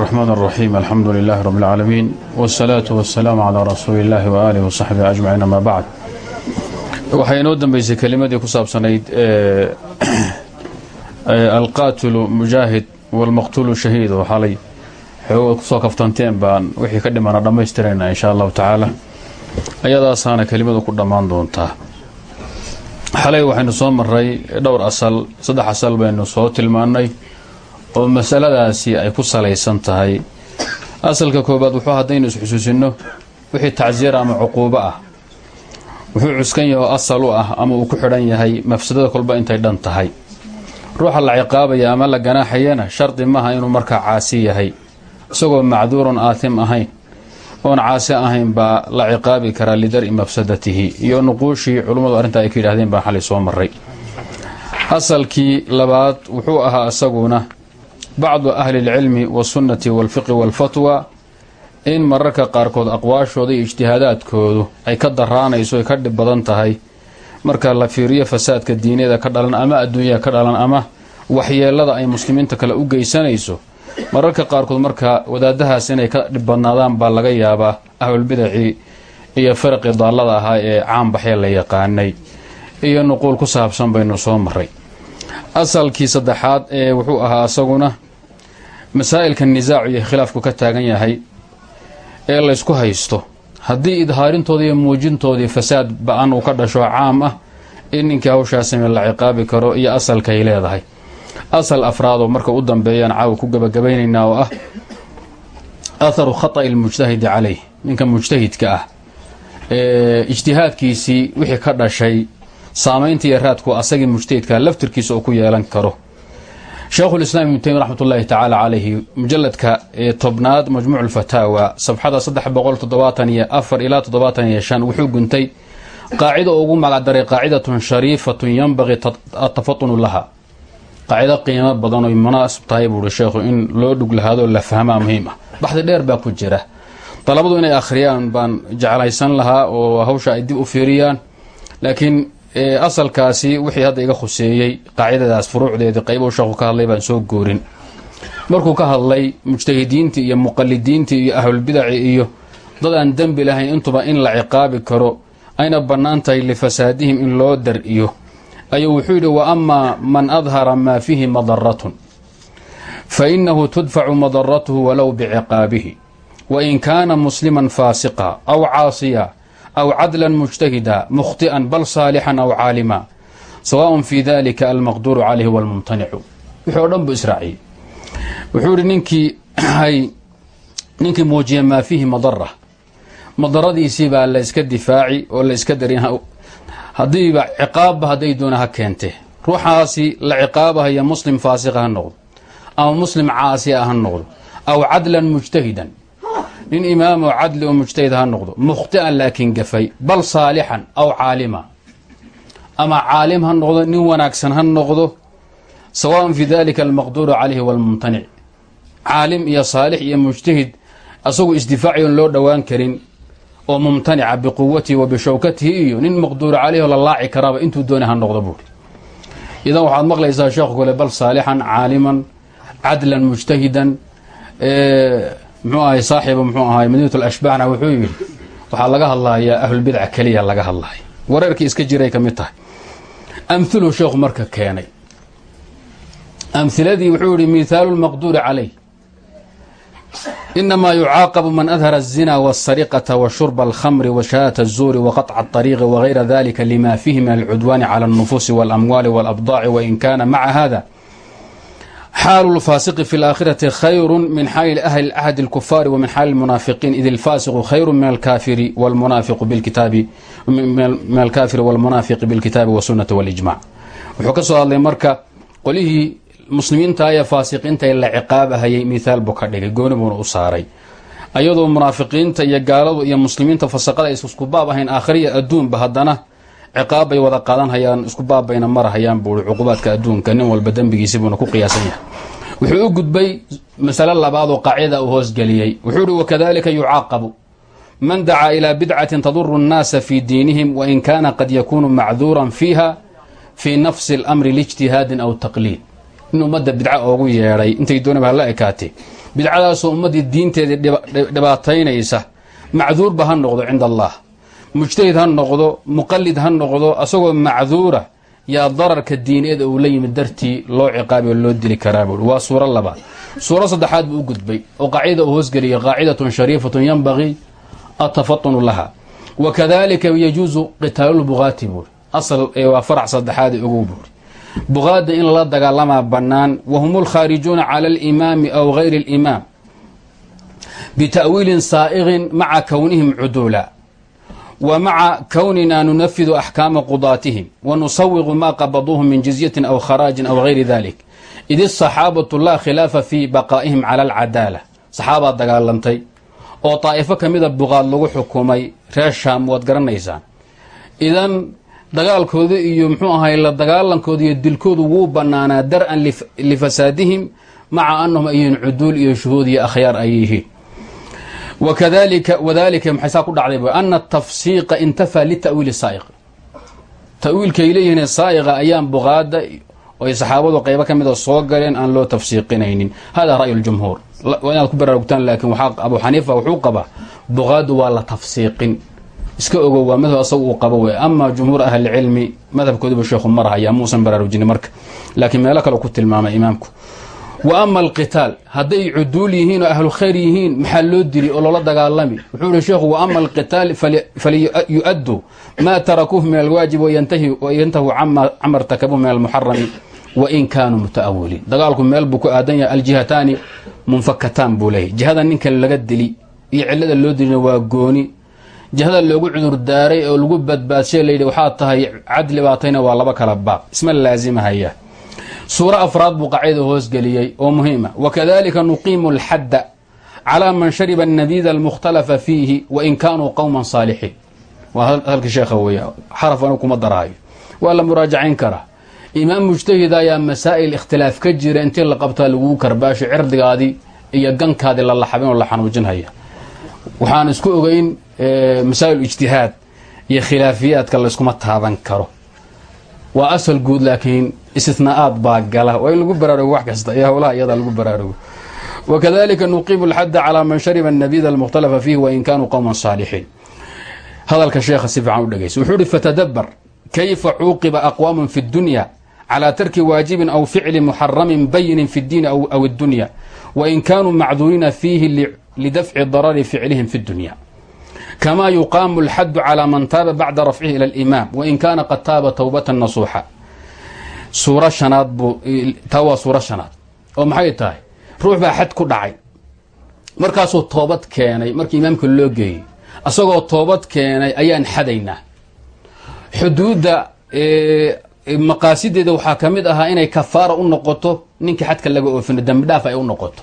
الرحمن الرحيم الحمد لله رب العالمين والصلاة والسلام على رسول الله وآله وصحبه أجمعين ما بعد waxay inoo dambeysay kelimadii ku saabsanayd alqaatilu mujaahid walmaqtuulu shahiid oo xalay xoogood kusoo kaftanteen baan wixii ka dhimana dhammaystirayna insha allahu tacaala ayadaasaana kelimadu ku dhammaan doontaa xalay waxaynu soo maray dhowr asal saddex asal baynu soo tilmaannay oo masaladaasi ay ku salaysan tahay. Asalka koobaad wuxuu haddaynu isxusuusinno wixii tacsiir ama cuquubo ah. Wuxuu cuskan yahay oo asal u ah ama uu ku xidhan yahay mafsadada kolba intay dhan tahay. Ruuxa la ciqaabaya ama la ganaaxayana shardi maaha inuu markaa caasi yahay. Isagoo macduurun aatim ahayn oon caasi ahayn baa la ciqaabi karaa lidar-i mafsadatihi iyo nuquushii culummadu arrintaa ay ka yidhahdeen baan xalay soo maray asalkii labaad wuxuu ahaa isaguna bacdu ahli اlcilmi wاsunnati wاlfiqi wاlfatwa in mararka qaarkood aqwaashooda iyo ijtihaadaadkoodu ay ka daraanayso ay ka dhib badan tahay marka la fiiriyo fasaadka diineeda ka dhalan ama adduunyada ka dhalan ama waxyeelada ay muslimiinta kale u geysanayso mararka qaarkood marka wadaadahaas inay ka dhib badnaadaan baa laga yaabaa ahlulbidacii iyo faraqii daallada ahaa ee caanbaxee la yaqaanay iyo nuquul ku saabsan baynu soo maray asalkii saddexaad ee wuxuu ahaa isaguna masaa'ilka nisaacu iyo khilaafku ka taagan yahay ee laysku haysto haddii idhaarintoodii iyo muujintoodii fasaad ba'an uu ka dhasho caam ah in ninkii hawshaa samee la ciqaabi karo iyo asalkay leedahay. Asal afraadoo marka u dambeeyaan caawa ku gabagabaynaynaa oo ah atharu khata'i lmujtahidi caleyh ninka mujtahidka ah ijtihaadkiisii wixii ka dhashay saamaynta iyo raadku asagii mujtahidka laftirkiisa uu ku yeelan karo sheekhulislaam ibnu taymiya raxmat ullaahi tacaala calayhi mujaladka tobnaad majmuuc lfataawa sabxada saddex boqol toddobaatan iyo afar ilaa toddobaatan iyo shan wuxuu guntay qaacida ugu magacdaray qaacidatun shariifatun yanbaqii atafatunu laha. Qaacido qiimo badan oy munaasib tahay buuhi sheekhu in loo dhug lahaado la fahmaa muhiim ah. Baxdi dheer baa ku jira. Dalabadu inay akhriyaan baan jeclaysan lahaa oo hawsha ay dib u fiiriyaan asalkaasi wixii hadda iga khuseeyey qaacidadaas furuucdeedii qaybuu sheekhu ka hadlay baan soo goorin. Markuu ka hadlay mujtahidiintii iyo muqalidiintii iyo ahlulbidaci iyo dad aan dembi lahayn intuba in la ciqaabi karo ayna bannaan tahay lifasaadihim in loo dar-iyo ayuu wuxuu yidhi wa amaa man adhara maa fiihi madaratun fa innahu tudfacu madaratuhu walow biciqaabihi wain kaana musliman faasiqa aw caasiya aw cadlan mujtahida mukhti'an bal saalixan aw caalima sawaaءun fi dalika almaqduuru calayhi wاlmumtanicu wixii o dhan buu israaciyey wuxuu yihi ninkii hay ninkii muujiya maa fiihi madara madaradiisii baa la yska difaaci oo la yska darin haddiiba ciqaabba hadday doona ha keente ruuxaasi la ciqaabahaya muslim faasiqa ha noqdo ama muslim caasiya ha noqdo aw cadlan mujtahidan nin imaam oo cadli oo mujtahid ha noqdo mukhti'an laakiin gafay bal saalixan aw caalima. Ama caalim ha noqdo nin wanaagsan ha noqdo sawaaءun fi dalika almaqduuru calayhi wاlmumtanic caalim iyo saalix iyo mujtahid asagu isdifaaci on loo dhowaan karin oo mumtanica biquwatihi wa bishawkatihi iyo nin maqduuru calayhi oo la laaci karaaba intuu doonay ha noqdo buuri idan waxaad maqlaysaa sheekhu kale bal saalixan caaliman cadlan mujtahidan muxuu ahay saaxiba muxuu ahay madiinat alashbaxna wuxuu yidhi waxaa laga hadlayaa ahlulbidca keliya laga hadlaya wareerkii iska jiray ka mid tahay amhiluhu sheekhu marka keenay amhiladii wuxuu yihi mihaalu lmaqduuri calayh inamaa yucaaqabu man adhara الzina wالsariqaةa washurba اlkhamri washahaadaة الzuuri waqaطca الطariiqi wagayra dalika lima fiihi min alcudwaani calى الnufuusi wاlamwaali wاlabdaaci wain kana maca hada xaalu lfaasiqi fi اlaakhirati khayru min xaali ahli ahdi اlkufaari wa min xaali اlmunaafiqiin id ilfaasiqu khayru min alkaafiri wاlmunaafiqu bilkitaabi min alkaafiri wاlmunaafiqi bilkitaabi wasunati wاlijmac wuxuu ka soo hadlay marka qolihii muslimiinta ee faasiqiinta la ciqaabahayay mithaal buu ka dhigay gooni buuna u saaray ayadoo munaafiqiinta iyo gaaladu iyo muslimiinta fasaqada aysa isku baab ahayn aakhiriya adduunba haddana ciqaab bay wada qaadanhayaan isku baabayna marahayaan buui cuqubaadka adduunka nin walba dembigiisi buuna ku qiyaasan yahay. Wuxuu u gudbay masale labaadoo qaacidada uu hoosgeliyey wuxuu hi wakadalika yucaaqabu man dacaa ilaa bidcatin taduru nnaasa fii diinihim wa in kaana qad yakuunu macduuran fiiha fii nafsi lmri liijtihaadin aw taqliid. In ummadda bidca oogu yeedhay intay doonaba hala ekaatee. Bidcadaasoo ummaddii diinteedii dhibaataynaysa macduurba ha noqdo cind allah mujtahid ha noqdo muqalid ha noqdo asagoo macduura yaa dararka diineed uu la yimid dartii loo ciqaabi loo dili karaa buui waa suuro labaad. Suuro saddexaad buu u gudbay oo qaacida uu hoosgeliyay qaacidatun shariifatun yanbagii atafatunu laha. Wa kadalika yajuusu qitaalulbuqaati buuri asal waa farac saddexaad ogow buuri buqaada in lala dagaalamaa bannaan wahum lkhaarijuuna cala alimaami aw gayri alimaam bita'wiilin saa'iqin maca kownihim cuduula wa maca kownina nunafidu axkaama qudaatihim wa nusawiqu maa qabaduuhum min jizyatin aw kharaajin aw gayri dalik id asaxaabatu laa khilaafa fii baqaa'ihim cala alcadaala. Saxaabaa dagaalantay oo daa'ifo ka mida buqaad lagu xukumay reer shaam waad garanaysaan. Idan dagaalkooda iyo muxuu ahay la dagaalankooda iyo dilkoodu wuu bannaanaa dar-an lifasaadihim maca annahum ayyihiin cuduul iyo shuhuud iyo akhyaar ay yihiin wadalika maxay saa ku dhacday bu ana tafsiiqa intafaa lita'wiili saa'iq. Ta'wiilkay leeyihiin saa'iqa ayaan buqaada oy saxaabadu qaybo ka mida soo galeen aan loo tafsiiqinaynin. Hada ra'yu ljumhuur waa inaad ku baraarugtaan laakiin abu xaniifa wuxuu qabaa buqaadu waa la tafsiiqin. Iska ogow waa madhab asaga uu qabo wey ama jumhuur ahlicilmi madhabkoodibu sheekhu marahaya muusan marka. Laakiin meelo kale ku tilmaamay imaamku wa ama alqitaal hadday cuduul yihiin oo ahlu khayr yihiin maxaa loo dili oo loola dagaalami? Wuxuu ihi sheekhu wa ama alqitaal falyu-addu maa tarakuuhu min alwaajib wayantahu cama irtakabuhu min almuxarami wain kaanuu muta'awiliin dagaalku meel buu ku aadan yahay aljihataani munfakataan buu leeyahy jihada ninkan laga dili iyo cilada loo dilina waa gooni. Jihada loogu cudur daaray oo lagu badbaadshay layidhi waxaa tahay cadli baatayna waa laba kala baab. Isma laazimahaya suuro afraad buu qaacida hoosgeliyey oo muhiima. Wakadalika nuqiimu alxadda calaa man shariba anabida almukhtalafa fiihi wain kaanuu qowman saalixiin. Waa hadalkii sheekha weeye xaraf anu kuma daraayo. Waa la muraajacayn karaa imaam mujtahid ayaa masaa'il ikhtilaaf ka jira intii la qabtaa laguu karbaasho cirdigaadii iyo gankaadii la laxabin oo la xanuujinhaya. Waxaan isku ogeyn masaa'il ijtihaad iyo khilaafiyaadka layskuma taaban karo. Waa asal guud laakiin istinaa'aad baa gala waa in lagu baraarugo wax kasta iyo howlaha iyadaa lagu baraarugo wakadalika nuqiimu alxadda calaa man shariba anabida almukhtalafa fiihi wain kaanuu qowman saalixiin hadalka sheekha si fiican u dhegeysa wuxuu uhi fatadabar kayfa cuuqiba aqwaamun fi اdunya calى tarki waajibin aw ficli muxaramin bayinin fi اdiini aw اdunya wain kaanuu macduuriina fiihi lidafci darari ficlihim fi اdunya kama yuqaamu اlxadu calى man taaba bacda rafcihi ilى اlimaam wain kaana qad taaba towbata nasuuxa suuro shanaad buu taa waa suuro shanaad. oo maxay tahay? Ruux baa xad ku dhacay. Markaasuu toobad keenay markii imaamka loo geeyey asagoo toobad keenay ayaan xadaynaa. Xuduudda maqaasideeda waxaa ka mid ahaa inay kafaara u noqoto ninkii xadka laga oofino dembi dhaaf ay u noqoto.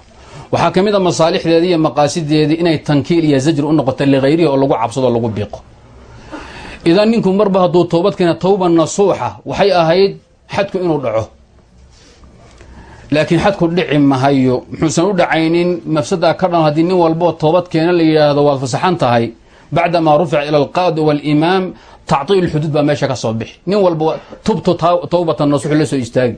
Waxaa ka mid a masaalixdeeda iyo maqaasideedii inay tankiil iyo zajri u noqoto ligayrihi oo lagu cabsado lagu biiqo. Idan ninku marba hadduu toobad keena tawba nasuuxa waxay ahayd xadku inuu dhaco. Laakiin xadku dhici mahayo muxuusan u dhacaynin mafsada ka dhan haddii nin walboo toobad keena la yidhaahdo waad fasaxan tahay. Bacdamaa rufica ila alqaadi waalimaam tactiil xuduud baa meesha ka soo bixi. Nin walba tubtu tawbatan nasuux la soo istaagi.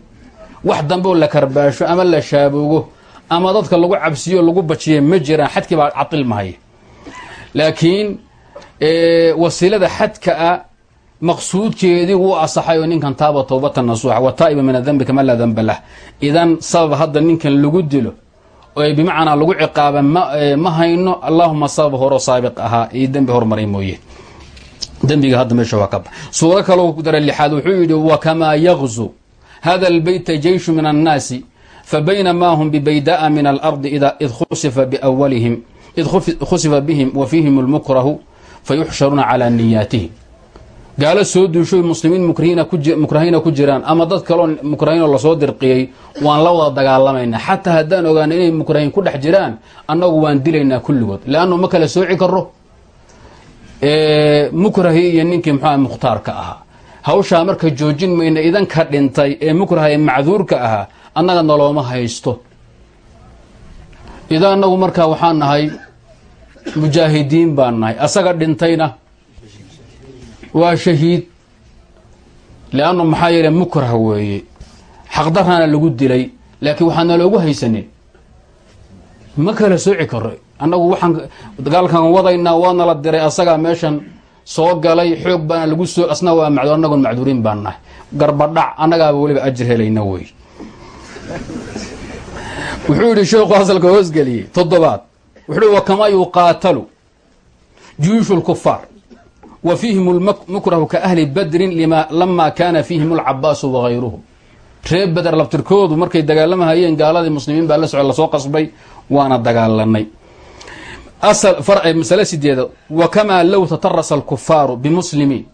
Wax dambeoo la karbaasho ama la shaaboogo ama dadka lagu cabsiyo lagu bajiya ma jiraan. Xadkii baa catil mahaya laakiin wasiilada xadka a maqsuudkeedii wuu asaxay oo ninkan taaba towbatan nasuuxa wa taa'iba min adambi kama laa danba lah. Idan sabab hadda ninkan lagu dilo oo bimacnaa lagu ciqaaba ma hayno allahuma sabab horo saabiq ahaa iyo dembi hormaray mooye. Dembiga hadda meesha waa ka ba. Suuro kaloo dara lixaad wuxuu yidhi wakamaa yagzu hada albeyta jeyshu min annaasi fabaynamaa hum bibayda'a min alardi id khusifa biawalihim id khusifa bihim wa fiihim اlmukrahu fayuxsharuuna calaa niyaatihim gaalo soo duushoy muslimiin mukrahiina ku jiraan ama dad kaloo mukrahiinoo la soo dirqiyey waan la wada dagaalamaynaa. Xataa haddaan ogaano inay mukrahiin ku dhex jiraan annagu waan dilaynaa kulligood. Leannu ma kala sooci karo mukrahi iyo ninkii muxua mukhtaarka ahaa. Hawshaa marka joojin mayna idanka dhintay ee mukraha ee macduurka ahaa annaga nalooma haysto. Idan annagu markaa waxaan nahay mujaahidiin baan nahay. Asaga dhintayna waa shahiid. Leannu maxaa yeele mukrah weeye. Xaqdarana lagu dilay laakiin waxaa naloogu haysanin. Ma kala sooci karo annagu waxaan dagaalkan wadaynaa waana la diray asagaa meeshan soo galay xoog baana lagu soo asna waa macduur annagoon macduuriin baan nahay. Garbadhac annagaaba weliba ajir helayna wey. Wuxuu yidhi sheekhu asalka hoosgeliyey toddobaad. Wuxuu hi wakamaa yuqaatalu juyuushu lkufaar wa fiihim lmukrahu ka ahli badrin lama kaana fiihim alcabaasu wagayruhu reer beder labtirkoodu markay dagaalamahayeen gaaladii muslimiin baa la soco la soo qasbay waana dagaalanay. Masale sideeda wakamaa low tatarasa alkufaaru bimuslimiin.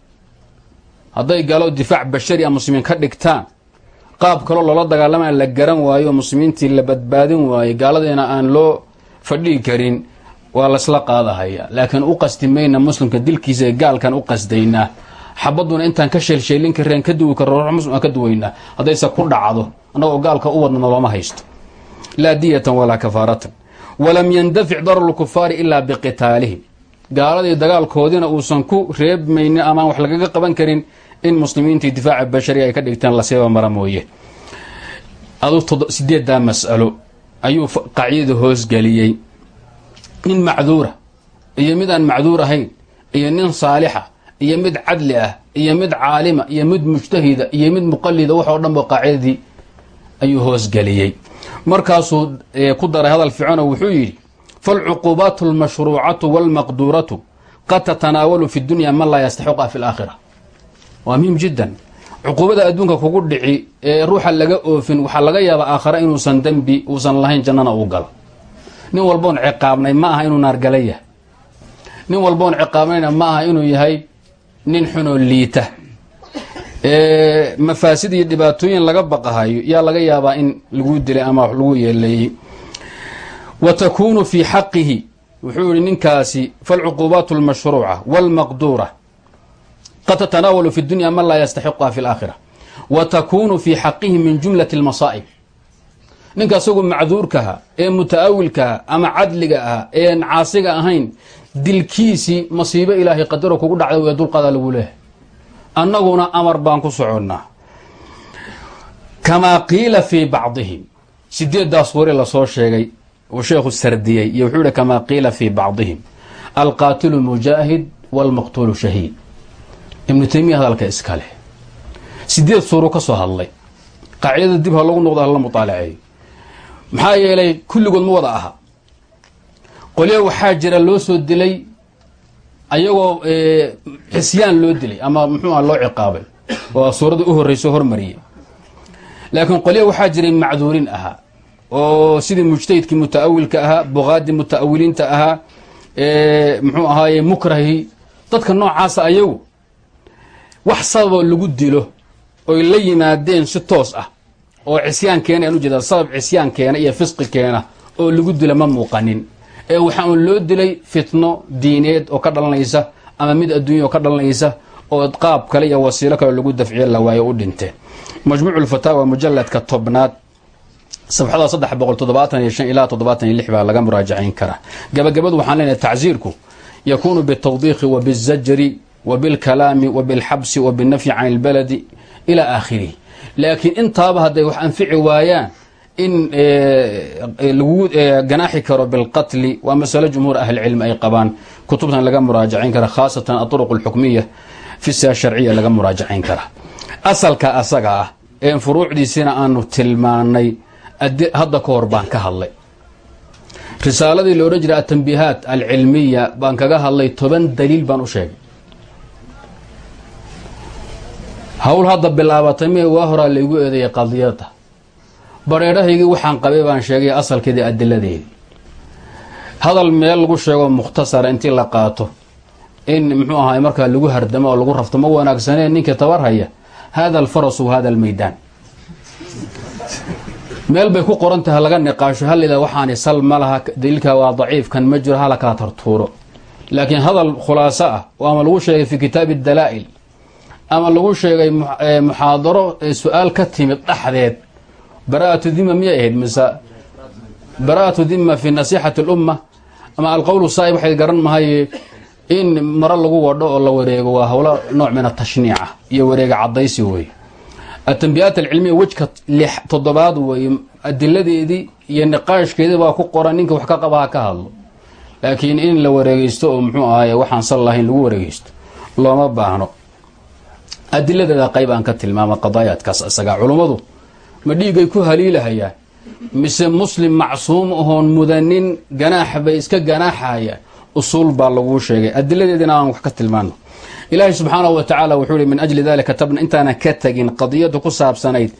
Hadday gaalo difaac bashari a muslimiin ka dhigtaan qaab kaloo loola dagaalamaya la garan waayo muslimiintii la badbaadin waayo gaaladiina aan loo fadhigi karin waa laysla qaadahaya. Laakiin u qasti mayna muslimka dilkiisa ee gaalkan u qasdaynaa xabaduna intaan ka sheelsheelin kareen ka duwi karo ruux muslim aan ka duwaynaa haddayse ku dhacdo annagoo gaalka u wadna looma haysto. Laa diyatan walaa kafaaratan. Walam yandafic darar lkufaari ilaa biqitaalihim. Gaaladii dagaalkoodiina uusan ku reebmaynin amaan wax lagaga qaban karin in muslimiintii difaaca bashari ay ka dhigteen lasiiba mara mooye. Adu sideedaa mas'alo ayuu qaacidada hoosgeliyey nin macduura iyo mid aan macduur ahayn iyo nin saalixa iyo mid cadli ah iyo mid caalima iyo mid mujtahida iyo mid muqalida waxoo dhan ba qaacidadii ayuu hoosgeliyey markaasuu ku daray hadal fiicano wuxuu yidhi falcuquubaatu almashruucatu walmaqduuratu qad tatanaawalu fi dunya man laa yastaxiqa fi laakhira waa muhiim jiddan. Cuquubada adduunka kugu dhici ee ruuxa laga oofin waxaa laga yaabaa aakhare inuusan dembi uusan lahayn jannana uu galo nin walboon ciqaabnay ma aha inuu naargala yahay. Nin walboon ciqaabnayna ma aha inuu yahay nin xunoo liita. Mafaasid iyo dhibaatooyin laga baqahayo yaa laga yaabaa in lagu dilay ama lagu yeeleeyey wa takuunu fii xaqihi wuxuu yihi ninkaasi falcuquubaat almashruuca walmaqduura qad tatanaawalu fi dunya man laa yastaxiquha fi laakhira wa takuunu fii xaqihi min jumlati almasaa'ib ninka isagu macduurkaha ee muta'awilkaha ama cadliga ah een caasiga ahayn dilkiisii masiibo ilaahay qadaro kugu dhacda wee dulqadaa lagu leehay annaguna amar baan ku soconnaa kamaa qiila fii bacdihim. Sideeddaas wari la soo sheegay uu sheekhu sardiyey iyo wuxuu yihi kamaa qiila fii bacdihim. Alqaatilu mujaahid waalmaqtuulu shahiid. Ibnu taymiya hadalka iska leh. Sideed suuru ka soo hadlay. Qaacidada dib ha lagu noqdo hala mutaalaceeyo maxaa yeelay kulligood ma wada aha. Qolyo waxaa jira loo soo dilay ayagoo xisyaan loo dilay ama muxuu ah loo ciqaabay oo suuradda u horreyso hormariyay laakiin qolyo waxaa jiray macduurin ahaa oo sidii mujtahidkii muta'awilka ahaa buqaadii muta'awiliinta ahaa muxuu ahaaye mukrahi dadka noocaasa ayagu wax sababoo lagu dilo oy la yimaadeen si toos ah oo cisyaan keena aan ujeeda sabab cisyaan keena iyo fisqi keena oo lagu dila ma muuqanin. Ee waxaa un loo dilay fitno diineed oo ka dhalanaysa ama mid adduunya oo ka dhalanaysa oo qaab kale iyo wasiilo kale lagu dafciye la waayo u dhinteen majmuucu lfataawa mujaladka tobnaad safxada saddex boqol toddobaatan iyo shan ilaa toddobaatan iyo lix baa laga muraajacayn karaa. Gabagabadu waxaan leenahay tacsiirku yakuunu bitawdiiqi wa bizajri wa bilkalaami wa bilxabsi wa binafyi can ilbaladi ilaa aakhirihi laakiin intaaba hadday wax anfici waayaan in lagu ganaaxi karo bilqatli waa masalo jumhuur ahlicilmi ay qabaan. Kutubtan laga muraajacayn kara khaasatan aطuruq اlxukmiya fi siya sharciya laga muraajacayn kara. Asalka asaga ah een furuucdiisina aanu tilmaanay hadda ka hor baan ka hadlay. Risaaladii la jiray atambihaat alcilmiya baan kaga hadlay toban daliil baan u sheegay hawl hadda bilaabatay mee waa horaa laygu eedeeyay qadiyada bareedhahaygii waxaan qabay baan sheegay asalkeedii adiladeedii hadal meel lagu sheego mukhtasara intii la qaato. In muxuu ahaay markaa lagu hardamo oo lagu rafto ma wanaagsaneen ninkii tabar haya hada alfarasu hada almaydaan meel bay ku qoran tahay laga niqaasho halila waxaani sal ma laha daliilka waa daciifkan ma jiro hala kala tartuuro laakiin hadal khulaaso ah oo ama lagu sheegay fi kitaabi dalaa'il ama lagu sheegay muxaadaro su'aal ka timid dhexdeed. Bara'atu dima miyay ahayd mise bara'atu dima fi nasixati اlumma ama alqowl saa'ib waxay garan mahaye in maro lagu wadho oo la wareego waa howlo nooc min atashniica iyo wareega cadaysi wey. Atambiyaat alcilmiya wejka toddobaad weeye adiladeedii iyo niqaashkeeda baa ku qoran ninka wax ka qaba ha ka hadlo. Laakiin in la wareegeysto oo muxuu ahaay waxaan sal lahayn lagu wareegeysto looma baahno adiladeeda qayb aan ka tilmaama qadaayaadkaas isagaa culummadu. Ma dhiigay ku haliilahayaan mise muslim macsuum ahoon mudanin ganaax bay iska ganaaxahayaan usuul baa laguu sheegay. Adiladeedina aan wax ka tilmaano. Ilaahay subxaanahu wa tacaala wuxuu ihi min ajli dalika tabna intaanan ka tegin qadiyadu ku saabsanayd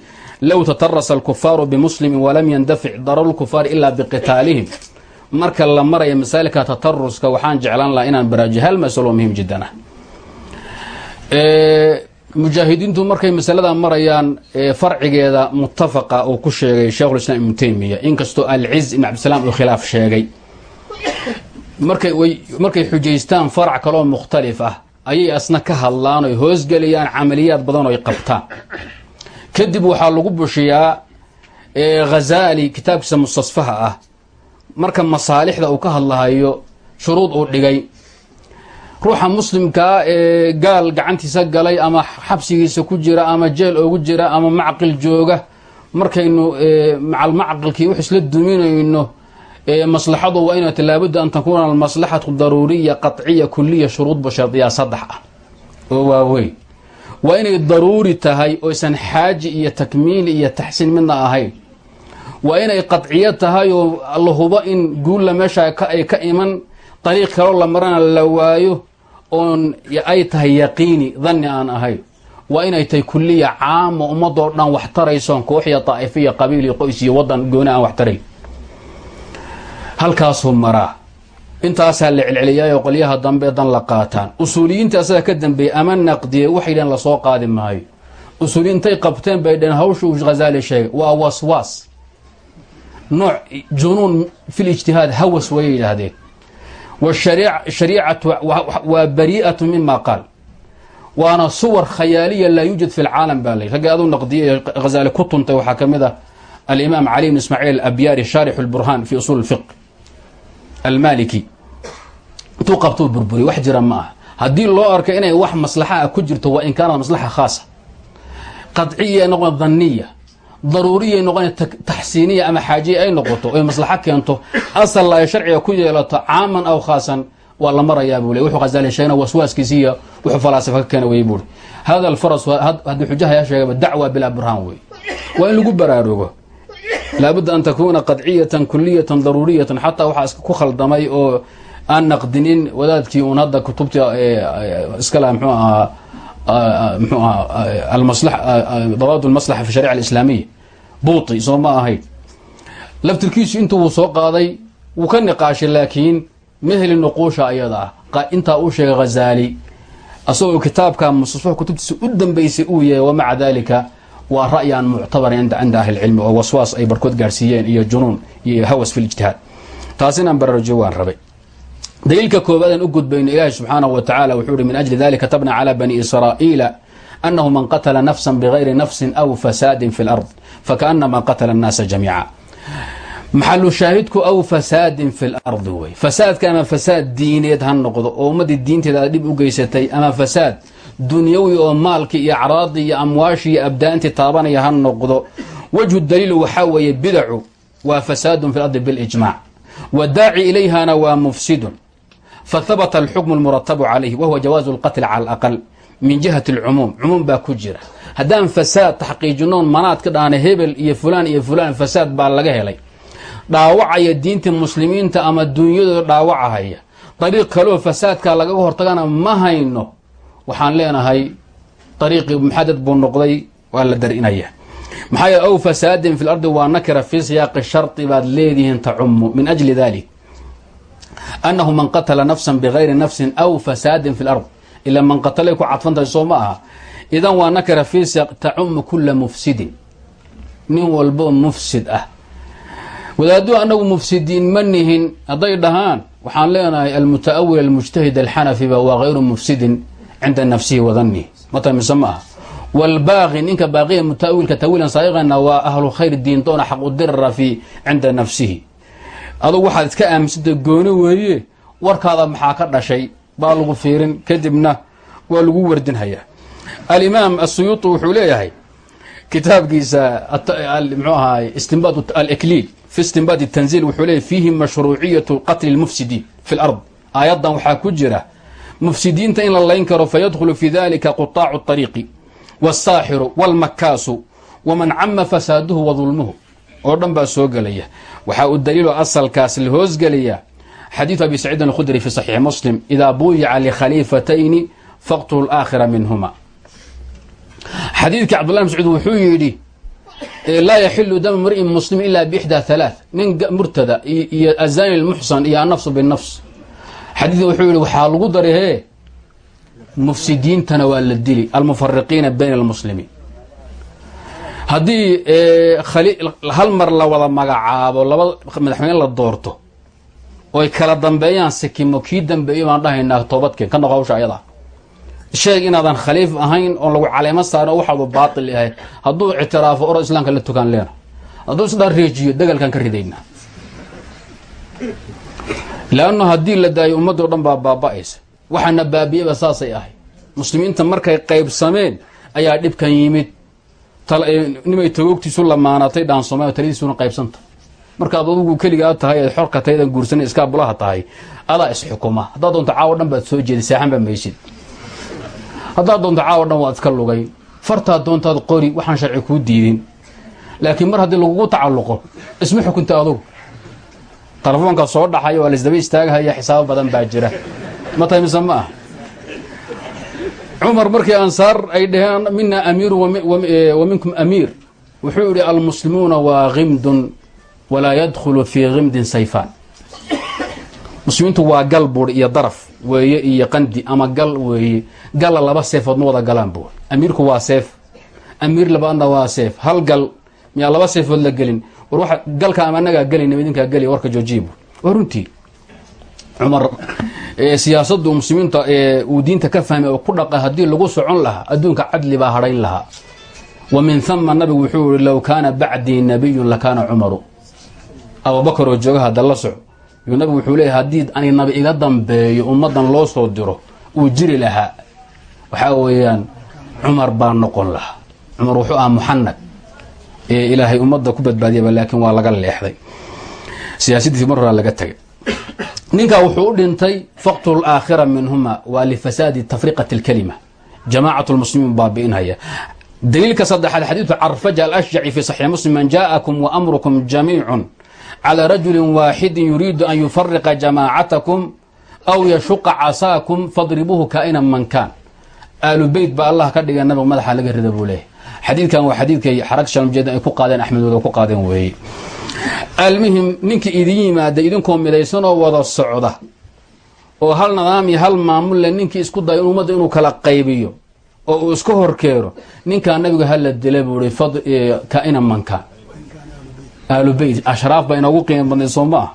low tatarasa alkufaaru bimuslimin walam yandafic dararu lkufaari ilaa biqitaalihim. Marka la maraya masaalika tataruska waxaan jeclaan lahaa inaan baraajiyo. Hal masalo muhiim jiddan mujaahidiintu markay masalada marayaan farcigeeda mutafaqa uu ku sheegay sheikhulislaam ibnu teymiya inkastoo alciz ibn cabdisalaam uu khilaaf sheegay. Markay markay xujaystaan farac kaleoo mukhtalif ah ayay asna ka hadlaan oy hoosgelayaan camaliyaad badan oy qabtaan. Kadib waxaa lagu bushiyaa ghazaali kitaabkiisa mustasfaha ah. Marka masaalixda uu ka hadlahayo shuruud uu dhigay ruuxa muslimkaa ee gaal gacantiisa galay ama xabsigiisa ku jira ama jeel oogu jira ama macqil jooga markaynu macalmacqilkii wax isla duminayno maslaxadu waa inay laabudda an takuuna almaslaxatu daruuriya qaciya kuliya shuruudba shardiyaa saddex ah. Oo waaweyn. Waa inay daruuri tahay oysan xaaji iyo takmiili iyo taxsiin midna ahayn. Waa inay qadciyo tahay oo la hubo in guulla meesha ay ka iman dariiq kaloo la marana la waayo oon ay tahay yaqiini danni aan ahayn waa inay tahay kuliya caama ummadoo dhan wax taraysoon koox iyo daa'ifo iyo qabiil iyo qoys iyo waddan gooni aan wax tarayn halkaasuu maraa. Intaasaa la celceliyaayo qolyaha dambe dan la qaataan. Usuuliyiinta asaga ka dambeeyey ama naqdiyey waxay dhaheen la soo qaadi maayo. Usuuliyi intay qabteen bay dhaheen hawsha uu ghazaali sheegay waa waswaas nooc junuun fil ijtihaad hawas wayay yidhaahdeen washariicatu waa barii'atu mima qaal. Waana suwar khayaaliya laa yuujad fi lcaalam baa lay ragga aduu naqdiyay ghazaali ku tuntay waxaa ka mid ah alimaam cali bn ismaaciil abyaari shaarixu lburhaan fi usuul fiq almaliki intuu qabtuu burburiy wax jira ma ah haddii loo arko inay wax maslaxa ah ku jirto waa in kaanad maslaxa khaasa. Qadciya noqon daniya daruuriya noqon taxsiiniya ama xaajiya ay noqoto oy maslaxo keento asal ay sharciga ku yeelato caaman aw khaasan waa la marayaa buu le wuxuu khazaali sheegna waswaaskiisiiya wuxuu falaasifa ka keena wey buuri hada alfaras haddii xujahayaa sheegaba dacwa bilaa wey waa in lagu baraarugo. Laabudda an takuuna qadciyatan kuliyatan daruuriyatan xataa waxaa ku khaldamay oo aan naqdinin wadaadkii uun hadda kutubta ahaa mxuu ahaa dawaad lmaslaxa fi sharica alislaamiya buuti soo ma ahayn laftirkiisu intuu uu soo qaaday wuu ka niqaashay laakiin meheli nuquusha ayada ah intaa uu sheegay ghazaali asagoo kitaabka mustasfax kutubtiisa u dambeysay uu yahay wamaca dalika waa ra'yi aan muctabarin cinda ahli lcilmi oo waswaas ay barkood gaarsiiyeen iyo junuun iyo hawas fi lijtihaad taas inaan baraarujiyo waan rabay daliilka koobaadaan u gudbayno ilaahi subxaanahu wa tacala wuxuu uhi min ajli dalika tabna calى bani israa'iila anahu man qatla nafsa bgayri nafsi aw fasaadin fi lard fakaanama qatla الnaasa jamiica maxalu shaahidku aw fasaadin fi lardi wey fasaadka ama fasaad diineed ha noqdo oo ummadii diinteeda aad dhib u geysatay ama fasaad dunyawi oo maalkii iyo acraadii iyo amwaashii iyo abdaantii taabanaya ha noqdo wajhu daliilu waxaa weeye bidacu waa fasaadun fi lardi bilijmac wadaaci ilayhana waa mufsidun fahabata alxukmu almuratabu calayhi wahuwa jawaazu lqatli cala alaqal min jihati alcumuum cumuum baa ku jira haddaan fasaad taxqiijinoon manaad ka dhaana hebel iyo fulaan iyo fulaan fasaad baa laga helay dhaawacaya diinta muslimiinta ama dunyadooda dhaawacahaya dariiq kaleo fasaadka lagaga hortagana ma hayno waxaan leenahay ariiqii muxadad buu noqday waa la darinaya maxaa yeele aw fasaadin fi lardi waa nakira fii siyaaqi shardi baad leedihiin tacumu min ajli dalik annahu man qatala nafsan bigayri nafsin aw fasaadin fi lard ilaa man qatalay ku cadfantahay soo ma aha idan waa nakira fii siyaq tacumu kula mufsidin nin walbo mufsid ah wadaaduu anagu mufsidiin ma nihin hadday dhahaan waxaan leenahay almutaawil almujtahid alxanafiba waa hayru mufsidin cinda nafsihi wadanihi mata mise ma aha wlbaaqi ninka baaqiya mutaawilka tawiilan saaiqana waa ahlu khayr diintoona xaq u dirara fi cinda nafsihi adugu waxaad iska aaminsantay gooni weeye warkaada maxaa ka dhashay baa lagu fiirin kadibna waa lagu wardinhayaa alimaam asuyuuti wuxuu leeyahay kitaabkiisa mxuu ahaay istinbaad alikliil fi istinbaadi tanziil wuxuu leeyay fiihi mashruuciyatu qatli lmufsidiin fi lard aayaddan waxaa ku jira mufsidiinta in la layn karo fayadkhulu fi dalika qutaacu طariiqi wاsaaxiru wاlmakaasu waman cama fasaaduhu wa dulmuhu oo dhan baa soo gelaya. Waxaa u daliilo asalkaas la hoosgelaya xadiidu abi saciidin alkhudri fi saxiixi muslim idaa buyica likhaliifatayni faqtulu laakhira minhuma xadiidkii cabdullah mascuud wuxuu yidhi laa yaxilu dama mri'in muslim ila bixdaa halaa nin murtada iyo azani lmuxsan iyo annafsu binafs xadiidka wuxuu yidhi waxaa lagu daray mufsidiintana waa la dili almufariqiina bayna almuslimiin haddii hal mar la wada magacaabo laba madaxweyne la doorto oy kala dambeeyaan sikimo kii dambeeyo baan dhahaynaa toobadkeen ka noqo hawsha ayadaa sheeg inaadan khaliif ahayn oon lagu caleemo saarin oo waxaadu baatil ahay hadduu ictiraafo oro islaamka la tukaan leena. Hadduu isdhaa reejiyo dagaalkaan ka ridaynaa. Leanno haddii la daayo ummaddoo dhan baa baaba'aysa. Waxaana baabiyaba saasay ahay. Muslimiinta markay qaybsameen ayaa dhibkan yimid nimay tagoogtiisu lamaanatay dhaansoma taladiisuna qaybsanta. Markaad adugu keligaa tahay eed xorka taydan guursan iskaa bulaha tahay adaa isxukuma. Haddaad doonto caawo dhan baad soo jeeday saaxanba maysid. Haddaad doonto caawo dhan waad iska lugay. Fartaad doontaad qori waxaan sharci kuu diidin. Laakiin mar haddii lagugu tacalluqo isma xukunta adugu. Telefoonka soo dhaxaya waa laisdaba istaagahaya xisaabo badan baa jira. Ma tahay mise ma ah cumar markii ansaar ay dhaheen mina amiiru wa minkum amiir. Wuxuu yihi almuslimuuna waa kimdun walaa yadkhulu fii kimdin sayfaan. Muslimiintu waa gal buur iyo daraf weeye iyo qandi ama gal weeye galla laba seefood ma wada galaan buur. Amiirku waa seef amiir labaadna waa seef. Hal gal miyaa laba seefood la gelin? War waa galka ama anagaa gelayna idinkaa geliya warka joojiya buur. Waa runtii. Cumar siyaasadu muslimiinta uu diinta ka fahmay oo ku dhaqa haddii lagu socon lahaa adduunka cadli baa hadhayn lahaa. Wa min hama nabigu wuxuu yihi low kaana bacdii nabiyun lakaana cumaru. Abubakar oo jooga hadda la soco. Yuu nabigu wuxuu leeyahy haddii ani nabi iga dambeeyo ummaddan loo soo diro uu jiri lahaa. Waxaa weeyaan cumar baa noqon lahaa. Cumar wuxuu ahaa muxanag ee ilaahay ummadda ku badbaadiyaba laakiin waa laga leexday. Siyaasadiisi mar horaa laga tegay ninka wuxuu u dhintay faqtlu laakhira minhuma waa lifasaadi tafriqati اlkalima jamaacat lmuslimiin baabi'inhaya daliilka saddexaad xadiidu carfaja alashjaci fi saxiix muslim man jaa'akum wa amrukum jamiicun calى rajuli waaxidin yuriidu an yufariqa jamaacatakum aw yashuqa casaakum fadribuuhu kaa'inan man kaan. Aalu beyt baa allah ka dhigay nabigu madaxa laga rida buu leeyahy xadiidkan waa xadiidkay xarag shalmjeedin ay ku qaadeen axmedooda ku qaadeen weeye almuhim ninkii idin yimaada idinkoo midaysanoo wada socda. oo hal nidaam iyo hal maamulle ninkii isku dayo ummadda inuu kala qaybiyo. oo uu iska horkeeno ninkaa nabiga hala dila buui kaina manka. Ahlu beyt ashraaf baa inoogu qiimo badnay soo ma ah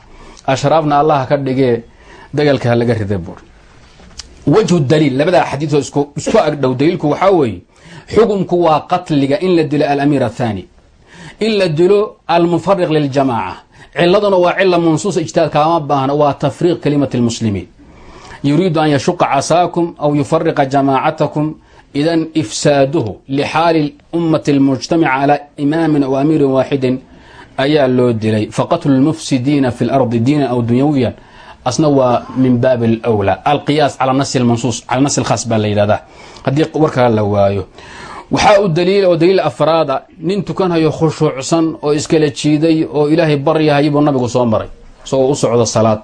ashraafna allaha ka dhigee dagaalka ha laga rida buuri wajhu daliil labadaa xadiidoo isku agdhow daliilku waxaa weeye xukumku waa qatliga in la dilo alamiir athani in la dilo almunfariq liljamaaca. Ciladuna waa cila mansuusa ijtihaad kaama baahna waa tafriiq kalimati lmuslimiin yuriidu an yashuqa casaakum aw yufariqa jamaacatakum idan ifsaaduhu lixaali ummati almujtamaca calaa imaamin aw amiirin waaxidin ayaa loo dilay. Faqatlu lmufsidiina fi lardi diinan aw dunyawiyan. Asna waa min baab alwlaa alqiyaas cala nasi lmansuus cala nasi lkhaas baa la yidhahdaa haddii warkaa la waayo waxaa u daliila oo daliil afraada nin tukanhayo khushuucsan oo iskala jiiday oo ilaahay baryahay buu nabigu soo maray. Isagoo u socdo salaad.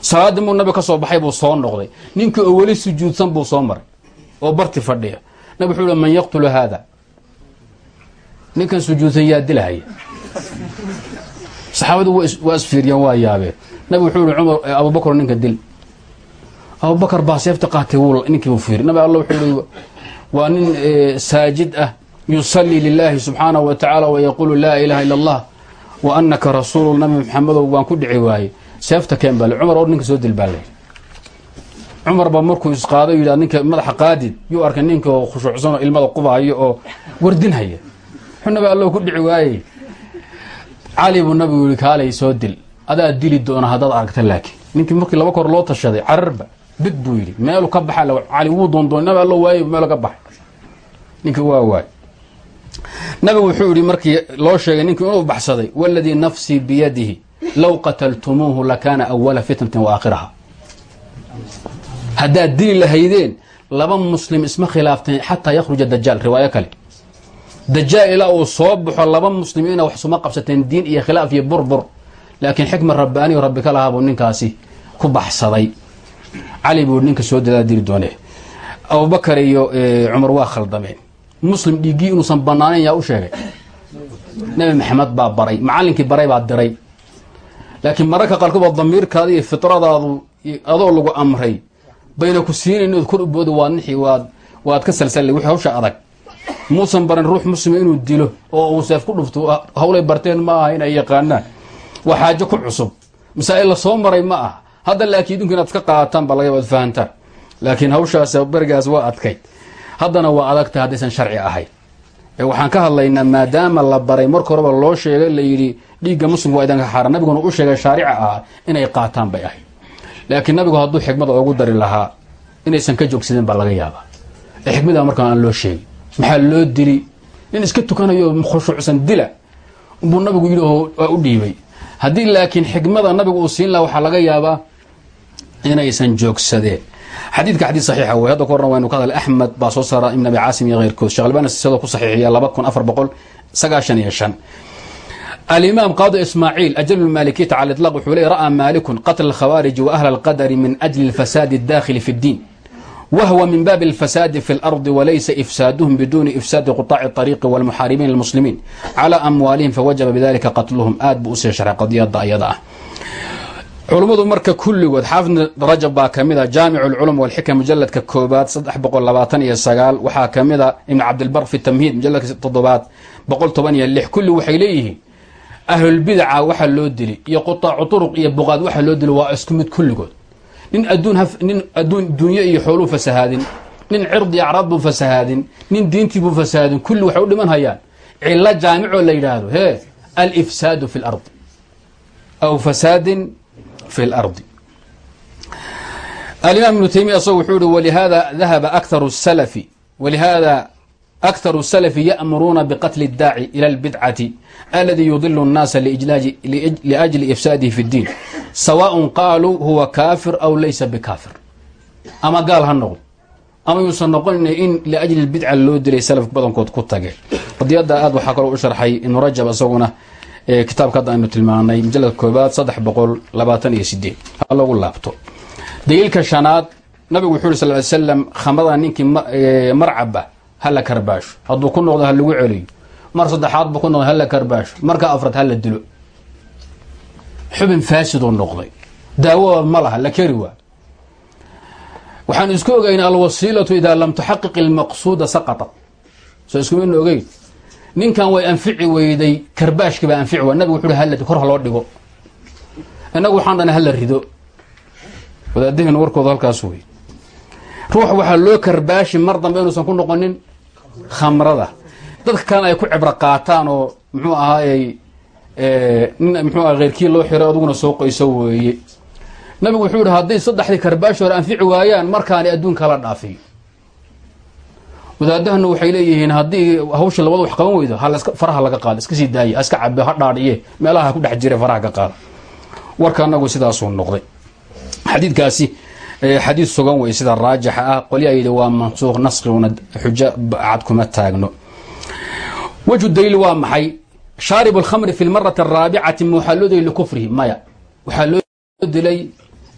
Salaaddii muu nabigu ka soo baxay buu soo noqday. Ninkii oo weli sujuudsan buu soo maray oo barti fadhiya. Nabig wuxuu hi man yaqtulu haada. Ninkan sujuudsan yaa dilahaya saxaabadu waa isfiiriyeen waa yaabeen nabig wuxuu yihi cumar abubakar ninka dil. Abubakar baa seefta qaatay ninkii buu fiiri. Nabi alla wuxuu yihi waa nin saajid ah yusalii lilaahi subxaanahu wa tacaala wayaquulu laa ilaaha ila allah wa anaka rasuulu nabi maxamedow waan ku dhici waayey. Seefta keen baa le cumar or ninka soo dil baa le cumar baa markuu isqaado yidha ninka madaxa qaadid yuu arkay ninka oo khushuucsanoo ilmada qubahayo oo wardinhaya. Wuxuu nabi allo ku dhici waayey. Cali buu nabigu yihi kaalay soo dil adaa dili doona haddaad aragta laakiin. Ninkii markii laba kor loo tashaday cararba big buu yidhi meelu ka baxa cali wuu doondoon allo waayey meelu ka baxay. Ninka waa waay. Nabigu wuxuu yidhi markii loo sheegay ninkii inuu baxsaday waladii nafsii biyadihi low qataltumuuhu lakaana awala fitnatin wa aakhiraha. Haddaad dili lahaydeen laba muslim isma khilaafteen xataa yakhruja dajaal riwaayo kale. Dajaal ilaa uu soo baxo laba muslimiina wax suma qabsateen diin iyo khilaaf iyo burbur. Laakiin xikma rabbaaniyo rabbi ka lahaa buu ninkaasi ku baxsaday cali buu ninka soo dadaa diri doone abubakar iyo cumar waa khaldameen. Muslim dhiiggii inuusan banaanayn yaa u sheegay. Nebi maxamed baa baray macallinkii baray baa diray. Laakiin mararka qaarkood damiirkaada iyo fitradaadu adoo lagu amray bayna ku siinayn inaad kor u boodi waad nixi waad waad ka salsalla wixii hawsha adag. Muusan baran ruux muslima inuu dilo oo uu seef ku dhufto hawlay barteen ma aha inay yaqaanaan. Waa xaajo ku cusub. Masaa-il la soo maray ma ah hadda laakiin idinku inaad iska qaadataan baa laga waad fahantaan laakiin hawshaas berigaas waa adkayd. Haddana waa adagtay haddaysan sharci ahayn. Waxaan ka hadlaynaa maadaama la baray marka horeba loo sheegay la yidhi dhiigga muslimka waa idanka xaaran nabiguna u sheegay shaarica ah inay qaataan bay ahayd. Laakiin nabigu hadduu xikmada ugu dari lahaa inaysan ka joogsadeen baa laga yaabaa. Ee xikmada markaa aan loo sheegin maxaa loo dili nin iska tukanayo khushuucsan dila. Buu nabigu yidhi waa u dhiibay. Haddii laakiin xikmada nabigu uu siin laha waxaa laga yaabaa inaysan joogsadeen xadiidka xadiid saxiixa wey hadda ka horna waynu ka hadlay axmed baa soo saara ibn abi caasim iyo keyrkood shekh albani sidoo ku saxiixiya laba kun afar boqol sagaashan iyo shan alimaam qaadi ismaaciil ajal lmaalikiyata cala iطlaq wuxuu ley ra'aa maalikun qatl alkhawaariji wa ahla alqadari min ajli alfasaadi addakhili fi اddiin wahwa min baabi alfasaadi fi اlardi walaysa ifsaaduhum biduni ifsaadi quطaaci اطariiqi walmuxaaribiin lilmuslimiin calى amwaalihim fawajaba bidalika qatluhum aad buu usii sharxay qadiyada ayada ah culummadu marka kulligood xaafid rajab baa ka mid a jaamic اlculum walxikam mujaladka koobaad saddex boqol labaatan iyo sagaal. Waxaa ka mid a ibn cabdilbar fi tamhiid mujaladka toddobaad boqol toban iyo lix. Kulli waxay leeyihiin ahlulbidaca waxa loo dili iyo qutaacu turuq iyo buqaad waxa loo dili waa isku mid kulligood. Nin aduun nin adduun dunyo iyo xooluu fasahaadin nin cirdi acraad buu fasahaadin nin diintii buu fasahaadin kulli waxay u dhiman hayaan. Cilo jaamicoo la yidhaahdo he alifsaadu fi اlardi aw fasaadin fi اlardi alimaam ibnu taymiya asag wuxuu yihi walihada dahaba akharu salafi walihada akharu salafi ya'muruuna biqatli اdaaci ila اlbidcati aladi yudilu الnaasa liأjli ifsaadihi fi اddiin sawaء qaaluu huwa kaafir aw laysa bikaafir ama gaal ha noqdo ama yuusan noqonin in liajli اlbidca loo dilay salafka badankood ku tageen qadiyada aad waxaa kaloo u sharxay ibnu rajab isaguna kitaabka hadda aynu tilmaanay mujaladka koobaad saddex boqol labaatan iyo sideed ha lagu laabto. Daliilka shanaad nabigu wuxuu uri sal ly slam khamrada ninkii marcaba hala karbaasho. Hadduu ku noqdo ha lagu celiyo. Mar saddexaad buu ku noqdo hala karbaasho. Marka afraad hala dilo. Xubin faasiduu noqday. Daawo ma laha la keri waa. Waxaanu isku ogeynay alwasiilatu idaa lam tuxaqiq ilmaqsuuda saqatat soo iskumaynu ogeyn ninkan way anfici weyday karbaashkii baa anfici way nabigu wuxu uhi hala kor ha dhigo. Innagu waxaan dhana hala rido. Wadaadahin warkooda halkaas wey ruux waxaa loo karbaashi mar dambe inuusan ku noqonin khamrada. Dadka kalena ay ku cibro qaataan oo muxuu ahaayey nin muxuu aha keyrkii loo xiray aduguna soo qoyso weeye. Nabigu wuxuu yihi hadday saddexdii karbaashi hore anfici waayaan markaani adduun kala dhaafiyo wadaadahana waxay leeyihiin haddii hawsha labada wax qaban weydo faraha laga qaado iska sii daaye iska cabe ha dhaadhiye meelaha ku dhex jira faraha ka qaada warka anagu sidaasuu noqday. Xadiidkaasi xadiid sugan wey sida raajixa ah yidhi waa mansuuq naskiguna xujo cad kuma taagno. Wejhu daliil waa maxay? Shaarib alkhamri fi lmarati araabicati waxaa loo dilay likufrihi maya. Waxaa loo dilay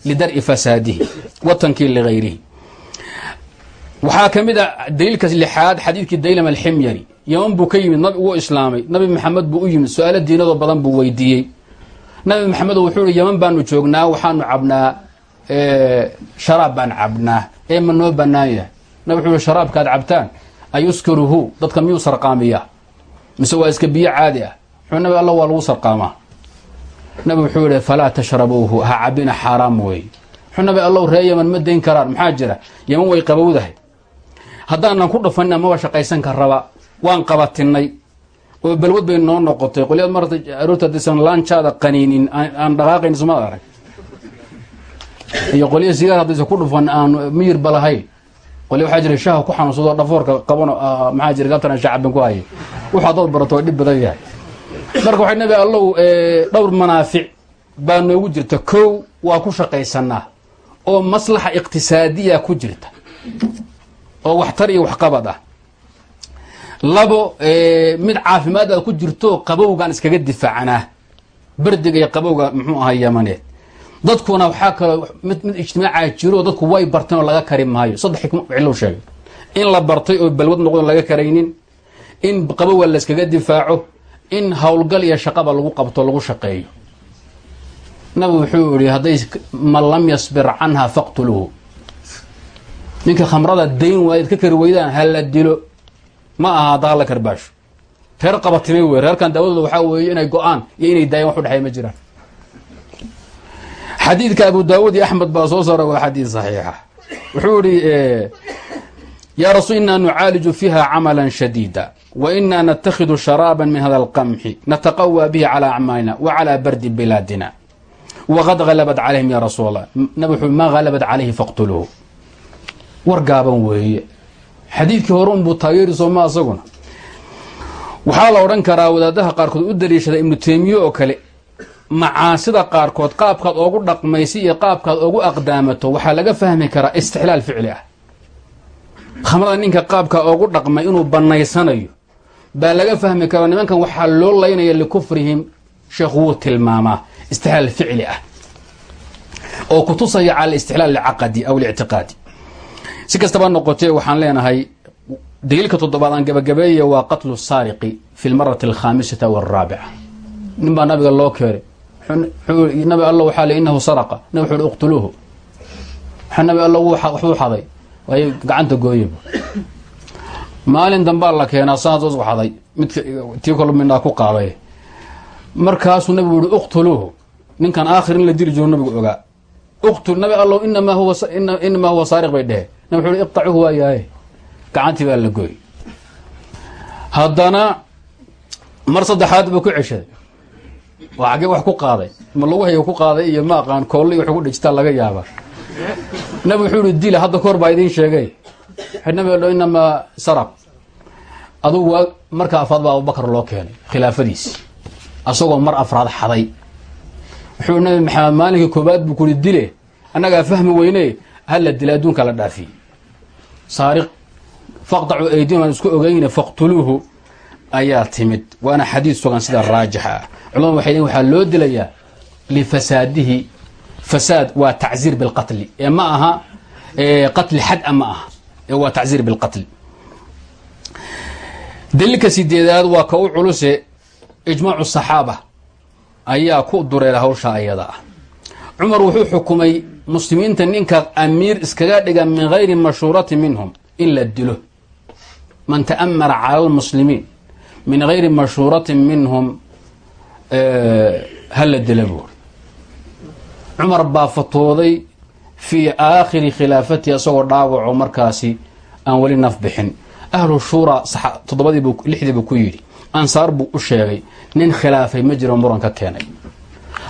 lidar-i fasaadihi watankii ligayrihi waxaa ka mid a daliilka lixaad xadiidkii daylam alximyari. Yaman buu ka yimid nabi wuu islaamay. Nabi maxamed buu u yimid su'aalo diinadoo badan buu weydiiyey. Nabi maxamed wuxuu ihi yaman baanu joognaa waxaanu cabnaa sharaab baan cabnaa ee ma noo banaan yahay nabi wuxuu ihi sharaabkaad cabtaan? Ayuskiruhu dadka miyuu sarqaamiyaa? Mise waa iska biyo caadi ah? Wuxuu nabi alla waa lagu sarqaamaa. Nabi wuxuu ihi falaa tashrabuuhu ha cabina xaaraam weey wuxuu nabi allow ree yaman ma dayn karaan maxaa jira? Yaman way qabowdahay haddaanan ku dhafanina maba shaqaysan ka raba waan qabatinay oo balwad bay noo noqotay. Qolyaad marata aroorta hadaysan laanjaada qaniinin aan dhaqaaqayn isuma arag. Iyo qolya sigaar haddaysan ku dhufan aan miyirba lahayn qolya waxaa jira shaaha ku xanuunsado dhafoorka qabano maxaa jira galtana shaacabin ku haya wuxuu haddaad barato dhib badan yahay. Marka waxay nabi allow dhowr manaafic baa noogu jirta. Kow waa ku shaqaysanaa oo maslaxa iqtisaadiya ku jirta oo waxtar iyo waxqabad ah. Labo mid caafimaad a ku jirto qabowgaan iskaga difaacanaa berdiga iyo qabowga muxuu ahaa yamaneed dadkuna waxaa kaloo mid mid ijtimaaca jiro dadku way barteen oo laga kari maayo. Saddex cillow sheegay. In la bartay oo balwad noqdo laga karaynin. In qabowga la iskaga difaaco. In howlgal iyo shaqaba lagu qabto lagu shaqeeyo. Nabigu wuxuu yihi hadday man lam yasbir canha faqtuluhu ninka khamrada dayn waayd ka kari weydaan hala dilo. Ma aha daalla karbaasho reer qabatime wey reerkan daawadooda waxaa weeye inay go'aan iyo inay daayeen wax u dhexeey ma jiraan. Xadiidka abu daawud iyo axmed baa soo saara waa xadiid saxiixa. Wuxuu ihi eh, yaa rasuul inaa nucaaliju fiiha camalan shadiida wa natakhidu sharaaban min hada alqamxi nataqawaa bihi calaa acmaalina wa bardi bilaadina. Waqad halabat calayhim ya rasuul allah nabi wuxuu maa halabat calayhi faqtuluuhu war gaaban weeye. Xadiidkii hore unbuu taageeri sooma asaguna. Waxaa la odhan karaa wadaadaha qaarkood u daliishada ibnu teymiye oo kale macaasida qaarkood qaabkaad oogu dhaqmaysa iyo qaabkaad oogu aqdaamato waxaa laga fahmi karaa istixlaal ficli ah. Khamrada ninka qaabkaa oogu dhaqmay inuu bannaysanayo baa laga fahmi karaa nimankan waxaa loo laynaya likufrihim sheekh wuu tilmaamaa istixlaal ficli ah oo kutusaya cala istixlaal licaqadi aw lictiqaadi si kastaba noqotee waxaan leenahay daliilka toddobaad aan gabagabeeya waa qatlu saariqi fi lmarati alkhaamisata walraabica nin baa nabiga loo keenay nabi alla waxaa le inahu saraqa. Nabi wuxuu hi uqtuluuhu. Nabi alla waxbuu xaday. Waay gacanta gooyeba maalin dambaa la keenaa saas xaday. Midka tii kalo midnaa ku qaaday markaasuu nabigu yihi uqtuluuhu. Ninkan aakhir in la dili jiro nabigu ogaa. Uqtul nabi allow inamaa huwa saariq bay dhehe wuxuu hi iqtacuhu waa yahay gacantii baa la gooy haddana mar saddexaad buu ku ceshaday. Waa xaggee wax ku qaaday. Ma lagu hayo ku qaaday iyo ma aqaan koolle iyo wax ugu dhejitaa laga yaaba nabi wuxuu ihi dila hadda kahor baa idiin sheegay. Allo inamaa saraq adugu marka afraad baa abubakar loo keenay khilaafadiisi asagoo mar afraad xaday. Wuxuu nabi maxamed maalinkii koobaad buu kuhi dile annagaa fahmi weyne hala dila adduunka la dhaafiye saariq faqtacu aydihim aan isku ogeyne faqtuluuhu ayaa timid waana xadiid sugan sida raajixa ah culamadu waxay waxaa loo dilayaa lifasaadihi fasaad waa tacziir bilqatli ee ma aha qatli xad-a ma aha ee waa tacziir bilqatli daliilka sideedaad waa ka u culuse ijmaacu saxaaba ayaa ku dureera hawsha ayada ah cumar wuxuu xukumay muslimiinta ninka amiir iskaga dhiga min gayri mashhuurati minhum in la dilo. Man ta'amara cala lmuslimiin min gayri mashhuuratin minhum hala dila buuri cumar baa fatooday fii aakhiri khilaafatihi isagoo dhaawaco markaasi aan weli naf bixin. Ahlu shuura toddobadiibu lixdiibuu ku yidhi. Ansaar buu u sheegay nin khilaafay ma jiro muran ka keenay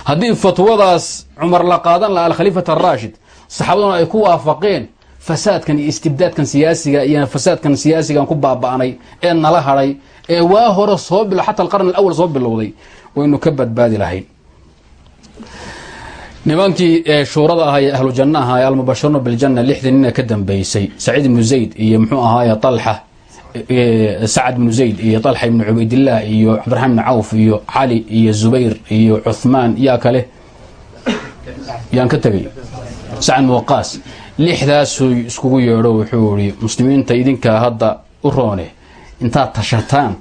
haddii fatwadaas cumar la qaadan laha alkhaliifat araashid saxaabaduna ay ku waafaqeen fasaadkan iyo istibdaadkan siyaasiga iyo fasaadkan siyaasigan ku baaba'nay ee nala hadhay ee waa hore soo bilo xata alqarn alawal soo bilowday waynu ka badbaadi lahayn. Nimankii shuurada ahaa ee ahlu janna ahaa ee almubashiruuna biljanna lixdii nina ka dambeysay saciid ibnu zayd iyo muxuu ahaaye talxa sacad ibnu zayd iyo talxa ibnu cubaydillaah iyo cabdiraxmaan ibnu cawf iyo cali iyo zubayr iyo cuthmaan yaa kale. Yaan ka tegay sacad ibnu waqaas lixdaasuu iskugu yeedho wuxuu ihi muslimiinta idinkaa hadda u roone intaad tashataan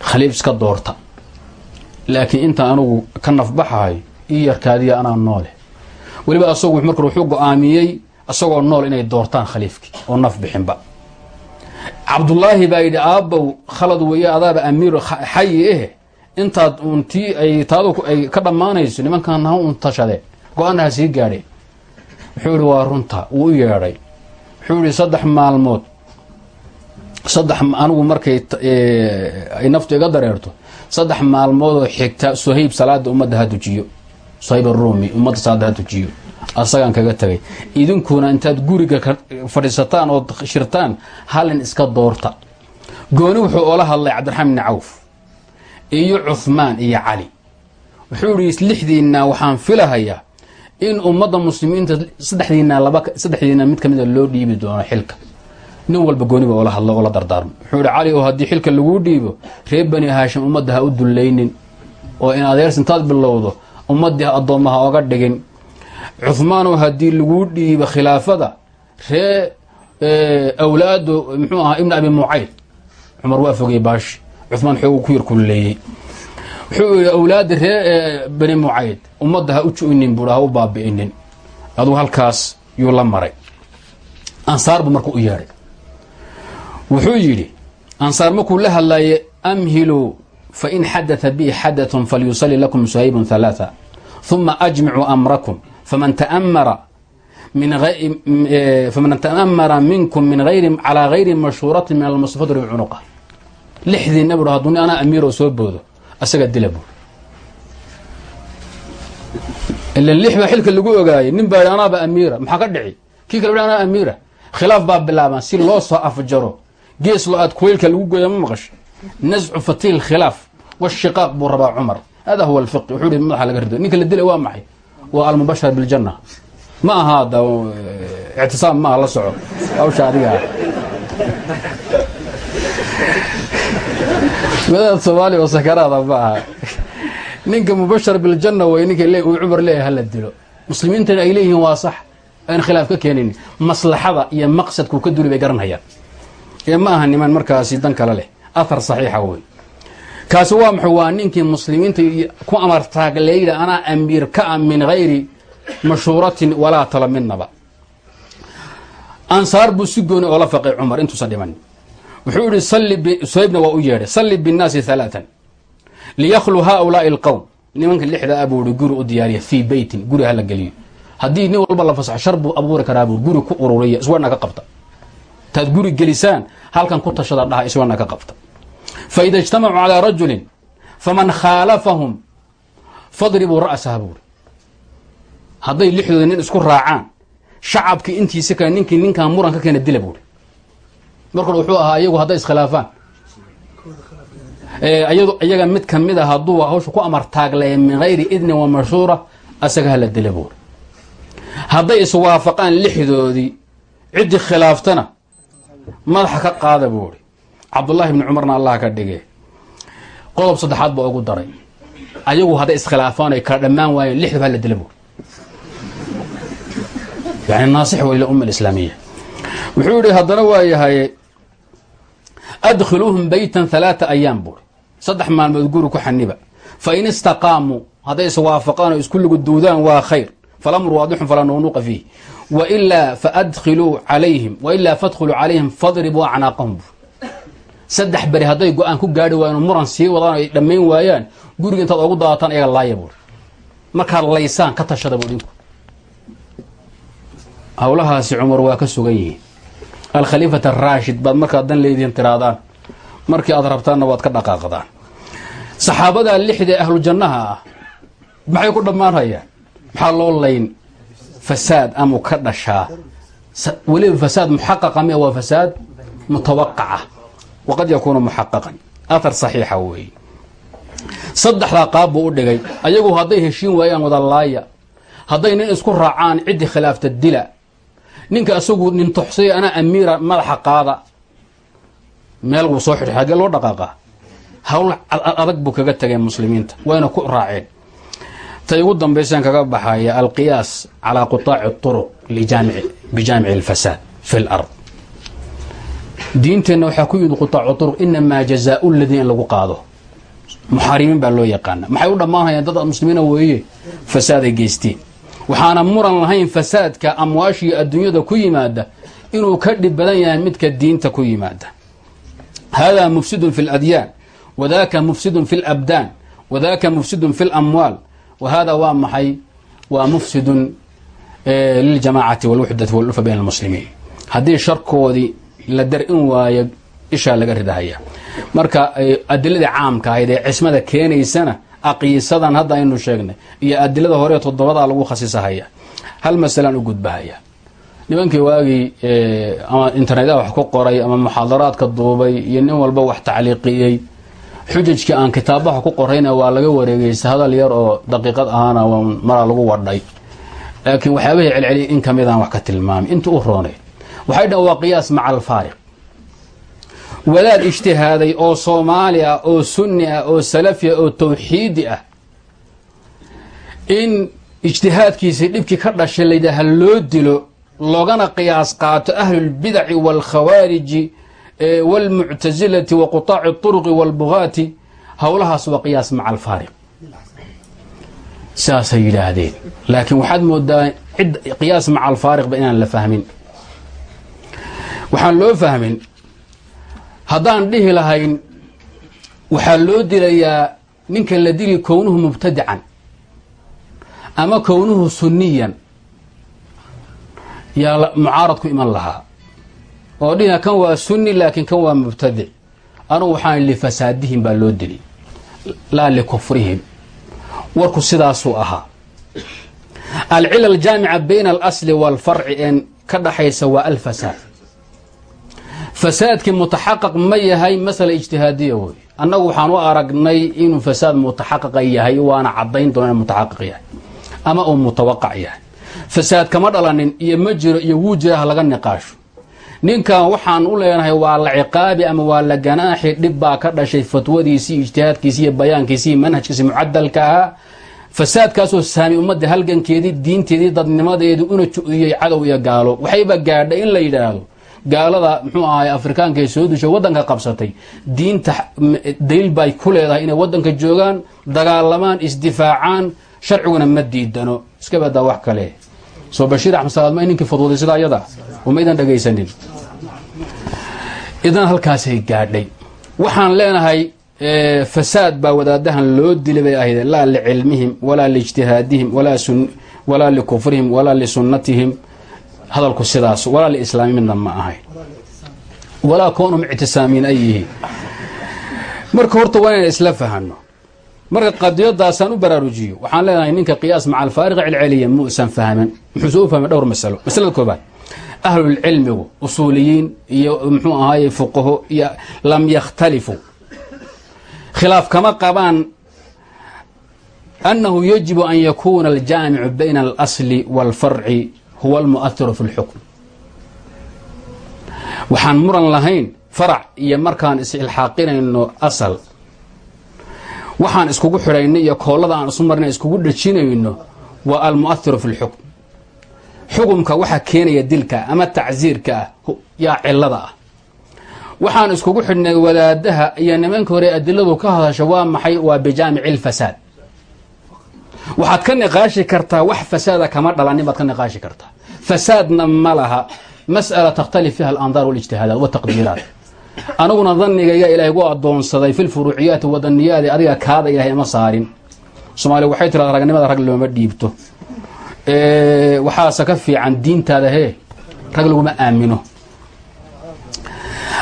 khaliif iska doorta. Laakiin inta anugu ka nafbaxahay ii yarkaadiya anaa noole. Weliba asagu marka wuxuu go'aamiyey isagoo nool inay doortaan khaliifkii oo naf bixinba cabdullaahi baa yidhi aabbow khalad weeye adaaba amiir xayi eh intaad uun tii ay taadu ay ka dhammaanayso nimankan ha un tashade. Go'aan ha sii gaadheen wuxuu yihi waa runta. Wuu u yeedhay. Wuxuu yihi saddex maalmood saddex anigu markay ay naftu iga dareerto saddex maalmoodoo xigta suhayb salaada ummadda ha dujiyo. Suhayb arumi ummadda salaada ha dujiyo asagaan kaga tagay. Idinkuna intaad guriga fadhiisataan ood shirtaan halin iska doorta. Gooni wuxuu oola hadlay cabdiraxmaan bni cawf iyo cuhmaan iyo cali. Wuxuu ihi lixdiinna waxaan filahayaa in ummadda muslimiinta saddexdiina laba saddexdiina mid ka mida loo dhiibi doono xilka. Nin walba gooniba oola hadlo oo dardaarmo. Wuxuu ihi cali oo haddii xilka laguu dhiibo reer bani haashim ummadda ha u dullaynin. Oo in adeers intaad bilowdo ummaddii addoommaha oga dhigin cuhmaano haddii lagu dhiibo khilaafada ree eh, awlaado muxuu ahaa ibn abi mucayd cumar waa fogay baashi. Cumaan ku yar kulleeyey. Wuxuu yihi ree eh, bani mucayd ummadda u ju-inin u baabi'inin. Aduu halkaas yuu la maray. Ansaar buu marka u yeedhay. Wuxuu yidhi ansaar markuu la hadlaye amhiluu fain xadaa bi xadatun falyusalli lakum shaybu halaaa uma ajmicuu amrakum faman ta'mara minkum min calaa gayri mashhuurati min almustafa drib cunuqa lixdiina bu haduu nin anaa amiiroo soo boodo asaga dila buur ila lix baa xilka lagu ogaayay nin baa anaaba amiira maxaa ka dhici kii kale anaa amiira khilaaf baa bilaaban si loo soo afjaro gees lo aad kuleylka lagu gooya ma maqasho nascu fatiil khilaaf washiqaaq buu rabaa cumar hada huwa alfiqi wuxuu hi madaxa laga rido ninka la dilay waa maxay waa almubashar biljanna. Ma aha da ictisaam maaha la soco. Hawsha adiga. Wadaad soomaaliya oo sakaraada ma ninka mubashar biljanna way ninka uu cumar leeyahay hala dilo. Muslimiintana ay leeyihiin waa sax. Aan khilaaf ka keenin. Maslaxada iyo maqsadkuu ka duli bay ee ma aha niman markaasi dan kale leh. Athar saxiixa wey kaasi waa maxay waa ninkii muslimiinta ku amartaagleeyda anaa amiir ka a min hayri mashhuuratin walaa tala midnaba ansaar buu si gooni oola faqay cumar intuusan dhiman. Wuxuu ihi suhaybna waa u yeedhay salli binnaasi halaatan liyakhlu haaulaai alqowm nimanka lixda a buu ihi guri u diyaariya fii beytin guri hala geliyo. Haddii nin walba la fasaxo shar buu abuuri karaa buu guri ku ururiya iswana ka qabta. Taad guri gelisaan halkan ku tashada dhaha iswana ka qabta fa ida ijtamacuu calaa rajulin faman khaalafahum fadribuu ra'saha buuri hadday lixdooda nin isku raacaan shacabkii intiisa kale ninkii ninkan muran ka keena dila buuri markore wuxuu ahaa iyagu hadday iskhilaafaan iyaga mid ka mid a hadduu hawsha ku amar taagleeya min hayri idnin wa mashhuura asaga hala dila buuri hadday iswaafaqaan lixdoodii ciddii khilaaftana madaxa ka qaada buuri cabdullaahi bni cumarna allah ka dhige. Qodob saddexaad baa ugu daray. Ayagu hadday iskhilaafaan ay kala dhammaan waayeen lixdaba hala dila buuri yani naasix wa ila umma alislaamiya wuxuu yihi haddana waa yahay adkhiluuhum beytan halaata ayaam buuri saddex maalmood guri ku xaniba fa in istaqaamuu hadday iswaafaqaan oo isku luguduudaan waa khayr. Falamru waadixun falaa nuunuqa fiih wailaa faadkhiluu calayhim wailaa fadkhuluu calayhim fadribuu acnaaqahum buur saddex beri hadday go'aan ku gaadhi waayeen muran sii wadaan ay dhammayn waayaan guriga intaad ogu daadataan ayaga laaya buuri markaad laysaan ka tashada buu dhinku howlahaasi cumar waa ka sugan yihiin. Alkhaliifat araashid baad markaad dan leedihiin tiraadaan. Markii aad rabtaanna waad ka dhaqaaqdaan. Saxaabadaa lixda ahlu jannaha ah maxay ku dhammaanhayaan maxaa loo layn? Fasaad amuu ka dhashaa. Weliba fasaad muxaqaqa miya waa fasaad mutawaqaca waqad yakuunu muxaqaqan athar saxiixa weeye saddexdaa qaab buu u dhigay ayagu hadday heshiin waayaan wada laaya hadday nin isku raacaan ciddii khilaafta dila ninka isagu nin toxsay anaa amiira madaxa qaada meel wuu soo xidhay xaggee loo dhaqaaqaa hawl adag buu kaga tagay muslimiinta wayna ku raaceen tay ugu dambaysaan kaga baxaya alqiyaas calaa qutaaci turuq bijaamici alfasaad fi lard diinteenna waxaa ku yimid qutaacu uruq inamaa jazaau ladii in lagu qaado. Muxaarimiin baa loo yaqaana. Maxay u dhammaanayaan dad muslimiina weeye? Fasaaday geysteen. Waxaana muran lahayn fasaadka amwaashii adduunyada ku yimaada inuu ka dhib badan yahay midka diinta ku yimaada. Haadaa mufsidun fi ladyaan wadaaka mufsidun fi labdaan wadaaka mufsidun fi lamwaal wa waa maxay? Waa mufsidun eh, liljamaacati walwuxdati walulfa bayna almuslimiin haddii sharkoodii la dar-in waayo ishaa laga ridahaya. Marka adiladii caamka ahayd ee cismada keenaysana aqiisadan hadda aynu sheegnay iyo adilada hore toddobadaa lagu khasisahaya hal masalaan u gudbahaya. Nimankii waagii ama internet wax ku qoray ama muxaadaraadka duubay iyo nin walba wax tacliiqiyey xujajkii aan kitaabaha ku qorayna waa laga wareegeysta hadal yar oo daqiiqad ahaana maraa lagu wadhay. Laakiin waxyaabahay celceliya in kamidaan wax ka tilmaamay inta u roonay waxay dhahn waa qiyaas maca alfaariq. Wadaad ijtihaaday oo soomaali ah oo sunni ah oo salafi ah oo tawxiidi ah in ijtihaadkiisii dhibkii ka dhashay laydhaaha loo dilo loogana qiyaas qaato ahlulbidaci waalkhawaariji waalmuctasilati wa qutaaci turuqi waalbugaati howlahaas waa qiyaas maca alfaariq. Saasay yidhaahdeen. Laakiin waxaad moodaa qiyaas maca alfaariqba inaan la fahmin waxaan loo fahmin. Haddaan dhihi lahayn waxaa loo dilayaa ninka la dili kownuhu mubtadican ama kownuhu sunniyan. Yaa mucaarad ku iman lahaa. Oo dhiha kan waa sunni laakiin kan waa mubtadic anugu waxaan lifasaadihim baa loo dili. Laa likufrihim warku sidaasuu ahaa. Alcila aljaamica bayna alasli waalfarci een ka dhaxaysa waa alfasaad fasaadkii mutaxaqaq ma yahay masala ijtihaadiya wey annagu waxaan u aragnay inuu fasaad mutaxaqaqa yahay waana caddayn doona inu mutaxaqiq yahay ama uu mutawaqac yahay. Fasaad kama dhalanin iyo ma jiro iyo wuu jira ha laga niqaasho. Ninkan waxaan u leenahay waa la ciqaabi ama waa la ganaaxi dhib baa ka dhashay fatwadiisii ijtihaadkiisi iyo bayaankiisi iyo manhajkiisi mucadalka ahaa fasaadkaasoo saami ummadda halgankeedii diinteedii dadnimadeedii una ju-iyey cadow iyo gaalo. Waxayba gaadhay in la yidhaahdo gaalada muxuu ahay afrikaanka ee soo dushay waddanka qabsatay. Diinta daliil bay ku leedahay inay waddanka joogaan dagaalamaan isdifaacaan sharciguna ma diidano. Iska badaa wax kale. Soo bashiir axmed salaad ma ninkii fadwooday sidaa iyada umaydan dhegaysanin idan halkaasay gaadhay. Waxaan leenahay fasaad baa wadaadahan loo dilay bay ahayd laa licilmihim walaa liijtihaadihim walaa likufrihim walaa lisunnatihim hadalku sidaas walaa liislaami midna ma ahayn walaa koonhum ictisaamiin ay yihiin. Marka horta waa inaan isla fahano marka qadiyadaasaan u baraarujiyo waxaan leenahay ninka qiyaas maca alfaariq celceliya muusan fahmin. Muxuuse u fahmay dhowr masalo. Masalada koobaad ahlulcilmigu usuuliyiin iyo muxuu ahaaye fuqaho iyo lam yakhtalifuu khilaaf kama qabaan annahu yajibu an yakuuna aljaamicu bayna alasli waalfarci huwa almu'ahiru fi lxukm waxaan muran lahayn farac iyo markaan is-ilxaaqinayno asal waxaan iskugu xidhayno iyo koollada aan isu marina iskugu dhajinayno waa almu'ahiru fi lxukm xukumka waxaa keenaya dilka ama tacsiirka ah yaa cilada ah waxaan iskugu xidhnay wadaadaha iyo nimanka hore adiladu ka hadasha waa maxay waa bijaamici lfasaad waxaad ka niqaashi kartaa wax fasaada kama dhalanin baad ka niqaashi kartaa fasaadna ma laha mas'ala takhtalif fiha alandaar walijtihaadaat wataqdiiraat aniguna danigayga ilahay gu adoonsaday fi lfuruuciyaati wadaniyaadi adiga kaada ilahay ama saarin soomaaliya waxay tiraada ragnimada rag looma dhiibto waxaase ka fiican diintaada hee rag laguma aamino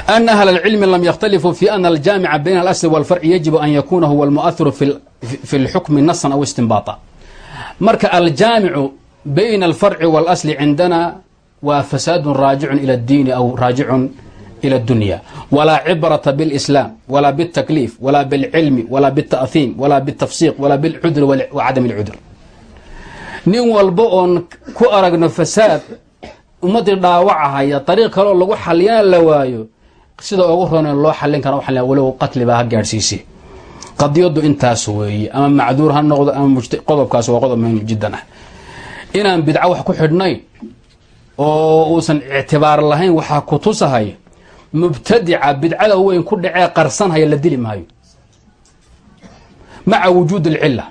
أن أهل العلم لم يختلفوا في أن الجامع بين الأصل والفرع يجب أن يكون هو المؤثر في fi lxukmi nasan aw istinbaata. Marka aljaamicu bayn alfarci walasli cindana waa fasaadun raajicun ila addiini aw raajicun ila dunya walaa cibrata bilslaam walaa bitakliif walaa bilcilmi walaa bita'hiim walaa bitafsiiq walaa bilcudri wa cadam lcudr nin walba oon ku aragno fasaad ummaddii dhaawacahaya dariiq kaleoo lagu xaliyaan la waayo sida ugu rooneen loo xallin kara walow qatli baa ha gaadhsiise qadiyadu intaas weeye ama macduur ha noqdo ama qodobkaas waa qodob muhiim jiddan ah. Inaan bidco wax ku xidhnayn oo uusan ictibaar lahayn waxaa ku tusahay mubtadica bidcada weyn ku dhacee qarsanhaya la dili maayo. Maca wujuud alcila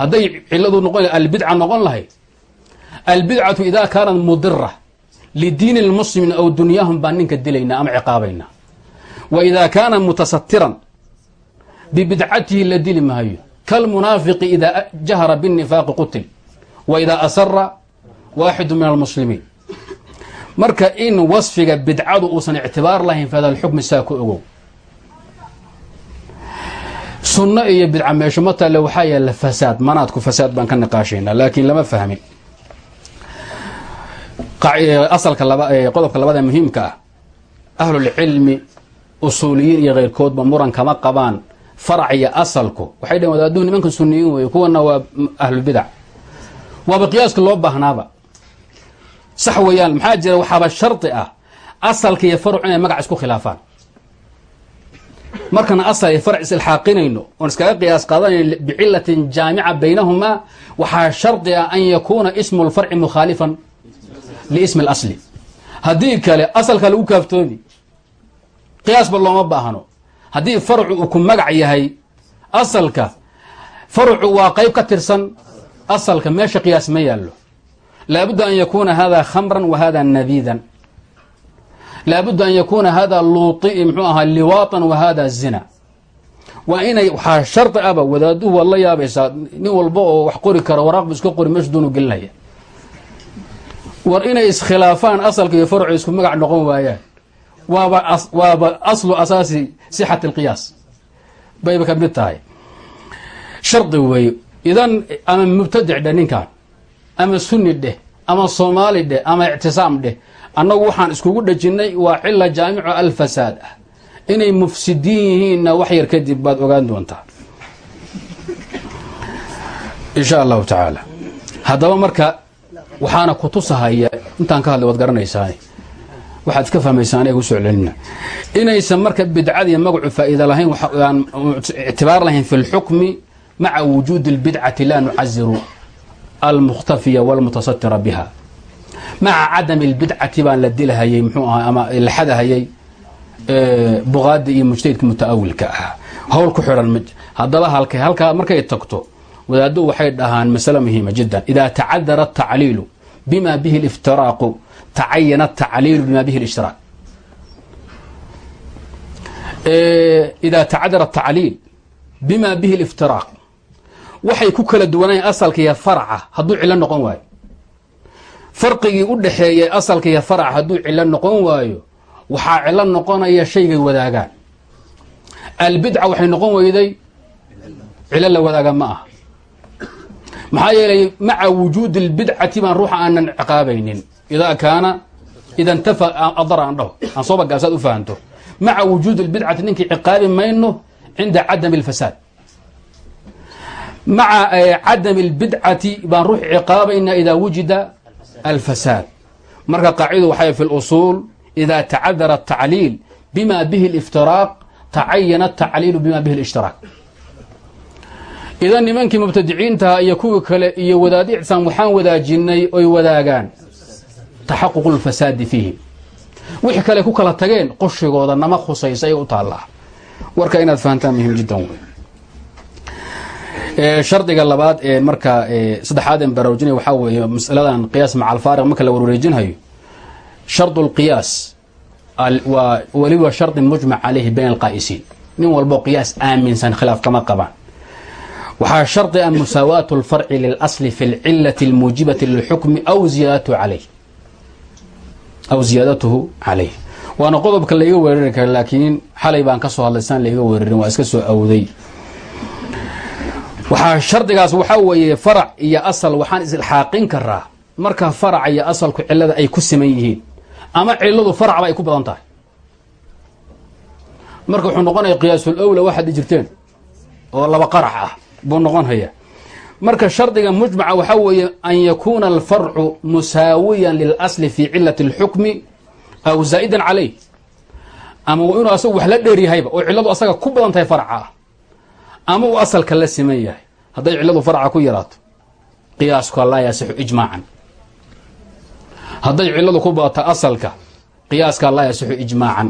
hadday ciladu noqon albidca noqon lahayd albidcatu idaa kaanat mudira lidiini lmuslimiin aw dunyaahum baan ninka dilaynaa ama ciqaabaynaa. Wa idaa kaana mutasatiran bibidcatihi la dili maayo. Kalmunaafiqi idaa jahra bاnifaaqi qutil wa idaa asara waaxidu min almuslimiin. Marka in wasfiga bidcadu uusan ictibaar lahayn fahada alxukmi saa ku ogow. Sunno iyo bidca meesho ma talle waxaa yaalla fasaad. Manaadku fasaad baan ka niqaashaynaa laakiin lama fahmin. Asalka qodobka labada muhiimka ah ahlulcilmi usuuliyiin iyo keyrkoodba muran kama qabaan farac iyo asalku. Waxay dhaheen wadaaduu nimanka suniyiin weeye kuwana waa ahlulbidac waaba qiyaaska loo baahnaaba. Sax weeyaan maxaa jira? Waxaaba shardi ah asalka iyo faruc inay magac isku khilaafaan. Markana asal iyo farac isilxaaqinayno oon iskaga qiyaas qaadanayno bicilatin jaamica baynahumaa waxaa shardi ah an yakuuna ismu lfarci mukhaalifan liismi اlasli haddii kale asalka lagu kaaftoomi qiyaasba looma baahno haddii farcu uu ku magac yahay asalka farcu waa qayb ka tirsan asalka meesha qiyaas ma yaallo. Laabudda an yakuuna hada khamran wa hada nabiidan laabudda an yakuuna hada luuطi mxuu ahaa liwaatan wa hada zina. Waa inay waxaa shardi aba wadaaduhu waad la yaabaysaa nin walba oo wax qori kara waraaqbu iska qori meeshu doonu gelinaya. War inay iskhilaafaan asalka iyo farcu isku magac noqon waayaan waaba waaba aslu asaasi sixat اlqiyaas bayba ka mid tahay. Shardi weeye idan ama mubtadic dheh ninkan ama sunni dheh ama soomaali dheh ama ictisaam dheh annagu waxaan iskugu dhajinnay waa cila jaamicu alfasaad ah. Inay mufsidiin yihiinna wax yar kadib baad ogaan doontaa. Insha allahu tacaala. Haddaba marka waxaana kutusahaya intaan ka hadlay waad garanaysaa waxaad iska fahmaysaa aniga usoo celina inaysan marka bidcadii magacu faa'iida lahayn aan ictibaar lahayn fi lxukmi maca wujuudi اlbidcati la nucaziru almukhtafiya wاlmutasatira biha maca cadami اlbidcati baan la dilahayay mxuu aha ama la xadahayay buqaadi iyo mujtahidka mutaawilka ah howl ku xidhan m haddaba halkay halkaa markay tagto wadaaddu waxay dhahaan masale muhiima jiddan idaa tacadara atacliilu bima bihi اliftiraaqu tacayana atacliilu bima bihi اlishraak idaa tacadara atacliil bima bihi اliftiraaq waxay ku kala duwanayen asalka iyo faraca hadduu cilo noqon waayo farqigii u dhaxeeyay asalka iyo faraca hadduu cilo noqon waayo waxaa cilo noqonaya shaygay wadaagaan albidca waxay noqon weyday cilo la wadaaga ma aha maxaa yeelay maca wujuudi اlbidcati baan ruuxa aanan ciqaabaynin idaa kaana ida ntafa adar aan dhaho aan soo bagaasaad u fahanto maca wujuudi اlbidcati ninkii ciqaabi mayno cinda cadami اlfasaad maca cadami اlbidcati baan ruux ciqaabayna idaa wujida alfasaad marka qaacidadu waxay fi اlusuul ida tacadara الtacliil bima bihi اliftiraaq tacayana الtacliilu bima bihi اlishtiraak idan nimankii mubtadiciintaha iyo kuwii kale iyo wadaadi ictisaam waxaan wadaajinay oy wadaagaan taxaququ lfasaadi fiihi. Wixii kale ku kala tageen qushigooda nama khusaysa ayo u taallaa. Warka inaad fahantaan muhiim jiddan shardiga labaad ee markaa saddexaad en baraarujinay waxaa weeye masaladan qiyaas maca marka la warwareejinhayo shardu lqiyaas waa weliba shardin mujmac caleyhi bayn alqaa'isiin. Nin walbo qiyaas aaminsan khilaaf kama qabaan. Waxaa shardi a musaawaatu lfarci lilasli fi lcilati almuujibati lilxukmi aw ziyaadatu calayh aw ziyaadatuhu calayh waana qodobka laiga weerari kara laakiin xalay baan ka soo hadlay saan laiga weerarin waa iska soo awday waxaa shardigaas waxaa weeye farac iyo asal waxaan isilxaaqin karaa marka farac iyo asalku cilada ay ku siman yihiin ama ciladu faracba ay ku badan tahay marka wuxuu noqonaya qiyaasul owla waxaad jirteen oo laba qarax ah buu noqonaya marka shardiga mujmaca waxaa weeye an yakuuna alfarcu musaawiyan lilasli fi cilati اlxukmi aw zaa'idan calayh. Ama inuu asagu wax la dheeryahayba oo ciladu asaga ku badan tahay farca ama uu asalka la siman yahay hadday ciladu farca ku yaraato qiyaasku laa yasixu ijmaacan. Hadday ciladu ku badato asalka qiyaaska laa yasixu ijmaacan.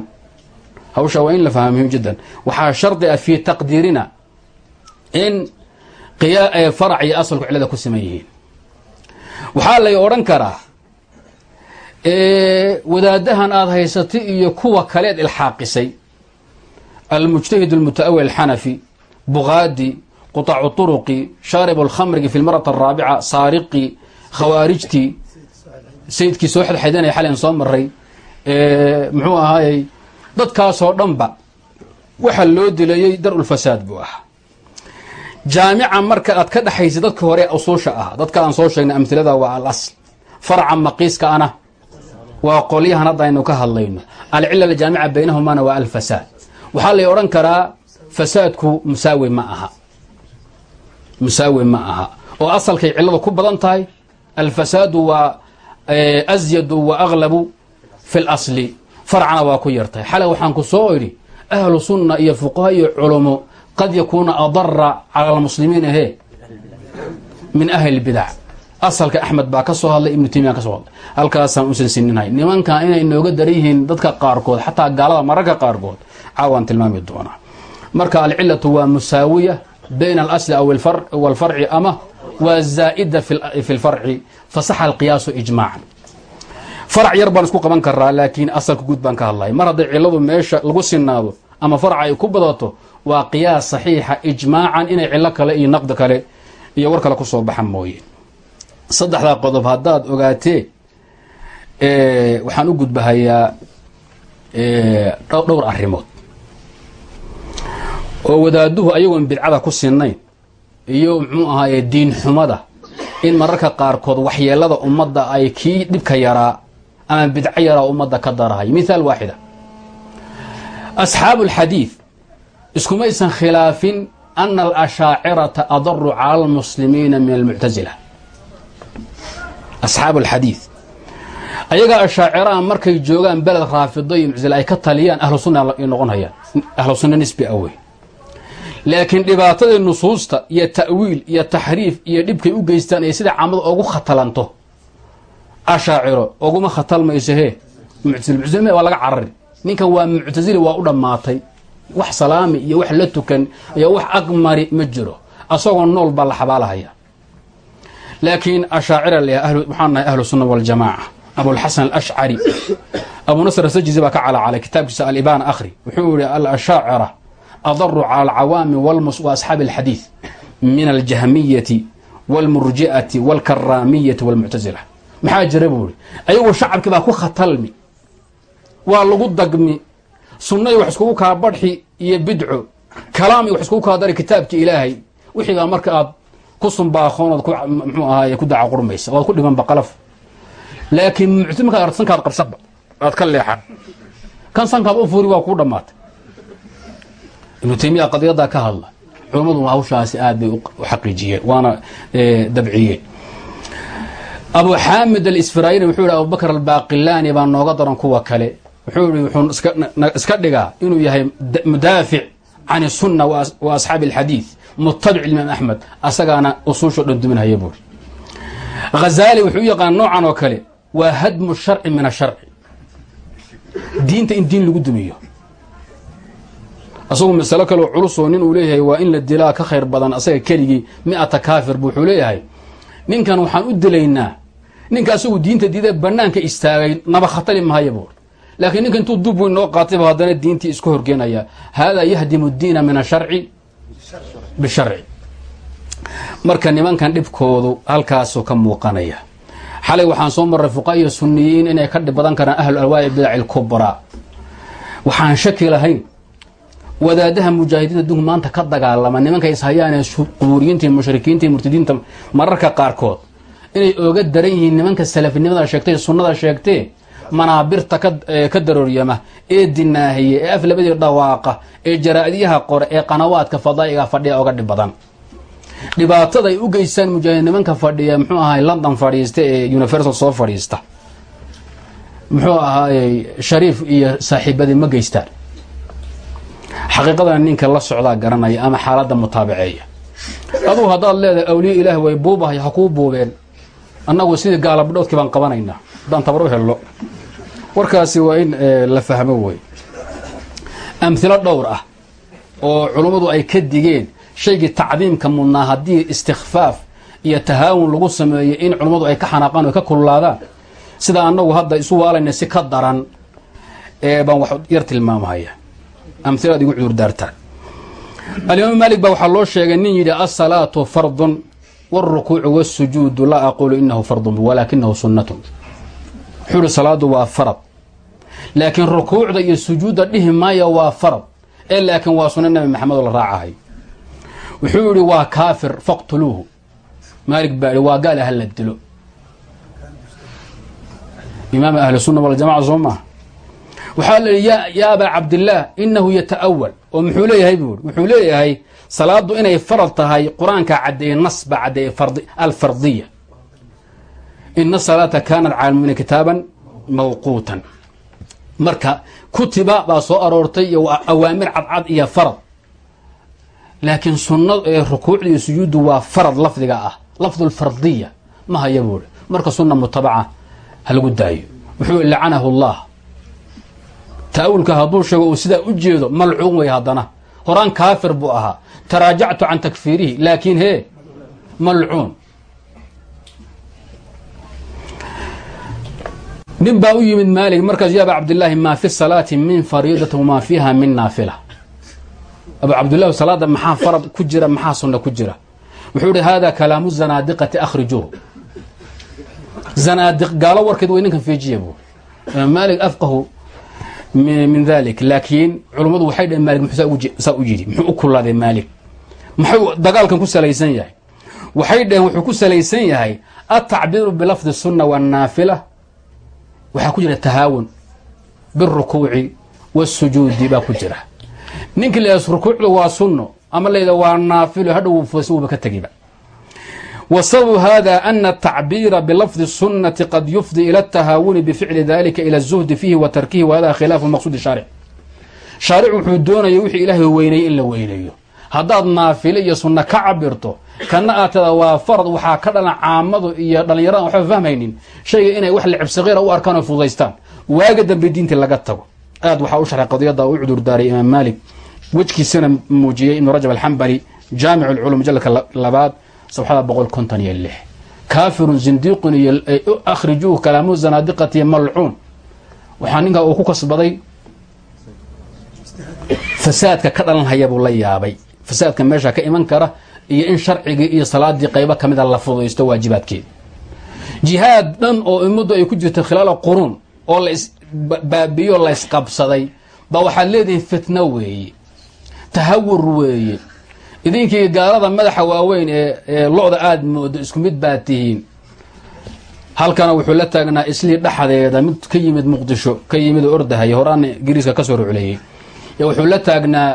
Hawsha waa in la fahma muhiim jiddan. Waxaa shardi ah fii taqdiirina in farac iyo asalku cilada ku siman yihiin. Waxaa lay odhan karaa wadaadahan aada haysatay iyo kuwa kale eed ilxaaqisay. Almujtahid almutaawil alxanafi buqaadi quطacu turuqi shaarib اlkhamrigi fi lmarata araabica saariqi khawaarijtii sayidkii soo xedxedanaya xalen soo maray muxuu ahaayey dadkaasoo dhanba waxa loo dilayey dar ulfasaad buu ah jaamica marka aad ka dhexaysa dadka hore usuusha ah dadka aan soo sheegnay amhilada waa alasl farca maqiiska ana. Waa qolyahan hadda aynu ka hadlayno. Alcila aljaamica baynahumana waa alfasaad waxaa lay odhan karaa fasaadku musaawi ma aha. Musaawi ma aha. Oo asalkay ciladu ku badan tahay alfasaadu waa asyadu wa aglabu fi lasli farcana waa ku yartahay xalay waxaan ku soo idhi ahlu sunna iyo fuqaha iyo culumo qad yakuuna adara cala almuslimiina he min ahli bidac asalka axmed baa ka soo hadlay ibnu taymiya ka soo hadlay halkaasaan usan sininahay nimankan inay inooga daran yihiin dadka qaarkood xataa gaalada mararka qaarkood caawaan tilmaami doonaa marka alcilatu waa musaawiya bayna alasli walfarci ama waa zaa'ida fi lfarci fasaxa alqiyaasu ijmaacan farac yar baan isku qaban karaa laakiin asalka guud baan ka hadlaya mar hadday ciladu meesha lagu sinaado ama farca ay ku badato waa qiyaas saxiixa ijmaacan inay cilo kale iyo naqdi kale iyo war kale ku soo baxa mooye. Saddexdaa qodob haddaad ogaatee waxaan u gudbahayaa dhowr arrimood. Oo wadaaduhu ayagoon bidcada ku sinayn iyo muxuu ahaaye diin xumada in mararka qaarkood waxyeelada ummadda ay kii dhibka yaraa ama bidco yaraa ummadda ka darahay. Mithaal waaxida. Asxaabu alxadiid iskumaysan khilaafin ana alashaacirata adaru cala almuslimiina min almuctasila asxaabu alxadiid ayagaa ashaaciraha markay joogaan beled raafido iyo muctasila ay ka taliyaan ahlu sunna ay noqon hayaan ahlu sunna nisbi awey. Laakiin dhibaatadii nusuusta iyo ta'wiil iyo taxriif iyo dhibkay u geystaan ee sida caamada ugu khatalanto. Ashaaciro oguma khatalmayso hee muctasil muctasil waa laga carari. Ninkan waa muctasili waa u dhammaatay wax salaami iyo wax la tukan iyo wax aqmari ma jiro asagoo nool baa la xabaalahaya laakiin ashaacira waxaan nahay ahlu sunna waljamaaca abulxasan alashcari abu nasr sajizi baa ka calacalay kitaabkiisa alibaan akhri wuxuu yihi alashaacira adaru cala alcawaami walmus wa asxaabi alxadiid min aljahmiyati wاlmurji'ati wاlkaraamiyati wاlmuctasila maxaa jira buu ihi ayagoo shacabkii baa ku khatalmi waa lagu dagmi sunna iyo wax iskugu kaa badxi iyo bidco. Kalaam iyo wax iskugu kaa dari kitaabki ilaahay. Wixii baa marka aad ku sumbaaqoonood mxuu ahaay ku daca qurmaysa ku dhiman baqalaf. Laakiin mucti markaad sankaad qabsaba waad ka leexan. Kan sankaad u furi waa kuu dhammaatay. Ibnu taymiya qadiyaddaa ka hadla. Culammadu hawshaasi aad bay u xaqiijiyeen waana dabciyeen. Abu xaamid alisfirayni wuxuu yihi abubakr albaaqilaani baa nooga daran kuwa kale wuxuu yidhi wuxuu iska dhigaa inuu yahay mudaafic can sunna wa asxaabi alxadiid mutabic limaam axmed asagaana usuushoo dhan duminhaya buuri hazaali wuxuu u yaqaan noocan oo kale waa hadmu sharci min asharci diinta in diin lagu dumiyo. Asagu masalo kaleo culusoo nin uu leeyahay waa in la dilaa ka khayr badan asaga keligii mi'ata kaafir bu wuxuu leeyahay. Ninkan waxaan u dilaynaa ninka asagu diinta diida banaanka istaagay naba khatali mahayo buuri laakiin ninka intuu dub weyn noo qaatayba haddana diintii isku horgeenaya. Haadaa yahdimu diina min asharci bisharci. Marka nimankan dhibkoodu halkaasuu ka muuqanaya. Xalay waxaan soo marray fuqa iyo suniyiin inay ka dhib badan karaan ahlu alwaa'i bidaci lkubraa waxaan shaki lahayn. Wadaadaha mujaahidiinta adduunku maanta ka dagaalama nimanka ishayaanee qubuuriyiinta iyo mushrikiinta mararka qaarkood. Inay ooga daran yihiin nimanka salafinimada sheegtay sunnada sheegtee manaabirta ka darooryama ee dinaahiye ee af labadii dhawaaqa ee jaraa'idyaha qore ee qanawaadka fadaa'iga fadhiya oga dhib badan. Dhibaatada ay u geystaan mujaahid nimanka fadhiya muxuu ahaay london fadhiista ee universal soo fadhiista. Muxuu ahaayey shariif iyo saaxiibadii ma geystaan. Xaqiiqadana ninka la socdaa garanaya ama xaaladda mutaabaceeya adugu haddaad leedahay awliya ilaah way buubahay ha kuu buubeen. Annagu sidii gaalabdhoodkii baan qabanaynaa haddaan tabar u helno. Warkaasi waa in la fahmo wey amhilo dhowr ah oo culummadu ay ka digeen shaygii tacdiimka mudnaa haddii istikfaaf iyo tahaawun lagu sameeyo in culummadu ay ka xanaaqaan o ka kululaadaan sida annagu hadda isu waalayna si ka daran baan wax yar tilmaamhaya amhilaad igu cudurdaartaan alimaam maalik baa waxaa loo sheegay nin yidhi asalaatu fardun wاlrukuucu wاsujuudu laa aqulu inahu fardun walaakinahu sunnatun ihi salaadu waa farad. Laakiin rukuucda iyo sujuudda dhihi maayo waa farad ee laakiin waa sunna nabi maxamed oo la raacahay wuxuu yihi waa kaafir faqtuluuhu. Maalik baa ihi waa gaal hala dilo. Imaam ahli sunna waljamaca soo maaha waxaa la yidhi ya abaa cabdillaah inahu yata'awal oo muxuu leeyahay buuri wuxuu leeyahay salaadu inay farad tahay qur'aanka caddeeye nas baa caddeeye alfardiya ina salaata kaanat cala lmumina kitaaban mawquutan marka kutiba baa soo aroortay iyo awaamir cadcad iyo farad laakiin sunna rukuucda iyo sujuuddu waa farad lafdiga ah lafdu lfardiya ma haya buuri marka sunna mutabaca ha lagu daayo wuxuu lacanahu allah ta'awulka hadduu sheego uu sidaa u jeedo malcuun wey haddana horaan kaafir buu ahaa taraajactu can takfiirihi laakiin hee malcuun nin baa u yimid maalig markaas ya aba cabdillaahi maa fi salaati min fariidati wamaa fiiha min naafila. Abu cabdillahi salaada maxaa farad ku jira maxaa sunna ku jira? Wuxuu ihi hada kalaamu zanaadiqati akhrijuuhu zanaadiq gaalo warkeed way ninkan feejiya buu. Imaam maalig afqahu min dalik laakiin culummadu waxay dhaheen maalig muxuu saa u yidhi muxuu u kulaaday maalig muxuu dagaalkan ku salaysan yahay. Waxay dhaheen wuxuu ku salaysan yahay atacbiiru bilafdi sunna wanaafila waxaa ku jira tahaawun birukuuci wasujuudi baa ku jira. Ninki la rukuucdu waa sunno ama layda waa naafilo hadhow wuuba ka tegiba. Wa sababu hada ana atacbiira bilafdi sunnati qad yufdi ila atahaawuni bificli dalika ila azuhdi fiihi wa tarkihi wa hada khilaafu maqsuudi shaaric. Shaaric wuxuu doonaya wixii ilaahay weyneeyey in la weyneeyo. Haddaad naafile iyo sunno ka cabirto kana aad tada waa farad waxaa ka dhalan caamadu iyo dhallinyaradan waxba fahmaynin. Shayga inay wax licibsaqiira u arkaan oo fudaystaan waaga dambe diintii laga tago. Aad waxaa u sharxay qadiyadda u cudur daaray imaam maalik. Wejkiisana muujiyey ibnu rajab alxambali jaamic lculum mujalladka labaad sabxada boqol konton iyo lix. Kaafirun zindiiqun iyo akhrijuuhu kalaamu zanaadiqati malcuun. Waxaa ninkaa uu ku kasbaday fasaadka ka dhalan haya buu la yaabay. Fasaadka meesha ka iman kara iyo in sharcigii iyo salaadii qaybo ka mida la fudaysto waajibaadkeeda jihaad dhan oo ummaddu ay ku jirto khilaala quruun oo la isbaabiyo la ysqabsaday baa waxaad leedihiin fitno weeye tahawur weeye idinkii gaalada madaxa waaweyn ee lo-da aada moodo isku mid baad tihiin. Halkana wuxuu la taagnaa islii dhexdeeda mid ka yimid muqdisho ka yimid oo ordahaya horaana ingiriiska ka soo rucleeyey wuxuu la taagnaa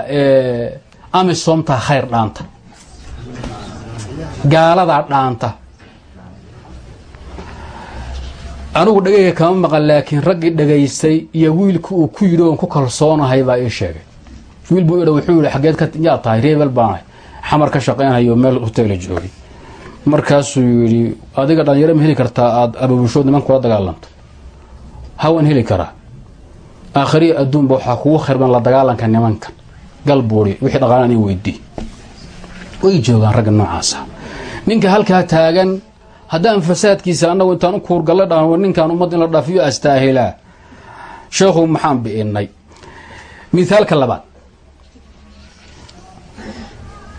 amisomta khayr dhaanta gaaladaa dhaanta. Anigu dhegayga kama maqan laakiin raggii dhegaystay iyo wiilka uu ku yidhi oon ku kalsoonahay baa ii sheegay. Wiil buu idha wuxuu yihi xageed ka yaa tahay reebel baanahay xamar ka shaqaynhayo meel hoteela joogay markaasuu yidhi adiga dhalinyaro ma heli kartaa aada ababushood niman kula dagaalanto. Hawan heli karaa. Aakhiriya adduunba waxaa kugu khirban la dagaalanka nimankan galbuuri wixii dhaqaalan i weydii. Way joogaan ragga noocaasa ninka halkaa taagan haddaan fasaadkiisa annagu intaan u kuurgalla dhaan ninkaan ummad in la dhaafiyo astaahilaa sheekhu maxaan bi'inay? Mithaalka labaad.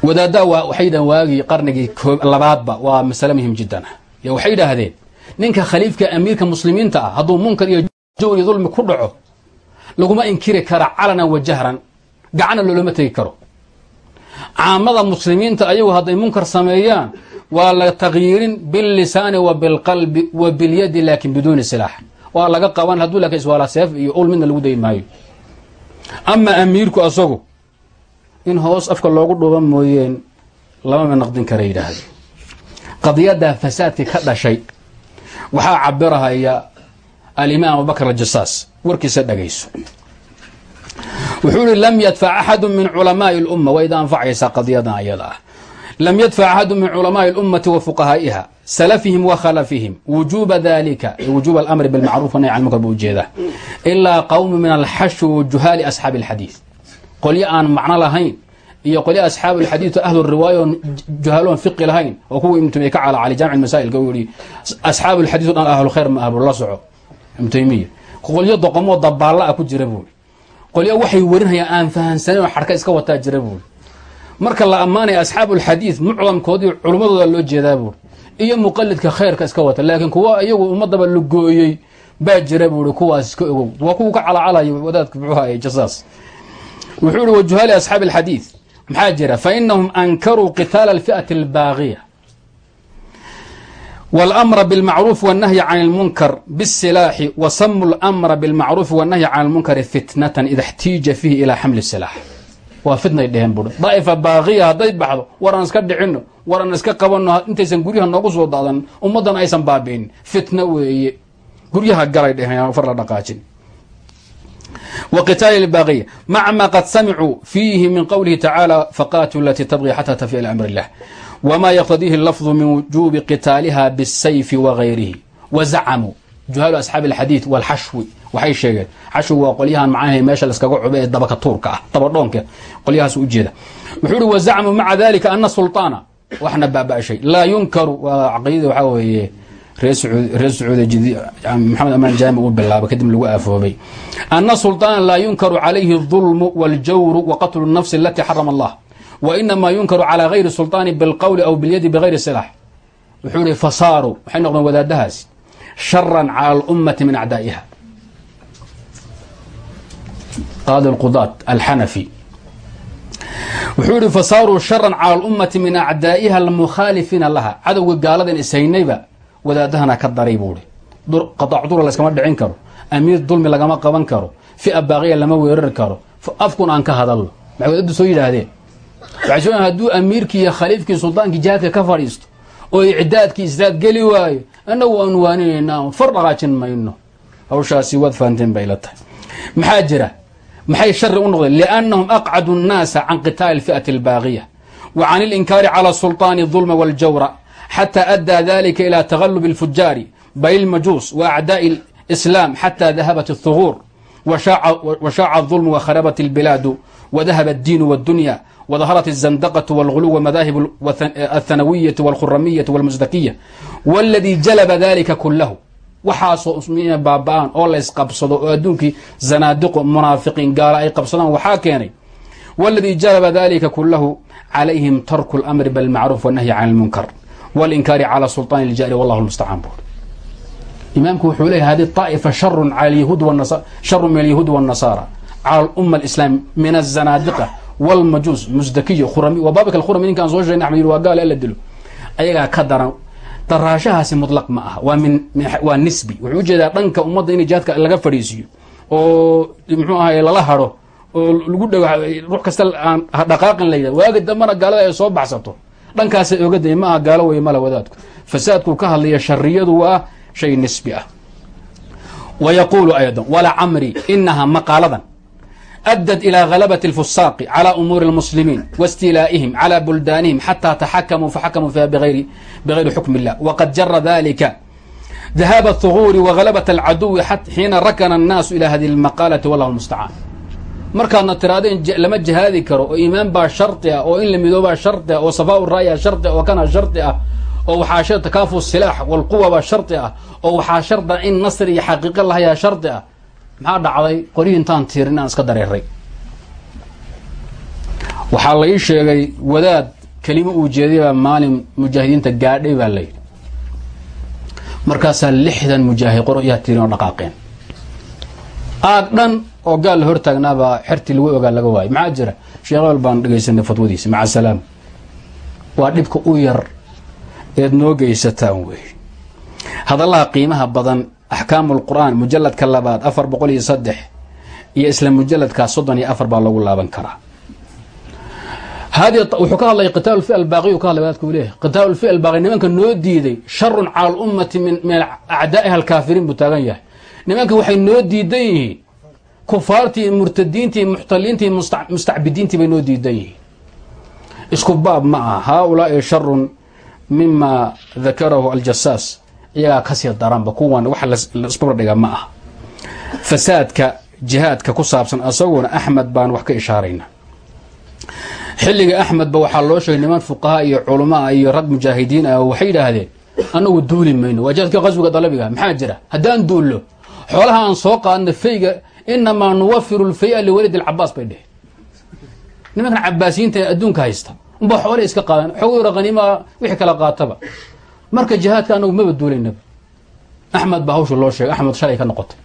Wadaaddaa waxay yidhahan waagii qarnigii labaadba waa masale muhiim jiddan. Yo waxay yidhaahdeen ninka khaliifka amiirka muslimiinta ah hadduu munkar iyo jawr iyo dulmi ku dhaco laguma inkiri kara calanan wa jahran gacana loolama tegi karo. Caamada muslimiinta ayagu hadday munkar sameeyaan waa la takyiirin billisaani wa bilqalbi wa bilyadi laakin biduuni silaax. Waa laga qaban hadduu laakin iswaala seef iyo ul midna lagu dayi maayo. Ama amiirku asagu in hoos afka loogu dhuuban mooyeen lamama naqdin kara yidhaahde qadiyadda fasaadkii ka dhashay waxaa cabirahaya alimaam abubakr aljasaas warkiisa dhagayso. Wuxuu ihi lam yadfac axadu min culamaai اlumma waa ida anfacaysaa qadiyadan ayada ah lam yadfac axadu min culamaai اlummati wa fuqahaa'iha salafihim wa khalafihim. Wujuba dalika wujuba almri bilmacruuf wanahy can munkar buu u jeedaa. Ilaa qowmu min alxashi wajuhaali asxaabi اlxadiid qolyo aan macno lahayn iyo qolyo asxaabu lxadiid ahlu riwaayaon juhaaloon fiqi lahayn oo kuwa ibnu taymiya ka calacalay jamc masaa'ilka u yihi asxaabu lxadiid o dhan ahlulkhayr ma ah la soco. Ibnu qolyo doqomoo dabaalla ah ku jira buuri qolyo waxay warinhayaan aan fahansaneyn oo xarka iska wataa jira buuri marka la ammaanaya asxaabu ulxadiid mucdamkoodii culummadooda loo jeedaa buuri iyo muqalidka khayrka iska wata laakiin kuwa iyagu ummadaba lugooyey baa jira buui kuwaas iska ogow. Waa kuwa ka calacalaya wadaadka muxuhay jasaas. Wuxuu ihi wajuhaali asxaabi alxadiid maxaa jira? Fa inahum ankaruu qitaala alfi'ati albaaqiya walamra bilmacruufi wannahyi can ilmunkar bisilaaxi wa lamra bilmacruufi wannahyi can ilmunkari fitnatan ida xtiija fiihi ilaa xamli silaax waa fitnay dheheen bui daa'ifa baaqiya hadday baxdo war aan iska dhicino war aan iska qabano intaysan guryaha noogu soo daadan ummaddan aysan baabi'in fitno weeye guryaha galay dheheen far la dhaqaajin وqتاaل الباغية مع ma qad samcuu فيhi min qwلihi تaعالى fqاtلوا اlatي تبغي xتى تفي إلى أمر الله وma yqتضيهi اللفظ min وuجوب qتاalha bالسyف وغayrihi وزacmوا juhaalu أصxaabi الxadيiث والxashwi waxay sheegeen xashwigu waa qolyahan macnaha meesha laskaga cube ee dabaka tuurka ah dabadhoonka qolyahaas ujeeda wuxuu uhi وزacmuu maعa ذalika أna سulطاana waxna baaba'shay laa yunkaru waa caqidada waxaa weeye reer sacuudi maxamed amaan jaami uu bilaaba kadib lagu aafoobay ana sulطaana laa yunkaru calayhi الظulmu wاljawru waqatlu الnafsi alati xarama allah wainama yunkaru calى gayri sulطaani biاlqowli aw biاlyadi bغayri silax wuxuu ihi fasaaruu waxay noqdeen wadaadahaasi sharan calى اlummati min acdaa'iha qaadi lqudaat alxanafi wuxuu yihi fa saaruu sharan cala alummati min acdaa'iha almukhaalifiina laha cadowga gaaladan ishaynayba wadaadahana ka daray buu hi qadaacdura layskama dhicin karo amiir dulmi lagama qaban karo fi'a baaqiya lama weerari karo afkun aan ka hadalno maxay wadaaddu soo yidhaahdeen waxay soo hadduu amiirkii iyo khaliifkii suldaankii jihaadka ka fadhiisto oo icdaadkii israad geli waayo annagu waanu waaninaynaa far dhaqaajin mayno hawshaasi waad fahanteen bay la tahay maxaa jira maxay shari u noqdeen liannahum aqcadu nnaasa can qitaali alfi'ati albaaqiya wa can ilinkaari cala sulطaani dulma waاljawra xtى أdى ذlika إlى تغلب الفujaar bal الmajuus وأعdاء الإسlاam xtى dahabt الثغور وشhاc الظulم وkhربت البilaad وdahب الdiin والdunya وظahرت الزندقة والغلو ومdاhب الثanوية والkhuramiية والمsدكية والذي جلبa ذlika kulahu waxaasoo ismiina baaba'aan oo laysqabsado oo adduunkii zanaadiqo munaafiqiin gaala ay qabsadaan waxaa keenay والذي جلبa ذlika kulahu عalayهim tarku الأمr bالmacروف والنهي عن المنkر wاlinkaari calى sulطaan اljari wallah اlmustacaan buuri imaamku wuxuu leeyahy hadi طaa'ifa sharu min alyahuud والnasaara calى اluma اlislaam min الzanaadiqa wاlmajuus musdakiyo khurami waa baabika khurami ninkaan soo sheegna axmed yiri waa gaal la dilo ayagaa ka daran daraashahaasi mutlaq ma aha. Waa nisbi. Wuxuu u jeedaa dhanka ummadda in jihaadka laga fadhiisiyo oo muxuu ahay lala hadho oo lagu dhego ruux kasta aan dhaqaaqin la yidhah dambana gaalada ay soo baxsato dhankaasa ogaday ma aha gaalo wey mala wadaadku. Fasaadku ka hadlaya shariyadu waa shay nisbi ah. Wa yaquulu ayadan walacamri inahaa maqaaladan. أdت إilى غلبة الفusaaqi عlى umuuri الmuslimiin واstilaa'ihim عlى buldaanihim xatى تaxakamuu faxakamuu fiha bغayri xukm الlah وqad jara ذlika ذahاab الثغuuri وغلبة الcaduwi xiina rakna الnaasu ilى hadi الmaqاlaةi wallah الmustacaan markaadna tiraadeen lama jihaadi karo oo iimaan baa shardi ah oo in la midoobaa shardi ah oo safaa ra'ya shardi ah oo kana shardi ah oo waxaa takaafu silaax walquwa baa shardi ah oo waxaa sharda in nasri iyo xaqiiqo lahayaa shardi ah maxaa dhacday? Qoryihii intaan tiirin aan iska dareeray. Waxaa la ii sheegay wadaad kelimo uu jeedayabaa maalin mujaahidiinta gaadhay baa layidhi markaasaa lixdan mujaahid qoryaa tiirin oo dhaqaaqeen. Aag dhan oo gaal la hortaagnaabaa xertii lagu ogaa laga waayay. Maxaa jira? Sheekh ebel baan dhegaysanay fatwadiisa. Maca salaam. Waa dhibka u yar eed noo geysataan wey hadallaha qiimaha badan axkaamu lqur'aan mujaladka labaad afar boqol iyo saddex iyo isla mujaladkaa soddon iyo afar baa lagu laaban karaa. Wuxuu ka hadlay qitaal fi albaaqiy ka hadlay wadaadku leeyahay. Qitaal fi albaaqi nimanka noo diiday sharun cala alummati min acdaa'iha alkaafiriin buu taagan yahay. Nimanka waxay noo diidan yihiin kufaartii murtadiintii muxtaliintii mustacbidiintii bay noo diidan yihiin. Isku baab ma aha. Haaulaai sharun mima dakarahu aljasaas iyagaa ka sii daranba kuwan wax lasbabardhiga ma aha. Fasaadka jihaadka ku saabsan asaguna axmed baan wax ka ishaarayna. Xilliga axmedba waxaa loo sheegay niman fuqaha iyo culamaa iyo rag mujaahidiin ah waxay yidhaahdeen anagu duuli mayno waa jihaadka qaswiga dalabiga maxaa jira? Haddaan duullo xoolaha aan soo qaadna fayga inamaa nuwafiru lfaya liwalid alcabaas bay dheheen. Nimankan cabaasiyiinta ee adduunka haysta unba xoolay iska qaadan xoogura haniimaa wixii kala qaataba marka jihaadka anagu maba duulaynaba axmed baa hawsha loo sheegay axmed shalay ka noqotay.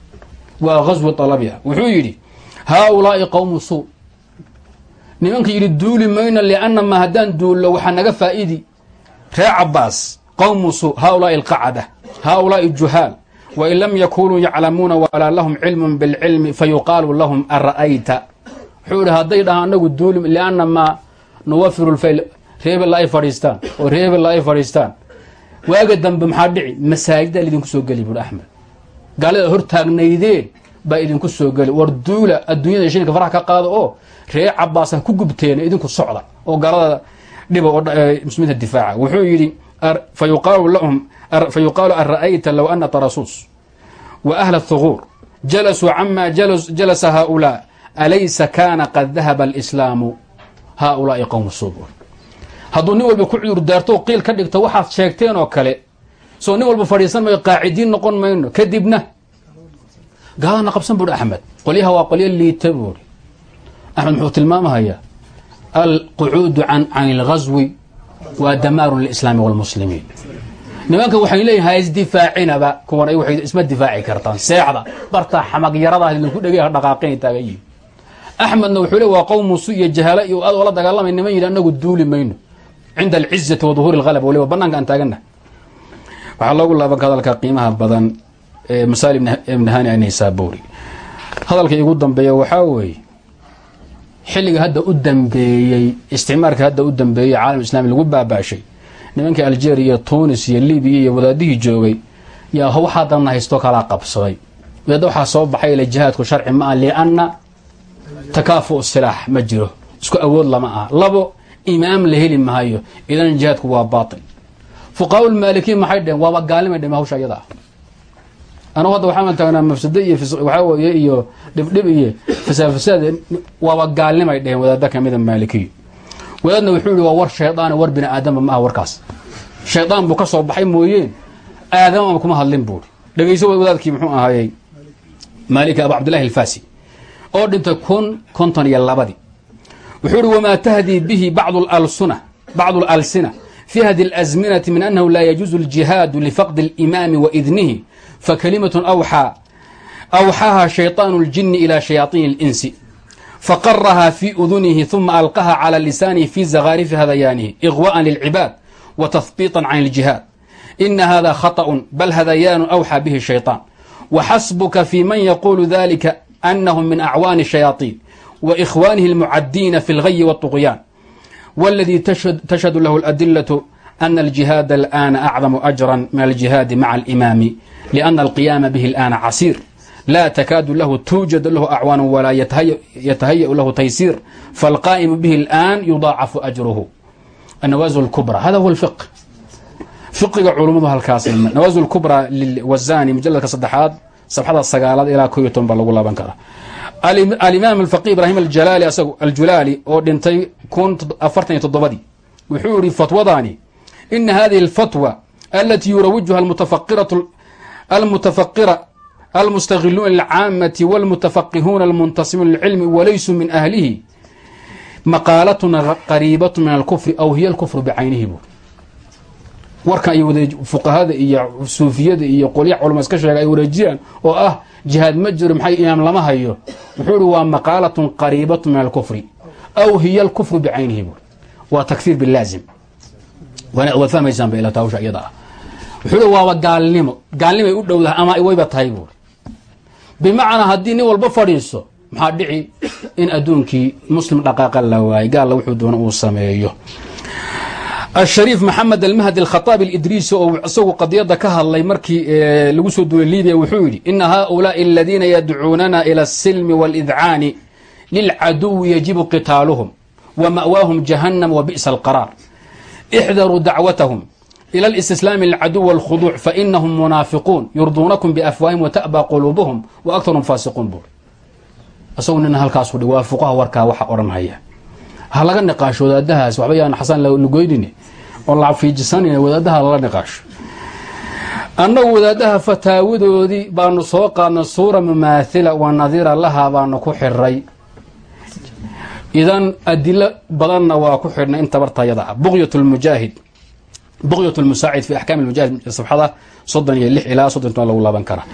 Waa ghaswi alabi wuxuu yidhi haaulaai qowmu suu. Nimanka yidhi duuli mayno liannamaa haddaan duullo waxaa naga faa'idi reer cabaas qowmu su haulaai alqacada haulaai juhaal wain lam yakunuu yaclamuuna walaa lahum cilmun bilcilmi fayuqaalu lahum ara'ayta? Wuxuu ihi hadday dhahaan anagu duulim lianna nuwafiru lfayl reebel ay fadhiistaan oo reebel ay fadhiistaan waaga dambe maxaa dhici? Masaajiddaa idinku soo geli buui axmed. Gaalada hortaagnaydeen baa idinku soo geli. War duula adduunyada shinka faraha ka qaado oo reer cabaasa ku gubteen idinku socda oo gaalada dhiba oo muslimiinta difaaca. Wuxuu yidhi fayuqaalu lahum fayuqaalu an ra'ayta low ana tarasuus wa ahla thuguur jalasuu cama jalasa haaulaa alaysa kaana qad dahaba alislaamu? Haaulaai qowmu subuur hadduu nin walba ku cudur daarto qiil ka dhigto waxaad sheegteen oo kale. Soo nin walba fadhiisan mayo qaacidiin noqon mayno. Kadibna gaalana qabsan buuhi axmed. Qolyaha waa qolyo liita buuri axmed muxuu tilmaamahayaa alqucuudu can ilghaswi waa damaarun lislaami wاlmuslimiin nimanka waxay leeyihiin ha isdifaacinaba kuwan ay waxay isma difaaci kartaan seexda bartaa xamagyarada idinku dhegay dhaqaaqinay taagan yihiin axmedna wuxuu le waa qowmu su iyo jahaalo iyo adoo la dagaalamay niman yidhi anagu duuli mayno cinda alcizati wa duhuuri اlhalab waliba banaanka aan taagana waxaa loogu laaban ka hadalka qiimaha badan ee masaali ibn hani anaysaburi hadalka igu dambeeya waxaa weeye xilliga hadda u dambeeyey isticmaarka hadda u dambeeyey caalam islami lagu baabaashay nimankii algeria tunis iyo libiya iyo wadaadihii joogay yaa waxaa danna haysto kalaa qabsaday wadaadda waxaa soo baxay ila jihaadku sharci ma ah lianna takaafu silaax ma jiro isku awood lama ah labo imaam la heli mahayo idan jihaadku waa baatil. Fuqahaa lmaalikiin maxay dheheen waaba gaalimay dheheen hawsha iyada ah anugu hadda waxaan taagnaa mafsado iyo waxaa weeye iyo dhibdhib iyo fasaad fasaad waaba gaalnimay dheheen wadaada kamida maalikiyo wadaadna wuxuu yihi waa war shaydaan war bini aadamba ma warkaas. Shaydaan buu ka soo baxay mooyeen aadamaba kuma hadlin buuri dhegeyso wadaadkii muxuu ahaayey? Maaliki abu cabdillahi alfasi oo dhintay kun konton iyo labadii wuxuu ihi wamaa tahdii bihi bacdu alsuna bacdu alalsina fi hadi alazminati min annahu laa yajuuzu aljihaadu lifaqdi alimaami waidnihi fakalimatun awxaa awxaaha shayطaanu اljini ilى shayaطiin اlinsi faqarahaa fi udunihi ثuma alqaha calى lisaanihi fi zakaarifi hadayaanihi iqwaءa lilcibaad wa tahbiiطa can اljihaad ina hada khaطأ bal hadayaanu awxaa bihi shayطaan waxasbuka fi man yaqulu dalika anahum min acwaani الshayaaطiin وإkhwaanihi اlmucadiina fi اlغyi wالطuqyaan wاladii tashhadu lahu اlأdilaة أن الجهاaد الآن أعظم أجرا من الجهاaد مع الإمام لأن القيام به الآن عسير لا تكاد له توجد له أعوان ولا يتهيأ له تيسير فالقائم به الآن يضاعف أجره النواز الكبرى هذا هو الفقه فقiga culmadu halkaas نواز الكبرى للwزاني مجلدka سدexaad صفxada sagaalaad ilaa ko iyo toban ba lagu laaban karaa alimaam alfaqih ibraahim aljalaali asagu aljulaali oo dhintay kun afartan iyo toddobadii. Wuxuu yihi fatwadaani ina hadihi alfatwa alati yurawijuha almutafaqira almustahiluuna lilcaamati walmutafaqihuuna almuntasibuuna lilcilmi walaysuu min ahlihi maqaalatuna qariibatu min alkufri aw hiya alkufru bicaynihi bu warkan ay fuqahada iyo suufiyada iyo qolya culama iska sheega ay wareejiyaan oo ah jihaad ma jiro maxay imaam lama hayo. Wuxuu ihi waa maqaalatun qariibatu min alkufri aw hiya alkufru bicaynihi bu waa takfiir bilaazim. Waad fahmaysaan ba ilata hawsha iyada ah. Wuxuu hi waaba gaalnimo. Gaalnimay u dhowdahay ama wayba tahay buuri bimacnaa haddii nin walba fadhiiso maxaa dhici in adduunkii muslim dhaqaaqa la waayay? Gaalla wuxuu doona uu sameeyo ashariif maxamed almahdi alkhataabi alidriisi oo isagu qadiyadda ka hadlay markii eh, lagu soo duulay libiya wuxuu yidhi ina haaulaai aladiina yadcuunana ila asilmi waalidcaani lilcaduwi yajibu qitaaluhum wa ma'waahum jahannam wa bi'sa alqaraar. Ixdaruu dacwatahum ila alistislaami alcaduw alkhuduuc fainahum munaafiquun yurduunakum biafwaahim wata'baa quluubuhum wa aktarum faasiquun. Buur isagoo nina halkaasudhi waafuqaha warkaa waxa odhanhaya ha laga niqaasho wadaadahaas waxba yaan xasan lagoynine oo la fiijisanayna wadaadaha lala niqaasho annagu wadaadaha fataawidoodii baanu soo qaadnay suura mumaathila wa nadiira lahaa baanu ku xiray idan adilo badanna waa ku xidhnay in tabartayada ah. Buqyat lmujaahid lmusaacid fi axkaam lmujaahid safxada soddon iyo lix ilaa soddon toban lagu laaban karaa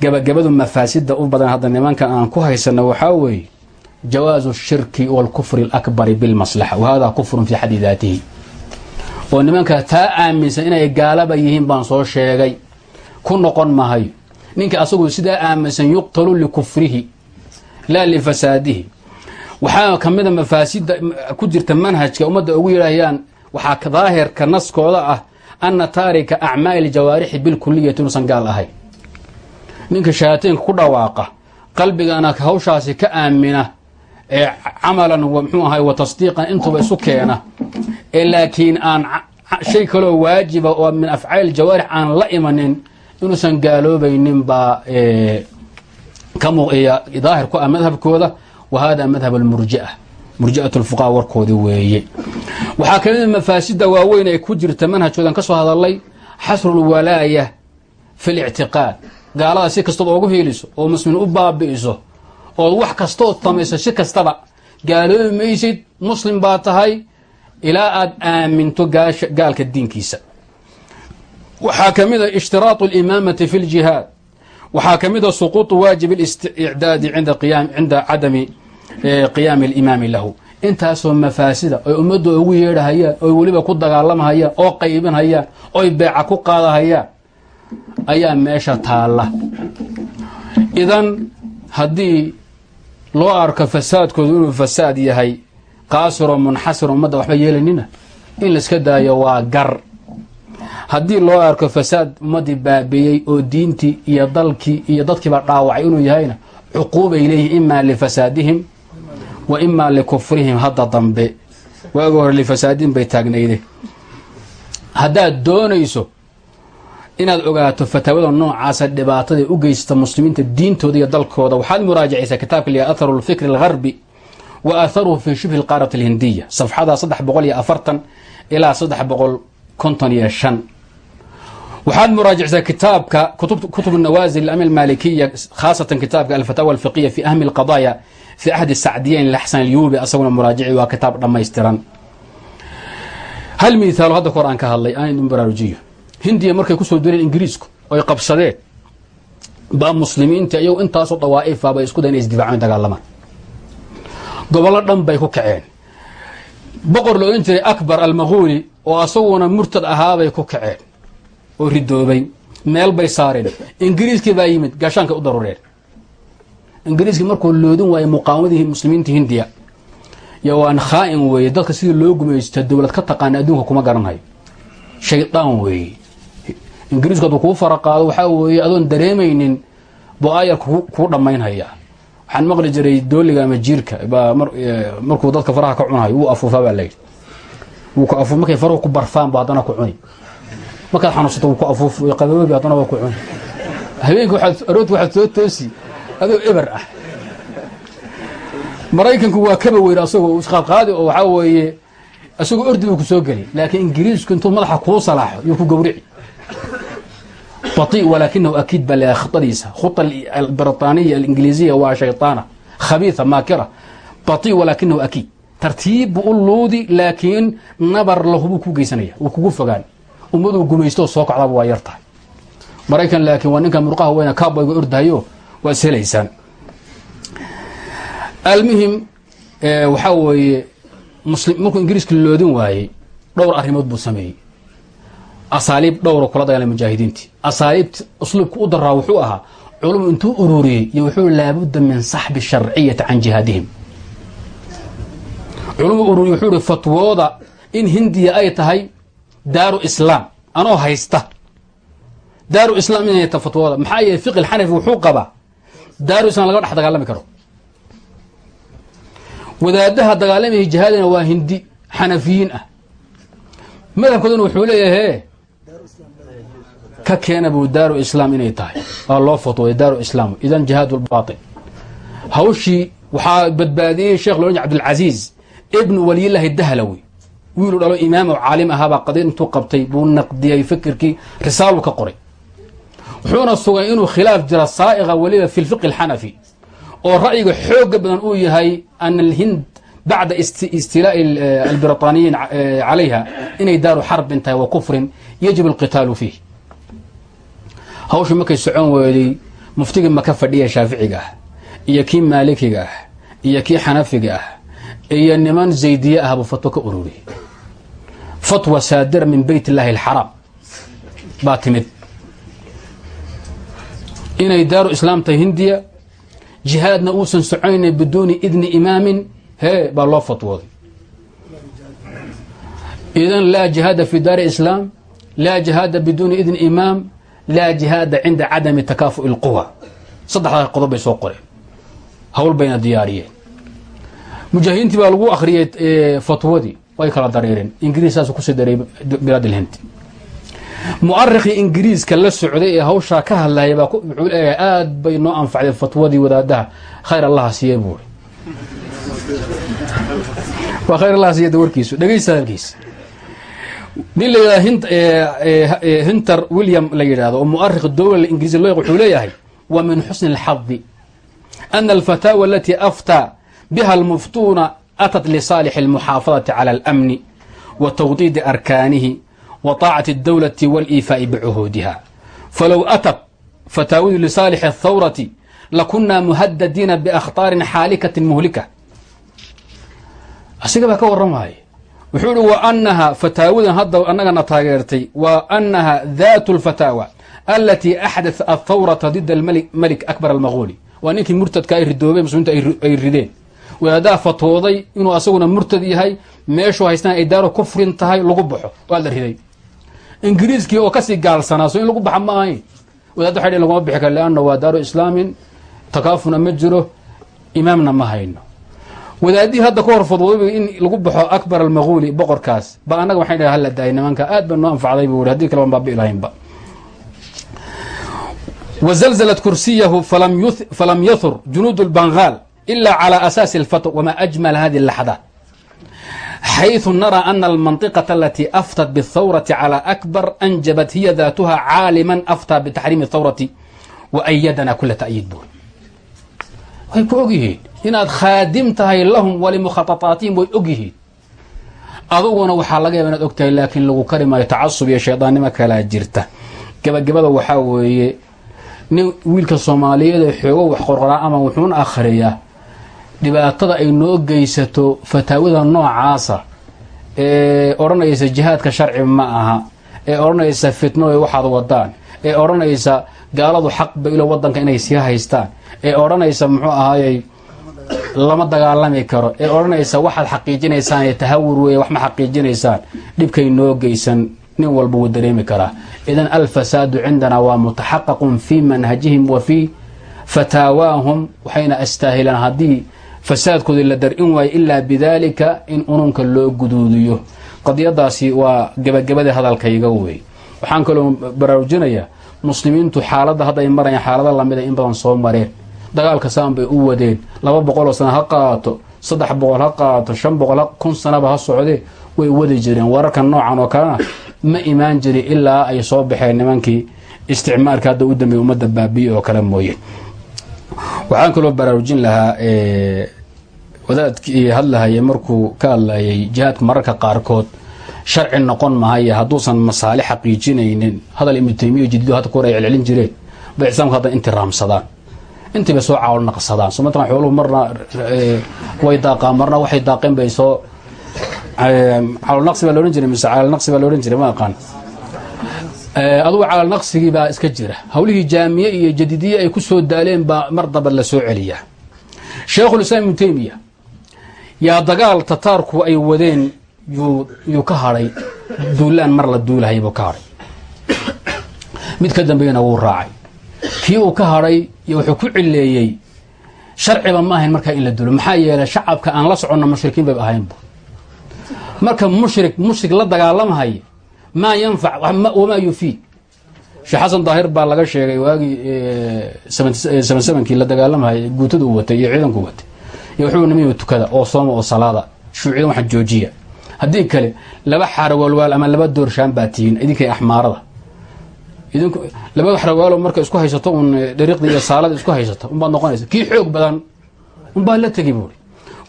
gabagabadu mafaasida u badan hadda nimanka aan ku haysano waxaa weeye jawaazu shirki wاlkufri اlakbari bilmaslaxa wa hada kufrun fi xaddi daatihi oo nimanka taa aaminsan inay gaalaba yihiin baan soo sheegay ku noqon mahayo ninka asagu sidaa aaminsan yuqtalu likufrihi laa lifasaadihi waxaa ka mida mafaasida ku jirta manhajka ummadda ugu yidhaahayaan waxaa daahirka naskooda ah ana taarika acmaali jawaarixi bilkuliyati inuusan gaal ahayn ninka shayaatiinka ku dhawaaqa qalbigana hawshaasi ka aamina camalan mxuu ahay wa tasdiiqan intuba isu keena. Ee laakiin aan shay kaloo waajiba oo min afcaali jawaarix aan la imanin inuusan gaaloobaynin baa daahir ku ah madhabkooda. Wa madhab almurjia murjiat lfuqaha warkoodi weeye. Waxaa ka mida mafaasida waaweyn ay ku jirta manhajkoodan ka soo hadalay xasru lwalaaya fi lictiqaad gaalada si kastood oogu heliso oo muslimiin u baabi'iso ood wax kastood samayso si kastaba gaaloobi maysid muslim baa tahay ilaa aad aaminto gaalka diinkiisa waxaa ka mida ishtiraatu alimaamati fi ljihaad waxaa ka mida suquuطu waajib اlisticdaadi cinda cadami qiyaami اlimaami lahu intaasoo mafaasida oy ummadda ugu yeedhahayaan oy weliba ku dagaalamahayaan oo qaybinhayaan oy beeca ku qaadahayaan ayaa meesha taalla idan haddii loo arko fasaadkoodu inuu fasaad yahay qaasiroo munxasir ummadda waxba yeelanina? In laiska daayo waa gar. Haddii loo arko fasaad ummaddii baabiiyey oo diintii iyo dalkii iyo dadkiiba dhaawacay inuu yahayna cuquubay leeyihiin imaa lifasaadihim wa imaa likufrihim hadda dambe. Waagi hore lifasaadihim bay taagnayde haddaad doonayso inaad ogaato fataawada noocaasa dhibaatada u geysata muslimiinta diintooda iyo dalkooda waxaad muraajacaysaa kitaabka liya atharu lfikri algarbi wa atharuhu fi shibhi lqaarat alhindiya safxada saddex boqol iyo afartan ilaa saddex boqol konton iyo shan. Waxaad muraajacsaa kitaabka kutub nawaasil ama almalikiya khaasatan kitaabka alfataawa alfiqiya fi ahmi alqadaaya fi ahdi sacdiyeyn laxsan alyuubi asaguna muraajici waa kitaab dhammaystiran. Hal mithaalo hadda kahor aan ka hadlay aan idin baraarujiyo hindiya markay ku soo direen ingiriisku oy qabsadeen baa muslimiinta iyagu intaasoo dawaa'ifa bay isku dayen inay isdifaaceen dagaalamaan gobollo dhan bay ku kaceen. Boqor la odhan jiray akbar almahuuli oo asaguna murtad ahaabay ku kaceen oo ridoobay. Meel bay saareen. Ingiriiskii baa yimid gaashaankay u darureen ingiriiskii markuu loodin waayey muqaawamadii muslimiinta hindiya yo waan khaa'in weeye dadka sidii loo gumaysta dowlad ka taqaana adduunka kuma garanhayo shaydaan weeye ingiriisku hadduu kuu faraqaado waxaa weeye adoon dareemaynin buu aayar kuu dhammaynhaya. Waxaan maqli jiray dooliga ama jiirka baa markuu dadka faraha ka cunayo wuu afuufaa baa layidhi wuu ku afuuf markay faruhu ku barfaan bu haddana ku cuni. Markaad xanuunsato wuu ku afuuf way qaboobi haddana waa ku cuni. Habeenka waxaad aroorti waxaad soo toosi adoo eber ah. Maraykanku waa kaba weyne asagoo isqaadqaadi oo waxaa weeye isagoo ordi buu ku soo geli laakiin ingiriisku intuu madaxa kuu salaaxo yuu ku gawrici baطi walaakinahu akiid baa leeyahay khطadiisa khuطa albritaniya alingiliisiya waa shayطaana khabiiثa maakira baطi walaakinahu akiid tartiib buu u luudi laakiin nabar lahubuu ku geysanaya wuu kugu fogaan ummaduu gumaysto soo kacdaba waa yar tahay maraykan laakiin waa ninka murqaha weyna kaaboyga ordahayo waa is helaysaan almuhim waxaa weeye markuu ingiriiska loodin waayey dhowr arrimood buu sameeyey asaaliib dhowra kula dagaalay mujaahidiintii. Asaaliibta usluubka u daraa wuxuu ahaa culum intuu ururiyey iyo wuxuu laabudda min saxbi sharciyati can jihaadihim. Culum ururiye wuxuu ihi fatwooda in hindiya ay tahay daaru islaam anoo haysta. Daaru islaam inay tahay fatwooda. Maxaa yeele fiqi lxanafi wuxuu qabaa daaru islam laga dhex dagaalami karo. Wadaadaha dagaalamaya jihaadina waa hindi xanafiyiin ah. Madhabkooduna wuxuu leeyahay ka keena buu daaru islaam inay tahay. Waa loo fatwooday daaru islaam. Idan jihaad lbaail hawshii waxaa badbaadiyey sheekh loodhan jir abdilcasiiz ibnu waliyillaahi dahlawi wiilu dhalo imaam oo caalim ahaabaa qadiid intuu qabtay buu naqdiyey fikirkii risaalu ka qoray. Wuxuuna sugay inuu khilaaf jira saa'iqa weliba fi lfiqi alxanafi oo ra'yiga xooga badan uu yahay ana alhind bacda istilaa'i albritaniyiin calayha inay daaru xarbin tahay wa kufrin yajib alqitaalu fiih hawshu markay socon weeday muftigii maka fadhiya shaaficiga ah iyo kii maalikiga ah iyo kii xanafiga ah iyo niman zaydiye ah buu fatwo ka ururiyey fatwa saadira min beyt illaahi alxaraam baa timid. Inay daaru islaam tahay hindiya jihaadna uusan soconayna biduuni idni imaamin hee baa loo fatwooday. Idan laa jihaada fi daari islaam laa jihaada biduuni idni imaam laa jihaada cinda cadami takaafu'i اlquwa saddexdaas qodob bay soo qoreen. Hawl bayna diyaariyeen. Mujaahidiintii baa lagu akhriyey fatwadii. Way kala dareereen ingiriis saas ku sii dareey bilaad ilhind ingiriiska la socday ee hawshaa ka hadlaya baa wuxuu leeyahay aad bay noo anfacday fatwadii wadaadaha. Khayr allaha siiyey buuri waa khayr allaha siiyada warkiisu dhegeysta hadalkiisa nin la yidhahda hinter william la yidhahdo oo mu'arikh dowla ingiriisi loo wuxuu leeyahay wa min xusni اlxadi ana alfataawa alatii aftaa biha almuftuuna atat lisaalix اlmuxaafadati cala اlamni wa tawdiidi arkaanihi wa طaacati اdowlati wاliifaa'i bicuhuudiha falow atat fataawadu lisaalix اthawrati lakunaa muhadadiina biakhtaarin xaalikatin muhlika asiga baa ka waramaya wuxuu ihi wa annaha fataawadan hadda annagana taageertay. Wa annaha daatu اlfataawa alatii axdat athawrata dida malik akbar almaquuli waa ninkii murtadka ay ridoobeen muslimiintu ay rideen. Wadaadaha fatwooday inuu asaguna murtad yahay meeshuu haystaan ay daaro kufrin tahay lagu baxo. Waa la riday. Ingiriiskii oo ka sii gaalsanaa so in lagu baxa ma ahayn. Wadaadda waxay dhn laguma bixi kara leanna waa daaru islaamin takaafuna ma jiro imaamna ma hayno wadaadihii hadda ka hor fadwooday in lagu baxo akbar almaquuli boqorkaas ba annaga waxay dhaha hala daayay nimanka aad ba noo anfacday buu hadii kale baan baabi'i lahaynba wzlzlt kursiyahu falam yahur junuud اlbangaal ila calى asaasi اlfatw wma ajmal hadi اlaxdaat xayثu narى ana almanطiqaة alatii aftat bالthawrati calى akbar anjabat hiya daatuha caalima aftaa btaxriimi اthawrati waayadana kula ta'yiid buur way ku og yihiin inaad khaadim tahay lahum walimukhaطaطaatihim way og yihiin aduguna waxaa laga yaaba inaad og tahay laakiin lagu kari maayo tacasub iyo shaydaannimo kalaa jirta. Gebagabada waxaa weeye nin wiilka soomaaliyeed ee xoogo wax qorqoraa ama wuxuuna akhriyaa dhibaatada ay noo geysato fataawada noocaasa ee odhanaysa jihaadka sharci ma aha ee odhanaysa fitno waxaad wadaan ee odhanaysa gaaladu xaq ba ilo wadanka inay sii haystaan ee odhanaysa muxuu ahaayey lama dagaalami karo. Ee odhanaysa waxaad xaqiijinaysaan tahawur weeye wax ma xaqiijinaysaan. Dhibkay noo geysan nin walba wuu dareemi karaa. Idan alfasaadu cindana waa mutaxaqaqun fii manhajihim wa fii fataawaahum waxayna astaahilaan haddii fasaadkoodii la dar-in waayo ilaa bidaalika in ununka loo guduudiyo. Qadiyadaasi waa gebagabadii hadalkayga wey waxaan kaloo baraarujinayaa muslimiintu xaaladda hadda ay marayaan xaalada lamida in badan soo mareen dagaalka saan bay u wadeen. Laba boqoloo sana ha qaato saddex boqol ha qaato shan boqol kun sanaba ha socdee way wadi jireen. Wararka noocan oo kalena ma imaan jirin ilaa ay soo baxeen nimankii isticmaalka hadda u dambeeyay ummadda baabiye oo kale mooye. Waxaan kaloo baraarujin lahaa wadaadkii hadlahaya markuu ka hadlayay jihaadka mararka qaarkood sharci noqon mahaya hadduusan masaali xaqiijinaynin. Hadal ibnu taymiya jadiido hadda kahor ay celcelin jireen bay islaamka hadda intiraamsadaan intii bay soo caawal naqsadaan. So mataqan xooluhu marna way daaqaan marna waxay daaqeen bay soo calolnaqsi baa laodhan jiray mise calolnaqsi baa laodhan jiray ma aqaan. Adugu calolnaqsigii baa iska jira. Hawlihii jaamiye iyo jadiidiye ay ku soo daaleen baa mar daba la soo celiyaa. Sheekhulislaam ibnu taymiya yaa dagaal tataarku ay wadeen yuu ka hadhay duulaan mar la duulahay buu ka hadhay. Mid ka dambeeyana wuu raacay kii uu ka hadhay iyo wuxuu ku cileeyey sharciba ma ahayn markaa in la duulo maxaa yeelay shacabka aan la soconno mushrikiin bayba ahaynbu marka mushrik mushrik la dagaalamahaya maa yanfac wamaa yufiid. Sheekh xasan daahir baa laga sheegay waagii kii la dagaalamahaya guutada uu watay iyo ciidanku watay. Iyo wuxuu nimiyu tukada oo sooma oo salaada shuucidan waxaan joojiya. Haddii kale laba xarawaalwaal ama laba doorshaan baa tihiin idinkay axmaarada idink laba xarawaalo marka isku haysato un dhariiqda iyo saalada isku haysato unbaad noqonaysa kii xoog badan unbaa la tegi buuri.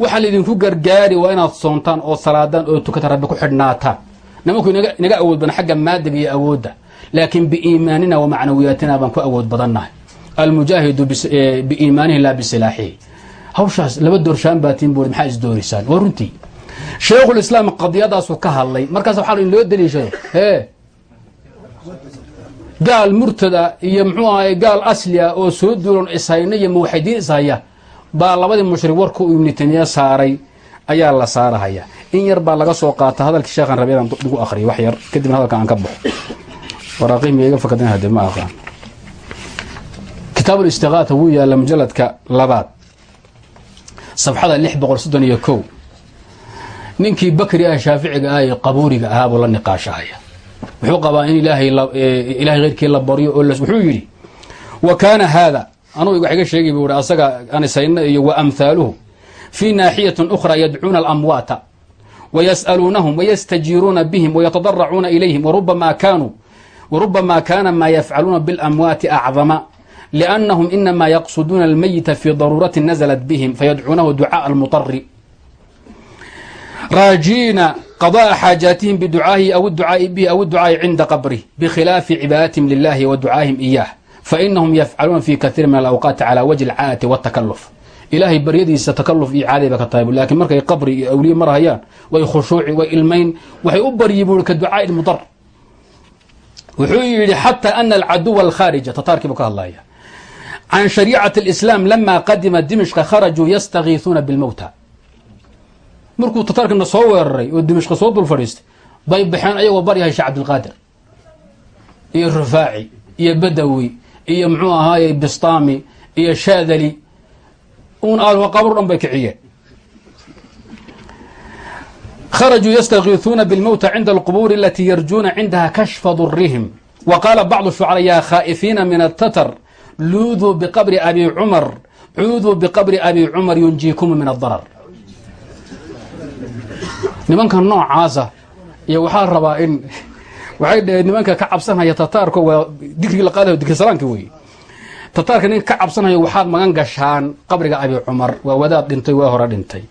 Waxaa laydinku gargaari waa inaad soontaan oo salaadaan oo tukata rabbi ku xidhnaataan. Nimanku inaga awood badan xagga maadiga iyo awoodda laakiin biiimaanina wa macnawiyaatina baan ku awood badannahay. Almujaahidu biiimaanihi laa bisilaaxihi hawshaas laba doorshaan baatiin buuri maxaa isdoorisaan waa runtii. Shaykhulislaam qadiyadaasuu ka hadlay. Markaas waxaa loo daliishado hee gaal murtada iyo muxuu ahay gaal asli ah oo soo duulan ishayna iyo muwaxidiin ishaya baa labadii mushrik warku uu ibnu saaray ayaa la saarahaya. In yar baa laga soo qaata hadalkii sheekhan rabiyadan igu akhriyay wax yar. Kadibna hadalka aan ka baxo. Waraaqihii miya iga fakadin hade ma aqaan. Kitaab ulistiqaata wuu yaalla mujaladka labaad safxada lix boqol soddon iyo kow. Ninkii bakri ah shaaficiga ah ee qabuuriga ahaa buu la niqaashahaya wuxuu qabaa in ilahay eh, eyrkii la baryo wuxuu yidhi wa kaana haada. Anugu wax iga sheegi buu i asaga anisayna iyo wa amhaaluhu fii naaxiyatin ukhraa yadcuuna alamwaata wayas'aluunahum wayastajiiruuna bihim wayatadaracuuna ilayhim warubama kaanuu warubamaa kaana maa yafcaluuna biاlamwaati acdama liannahum inamaa yaqsuduuna almayita fii daruuratin nazalat bihim fayadcuunahu ducaءa almuari raajiina qada'a xaajatihim biducaaihi aw ducaai bihi aw ducaai cinda qabrih bikhilaafi cibaadatihim lilahi wa ducaa'ihim iyaah fainahum yafcaluuna fi kaiiri min alawqaati calaa wajhi alcaadati watakaluf ilaahay baryadiisa takaluf iyo caaday ba ka tahay laakiin markay qabri iyo awliye marhayaan way khushuuci way ilmayn waxay u baryi buui ka ducaa'i mudar wuxuu yidhi xataa ana alcaduwa alkhaarija tataarkiibu ka hadlaya can shariicati alislaam lama qadima dimishka kharajuu yastakiisuuna bilmowta markuu tataarkana soo weeraray oo dimishka soo dul fadhiistay bay baxeen ayagoo baryahay sheekh cabdilqaadir iyo rufaaci iyo badawi iyo muxuu ahaaye bistaami iyo shaadali. Un qabr dhan bay kiciyeen. Kharajuu yastakiisuuna bilmowta cinda alqubuuri alatii yarjuuna cindaha kashfa durihim wa qaala bacdu shucara yaa khaa'ifiina min atatar luuduu biqabri abi cumar cuuduu biqabri abi cumar yunjiikumu min adarar nimanka noocaasa iyo waxaa rabaa in waxay dhaheen nimanka ka cabsanhaya tataarko waa dikrigi la qaadayo dikrisalaanki wey tataarka ninka ka cabsanhayo waxaad magan gashaan qabriga abi cumar waa wadaad dhintay waa hore dhintay.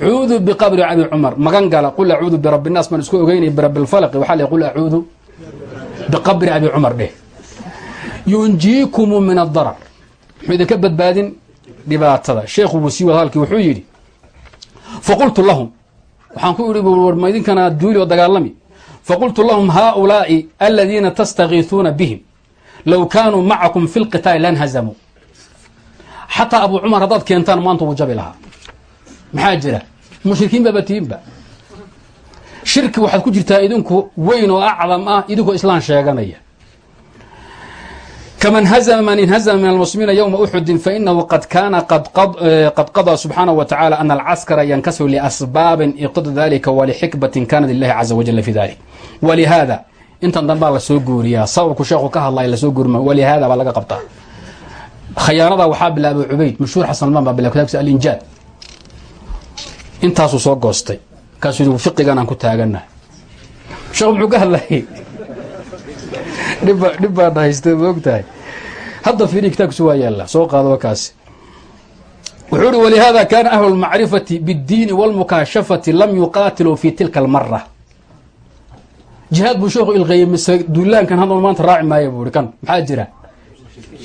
Cuudu biqabri abi cumar magan gala qul acuudu birabbi naas isku ogeynay birabbilfalqi waxaa le qul acuudu biqabri abi cumar dheh. Yunjiikumu min adarar muxuu idinka badbaadin dhibaatada. Sheekhu wada hadalkii wuxuu yidhi faqultu lahum waxaan ku idhi war ma idinkana duuli oo dagaalami. Faqultu lahum haaulaa'i aladiina tastakiisuuna bihim low kaanuu macakum fi lqitaali lanhazamuu xataa abu cumar haddaad keentaan maanta wuu jabi lahaa. Maxaa jira? Mushrikiin baba tiinba shirki waxaad ku jirtaa idinku weyn oo acdam ah idinkoo islaan sheeganaya kman hazma man inhazma min almuslimiina ywma uxudin fainahu qad kaana qad qadaa subxaanaه wa tacala ana alcaskara yankasiru liasbaabin iqtada dalika walixikbatin kanat lilahi caza wajala fi dalik walihaada intan danbaa la soo guuriyaa. Sababku sheekhu ka hadlaya la soo guurima walihaada baa laga qabtaa. Khayaanada waxaa bilaabay cubayd mashhuur xasanman baa bilaa kitaabkiisa alinjaad intaasuu soo goostay. Markaasuu yidhi fiqigan aan ku taaganahay sheekhu muxuu ka hadlayay dhib baana haysta maogtahay hadda fiiri kitaabkiisu waa yaalla. Soo qaadaba kaasi wuxuu uhi walihaada kaana ahlu lmacrifati biddiini walmukaashafati lam yuqaatiluu fi tilka almara jihaad buu sheekhu ilqeeyey mise duulaankan hadda maanta raaci maaya buu maxaa jira?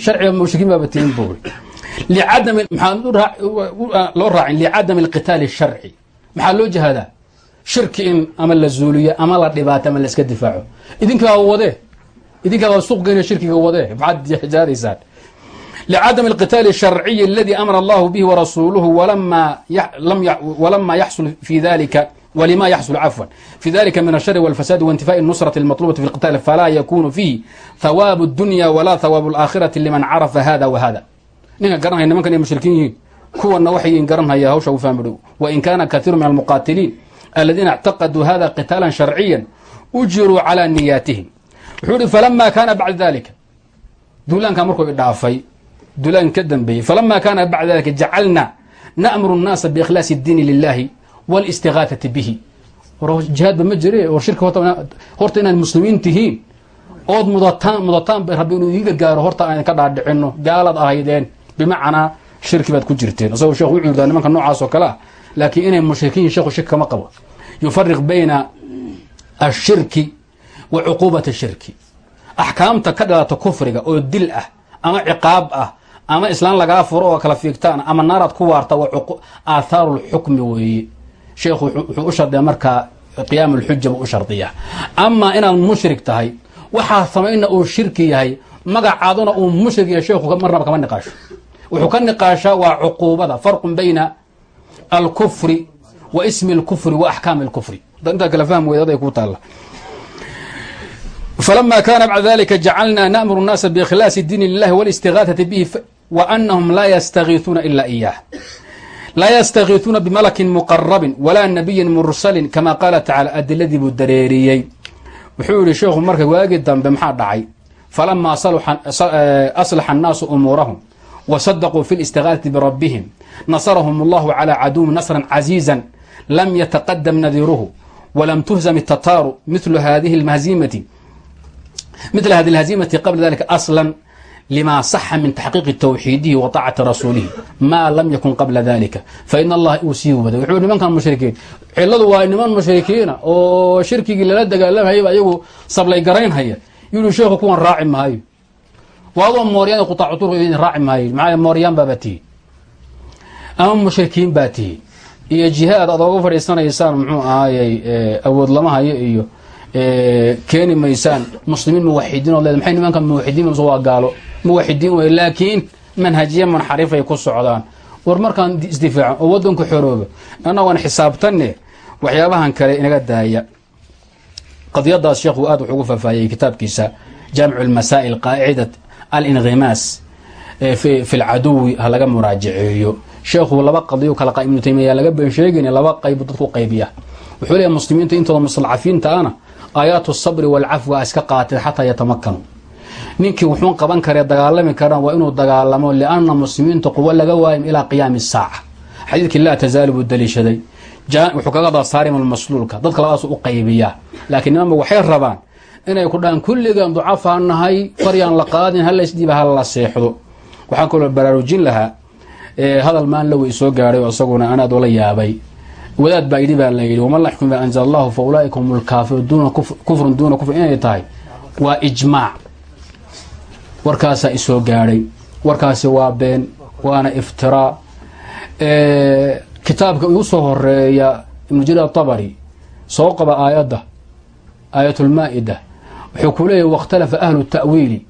Sharciga mushrikiin baaba timin buu hi licadam maxaan loo raacin licadami alqitaali sharci. Maxaa loo jihaadaa? Shirki in ama la zuuliyo ama la dhibaato ama la iska difaaco. Idinkaa wade wadee idinkaabaa suuq geyna shirkiga wadee maxaad jaadaysaan licadam alqitaali الsharciyi aladi amara allahu bihi warasuuluhu walama yaxsul fi dalika walima yaxsul cafwan fi dalika min ashari wاlfasaadi waintifaai الnusrati اlmaطlubati fi اlqitaali falaa yakunu fiihi hawaabu اdunya walaa hawaabu اlaakhirati liman carafa hada wa hada ninka garanhaya nimankan ay mushrikiin yihiin kuwana waxay garanhaya hawsha u fahmi dhow wain kana kaiiru min almuqaatiliin aladiina اctaqaduu hada qitaala sharciya ujiruu calى niyaatihim wuxuu ihi falama kaana bacda dalika duulaankaa markuu idhaafay duulaan ka dambeeyey falama kaana bacda dalika jacalna na'muru الnaasa biikhlaasi اdiini lilahi wاlistigaahati bihi war jihaadba ma jire war shirka horta inaad muslimiin tihiin ood mudataan mudataan ba rabbi inuu ii gargaaro horta aan ka dhaadhicino gaalaad ahaydeen bimacnaa shirki baad ku jirteen isagoo sheekh wuxuu yirdaa nimanka noocaas oo kale ah laakiin inay mushrikiin sheekhu shirki kama qabo yufariq bayna ashirki wa cuquubat shirki. Axkaamta ka dhalata kufriga oo dil ah ama ciqaab ah ama islaan lagaa furo oo kala fiigtaan ama naaraad ku waarta waa aathaaru lxukmi weeye sheekhu wuxuu u shardiya markaa qiyaam lxuja buu u shardiyaa. Amaa inaad mushrik tahay waxaa samayna uu shirki yahay magacaaduna uu mushrik yahay sheekhu marnaba kama niqaasho. Wuxuu ka niqaashaa waa cuquubada farqun bayna alkufri wa ismi اlkufri wa axkaami اlkufri intaa kala fahm weyd aday ku taalla فلما كان بعد ذلك جعلنا نأمر الناس بإخلاص الدين لله والاستغاثة به وأنهم لا يستغيثون إلا إياه لا يستغيثون بملك مقرب ولا نبي مرسل كما قال تعالى أدلدي بدريريي wuxuu yihi sheekhu marka waagi dambe maxaa dhacay falamaa aslaxa الnaasu umuurahum وصدقوا في الاستغاثة بربهم نصرهم الله على عدوهم نصرا عزيزا لم يتقدم نذيره ولم تهزم التتار مثل mil hadi اhazimati qabla dalika asla lima saxa min taxqiiqi twxiidihi wa طaacati rasuulihi maa lam yakun qabla dalika fain allaha uu sii waday wuxuu nimankan mushrikiin ciladu waa niman mushrikiina oo shirkigii lala dagaalamayaba iyagu sablay garaynhaya yuli sheeku kuwan raaci maayo waadoo mooryan qutaacutur raaci maayo maa mooryaan baaba tihi ama mushrikiin baa tihi iyo jihaad ad oga fadhiisanaysaan mxuu ahayey awood lama hayo iyo keeni maysaan. Muslimiin muwaxidiin ood leeda maxay nimankan muwaxidiin waa gaalo muwaxidiin wey laakiin manhajiya munxarifay ku socdaan. War markaan isdifaacan oo wadanku xorooba annagoon xisaabtanne waxyaabahan kale inaga daaya. Qadiyadaas sheekhu aad wuxuu ugu faahfaahiyey kitaabkiisa jaamicu lmasaa'il qaacidat alinqimaas fi lcaduwi ha laga muraajaceeyo. Sheekhu laba qadiyo kala ibnu taymiya laga been sheegayna laba qaybu dadku qaybiya wuxuu leeyahy muslimiinta intooda mustadcafiinta ana aayaatu sabri walcafwi a iska qaateen xataa yatamakanu ninkii wuxuun qaban karee dagaalami karaan waa inuu dagaalamo lianna muslimiinta quwo laga waayim ilaa qiyaami saaca. Xadiidkii laa tazaalu buu daliishaday. Wuxuu kaga daa saarim almasluulka. Dadka labadaas u qaybiyaa. Laakiin nimanba waxay rabaan inay ku dhahaan kulligan ducafaa nahay faryaan la qaadin halaysdhiiba hala seexdo. Waxaan kaloo baraarujin lahaa hadal maan lawey soo gaadhay oo isaguna anaad ola yaabay wadaad baa yidhi baa la yidhi waman la xukm bima anzala allahu fa ulaaika hum lkaafiru duuna kufrun duuna kufr inay tahay. Waa ijmaac warkaasaa isoo gaadhay warkaasi waa been waana iftiraa. Kitaabka igu soo horreeya ibnu atabari soo qaba aayadda aayat lmaa-ida wuxuu ku leeyahy wakhtalafa ahlu ta'wiili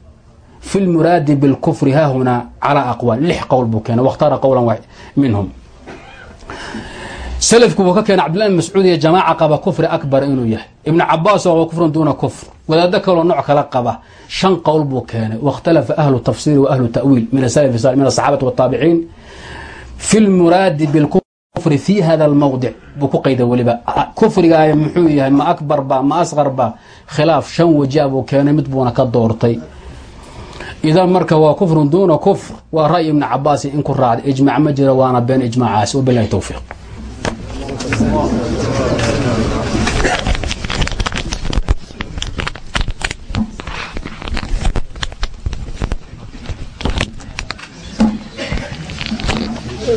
fi lmuraadi bilkufri haahunaa calaa aqwaal. Lix qowl buu keenay wakhtara qowlan minhum slafku wuu ka keena cabdillahi bn mascuud iyo jamaaca qaba kufri akbar inuu yahay. Ibnu cabaas oo kufrun duuna kufr. Wadaado kaloo nooc kala qaba. Shan qowl buu keenay. Wakhtalafa ahlu tafsiri wa ahlu ta'wiil min min asaxaabati wataabiciin fi lmuraadi bilkufri fi hada almawdic buu ku qayday weliba kufrigaay muxuu yahay? Ma akbar ba ma asqar ba. Khilaaf shan wajia buu keenay mid buuna ka doortay. Idan marka waa kufrun duuna kufr. Waa ra'yi ibni cabaasi in ku raacday ijmac ma jira waana been ijmaacaasi wabilahi towfiiq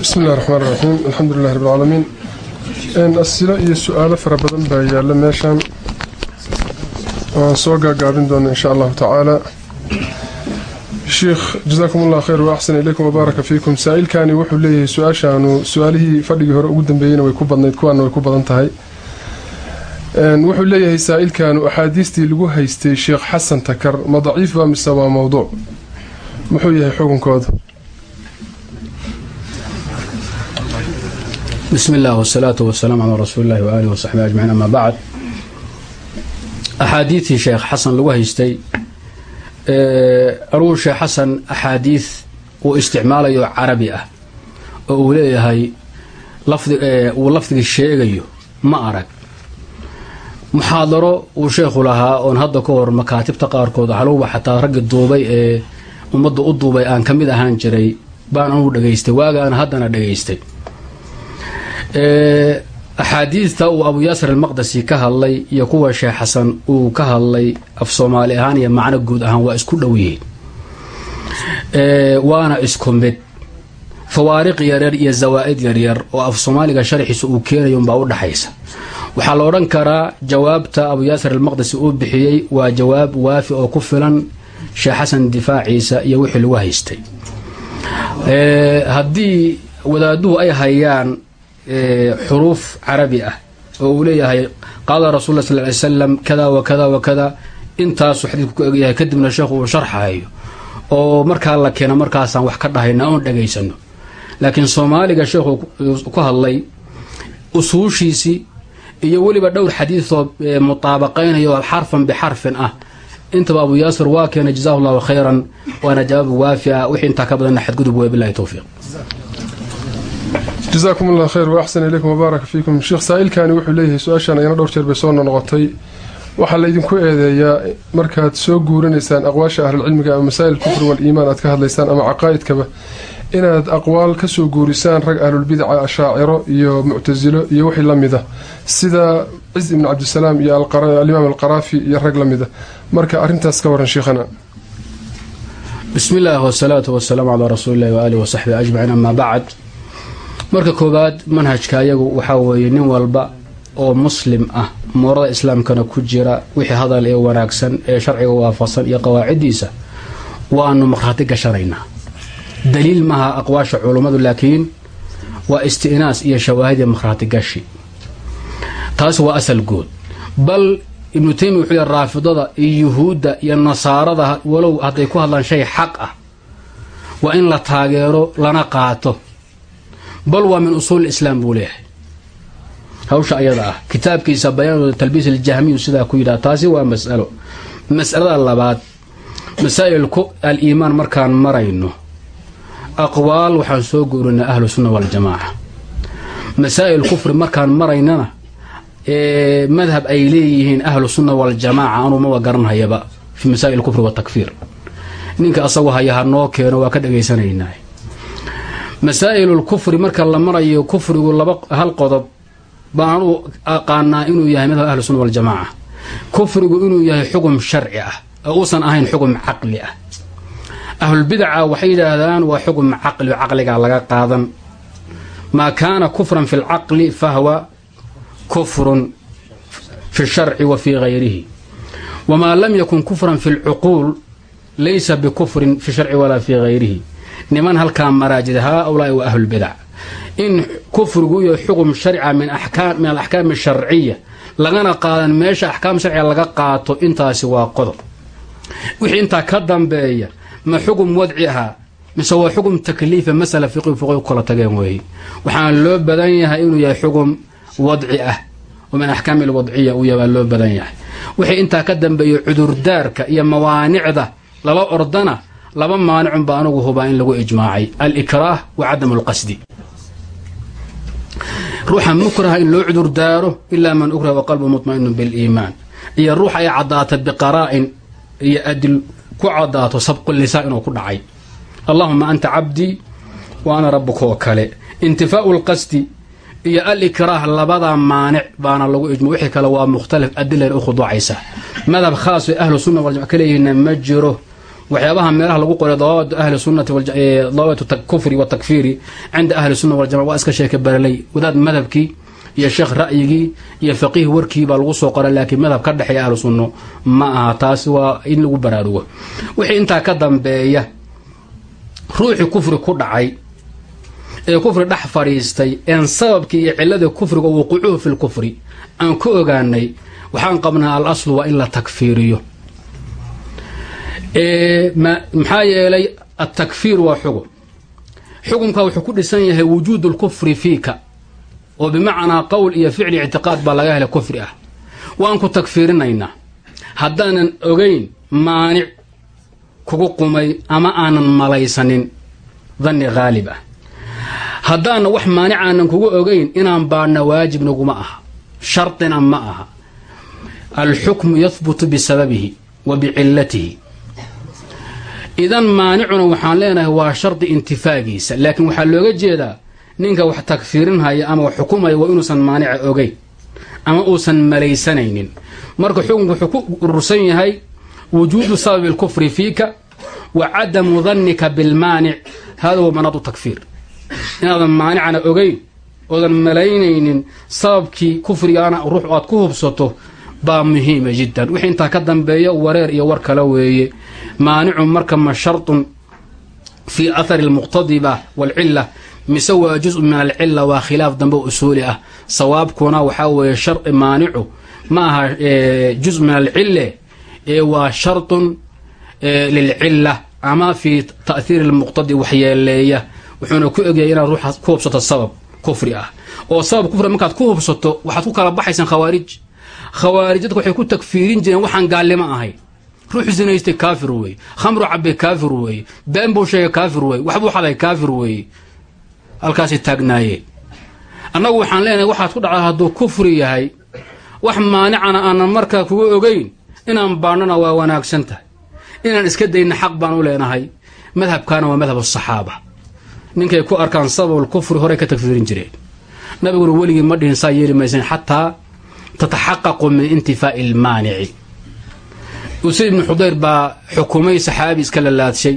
bismi illahi raxmaan raxiim alxamdulilahi rab alcaalamiin asilo iyo su'aalo fara badan baa yaalla meeshan waan soo gaagaabin doona insha allahu tacaala sheekh jasaakum allah kheyr wa axsan ilaykum wabaaraka fiikum. Saa-iilkani wuxuu leeyahay su'aashaanu su'aalihii fadhigii hore ugu dambeeyeyna way ku badnayd kuwaana way ku badan tahay. Wuxuu leeyahay saa-iilkanu axaadiistii lagu haystay sheekh xasan takar ma daciif baa mise waa mowduuc muxuu yahay xukunkooda? Bismi illah wasalaatu wasalaam calaa rasuulillahi waaalihi wasaxbihi ajmaciin amaa bacd. Axaadiistii sheekh xasan lagu haystay aruur sheekh xasan axaadiis uu isticmaalayo carabi ah oo uu leeyahay uu lafdigii sheegayo ma arag. Muxaadaro uu sheekhu lahaa oon hadda ka hor makaatibta qaarkood halowba xataa raggi duubay ee ummadda u duubay aan ka mid ahaan jiray baan anugu dhegaystay waagaana haddana dhegaystay axaadiidta uu abu yaasir almaqdasi ka hadlay iyo kuwa sheekh xasan uu ka hadlay af soomaali ahaan iyo macno guud ahaan waa isku dhow yihiin waana isku mid. Fawaariq yaryar iyo zawaa'id yaryar oo af soomaaliga sharxiisa uu keenayo unbaa u dhaxaysa. Waxaa la odhan karaa jawaabta abu yaasir almaqdasi uu bixiyey waa jawaab waafi oo ku filan sheekh xasan difaaciisa iyo wixii lagu haystay. Haddii wadaaduhu ay hayaan xuruuf carabi ah oo uu leeyahay qaala rasul sal ly slam kada wa kada wa kada. Intaasuu xadiidku ku egyahay kadibna sheekhu uu sharxayo oo markaa la keeno markaasaan wax ka dhahayna oon dhagaysano. Laakiin soomaaliga sheekhu ku hadlay usuushiisii iyo weliba dhowr xadiidoo mutaabaqaynayo xarfan bixarfin ah. Intaba abu yaasir waa keenay jazahu llahu khayran waana jawaab waafi ah wixii intaa ka badanna xadgudub wey bilahi towfiiq jasaakum allah khayr wa axsan ilaykum wabaaraka fiikum sheekh saa'ilkani wuxuu leeyahay su'aashaan ayana dhowr jeer bay soo noqotay waxaa laydinku eedeeyaa markaad soo guurinaysaan aqwaasha ahlulcilmiga ama masaa'il kufri wal-iimaan aad ka hadlaysaan ama caqaa'idkaba inaad aqwaal ka soo guurisaan rag ahlulbidaca ashaaciro iyo muctasilo iyo wixii la mida sida ciz ibnu cabdisalaam iyo alimaam alqaraafi iyo rag la mida marka arrintaas ka waran sheekhana bismi illaahi wasalaatu wasalaamu calaa rasuulillahi waaalihi wasaxbii ajmaciin amaa bacd marka koowaad manhajka ayagu waxaa weeye nin walba oo muslim ah moorada islaamkana ku jira wixii hadal ee wanaagsan ee sharciga waafaqsan iyo qawaaciddiisa waanu markhaati gashanaynaa. Daliil maaha aqwaasha culummadu laakiin waa isti'naas iyo shawaahid markhaati gashi. Taasi waa asal good bal ibnu taymiya wuxuu yihi raafidada iyo yuhuudda iyo nasaarada walow hadday ku hadlaan shay xaq ah waa in la taageero lana qaato bal waa min usuul islaam buu leeyahay. Hawsha ayada ah kitaabkiisa bayaanu talbiis aljahmiyu sidaa ku yidhaha taasi waa mas'alo. Mas'alada labaad masaa'ilku al-iimaan markaan marayno aqwaal waxaan soo guurinay ahlu sunna waljamaaca masaa'il kufri markaan maraynana ee madhab ay leeyihiin ahlu sunna waljamaaca anuu maba garanhayaba fi masaa'il kufri watakfiir ninka asagu haya ha noo keeno waa ka dhagaysanaynaa masaa'ilul kufri marka la marayo kufrigu laba hal qodob baan u aqaanaa inuu yahay madhab ahlu sunna waljamaaca kufrigu inuu yahay xugum sharci ah oo uusan ahayn xugum caqli ah. Ahlulbidaca waxay yidhaahdaan waa xugum caqli caqligaa laga qaadan. Maa kaana kufran fi lcaqli fahwa kufrun fi sharci wa fii gayrihi. Wamaa lam yakun kufran fi lcuquul laysa bikufrin fi sharci walaa fii gayrihi niman halkaa maraajida haaulaai waa ahlulbidac in kufrigu iyo xugum sharca min alaxkaami sharciya lagana qaadan meesha axkaam sharciga laga qaato intaasi waa qodob. Wixii intaa ka dambeeya ma xugum wadci ahaa mise waa xugum takliifa masala fiqi fuqay u kala tageen weeye waxaana loo badan yahay inuu yahay xugum wadci ah oo min axkaami alwadciya uu yahay loo badan yahay. Wixii intaa ka dambeeya cudurdaarka iyo mawaanicda lala ordana laba maanicun baa anugu hubaa in lagu ijmaacay. Alikraah wa cadamu alqasdi. Ruuxa mukraha in loo cudurdaaro ilaa man ukraha wa qalbu mutma'inu biliimaan. Iyo ruux ay caddaata biqaraa'in iyo adil ku cadaato sabqu lisaan inuu ku dhacay. Allahuma anta cabdii wa ana kale. Intifaau lqasdi iyo alikraah labada maanic baana lagu ijma wixii kale waa mukhtalif adilan u khuduucaysa madhab khaas oo ahlu sunna ka leeyihiinna ma jiro waxyaabaha meelaha lagu qoray dawaabit ahli sunnati dawaabit kufri wa takfiiri cinda ahli sunna waljamaca waa iska sheeka baralay. Wadaad madhabkii iyo sheekh ra'yigii iyo faqiih warkii baa lagu soo qoray laakiin madhab ka dhexeeya ahlu sunno ma aha. Taasi waa in lagu baraarugo. Wixii intaa ka dambeeya ruuxii kufri ku dhacay ee kufri dhex fadhiistay een sababkii iyo ciladii kufriga wuquucuhu fi lkufri aan ku ogaanay waxaan qabnaa al aslu waa in la takfiiriyo maxaa yeelay atakfiir waa xugum xugumka wuxuu ku dhisan yahay wujuud lkufri fiika. Oo bimacnaa qowl iyo ficli ictiqaad baa laga helay kufri ah. Waan ku takfiirinaynaa. Haddaanan ogayn maanic kugu qumay ama aanan malaysanin danni haalib ah. Haddaana wax maanic aanan kugu ogayn inaan baadhna waajib naguma aha. Shardina ma aha. Alxukmu yahbutu bisababihi wa bicillatihi idan maanicuna waxaan leenahay waa shardi intifaagiisa laakiin waxaa looga jeedaa ninka wax takfiirinhaya ama wax xukumaya waa inuusan maanica ogeyn ama uusan malaysanaynin. Marka xukunku wuxuu ku urursan yahay wujuudu sababi alkufri fiika wa cadamu dannika bilmaanic hada huwa manaadu takfiir. Inaadan maanicana ogeyn oodan malaynaynin sababkii kufrigaana ruux aad ku hubsato baa muhiima jiddan. Wixii intaa ka dambeeya wareer iyo war kale weeye maanicu marka ma shartun fii athari almuqtadiba waalcilla mise waa juz min alcila waa khilaaf dambe usuuli ah. Sawaabkuna waxaa weeye sharci maanicu ma aha juz min alcile ee waa sharطun lilcila ama fi ta'hiiri lmuqtadi waxyeeleeya wuxuuna ku egyahay inaad ruuxa ku hubsato sabab kufri ah. Oo sabab kufri markaad ku hubsato waxaad ku kala baxaysaan khawaarij. Khawaarij dadka waxay ku tagfiirin jireen waxaan gaalnimo ahayn ruuxu sinaystay kaafir weeye khamru cabay kaafir weeye been buu sheegay kaafir weeye waxbuu xaday kaafir weeye halkaasay taagnaayeen. Annagu waxaan leenahay waxaad ku dhacda hadduu kufri yahay. Wax maanicana aanan markaa kuga ogeyn inaan baannana waa wanaagsan tahay. Inaan iska dayna xaq baan u leenahay. Madhabkaana waa madhab asaxaaba ninkay ku arkaan sababul kufri horey ka tagfiirin jireen. Nabiguna weligii ma dhihin saa yeeli maysan xataa tataxaqaqu min intifaa'i ilmaanici usayd ibnu xudayr baa xukumay saxaabi iska lalaadshay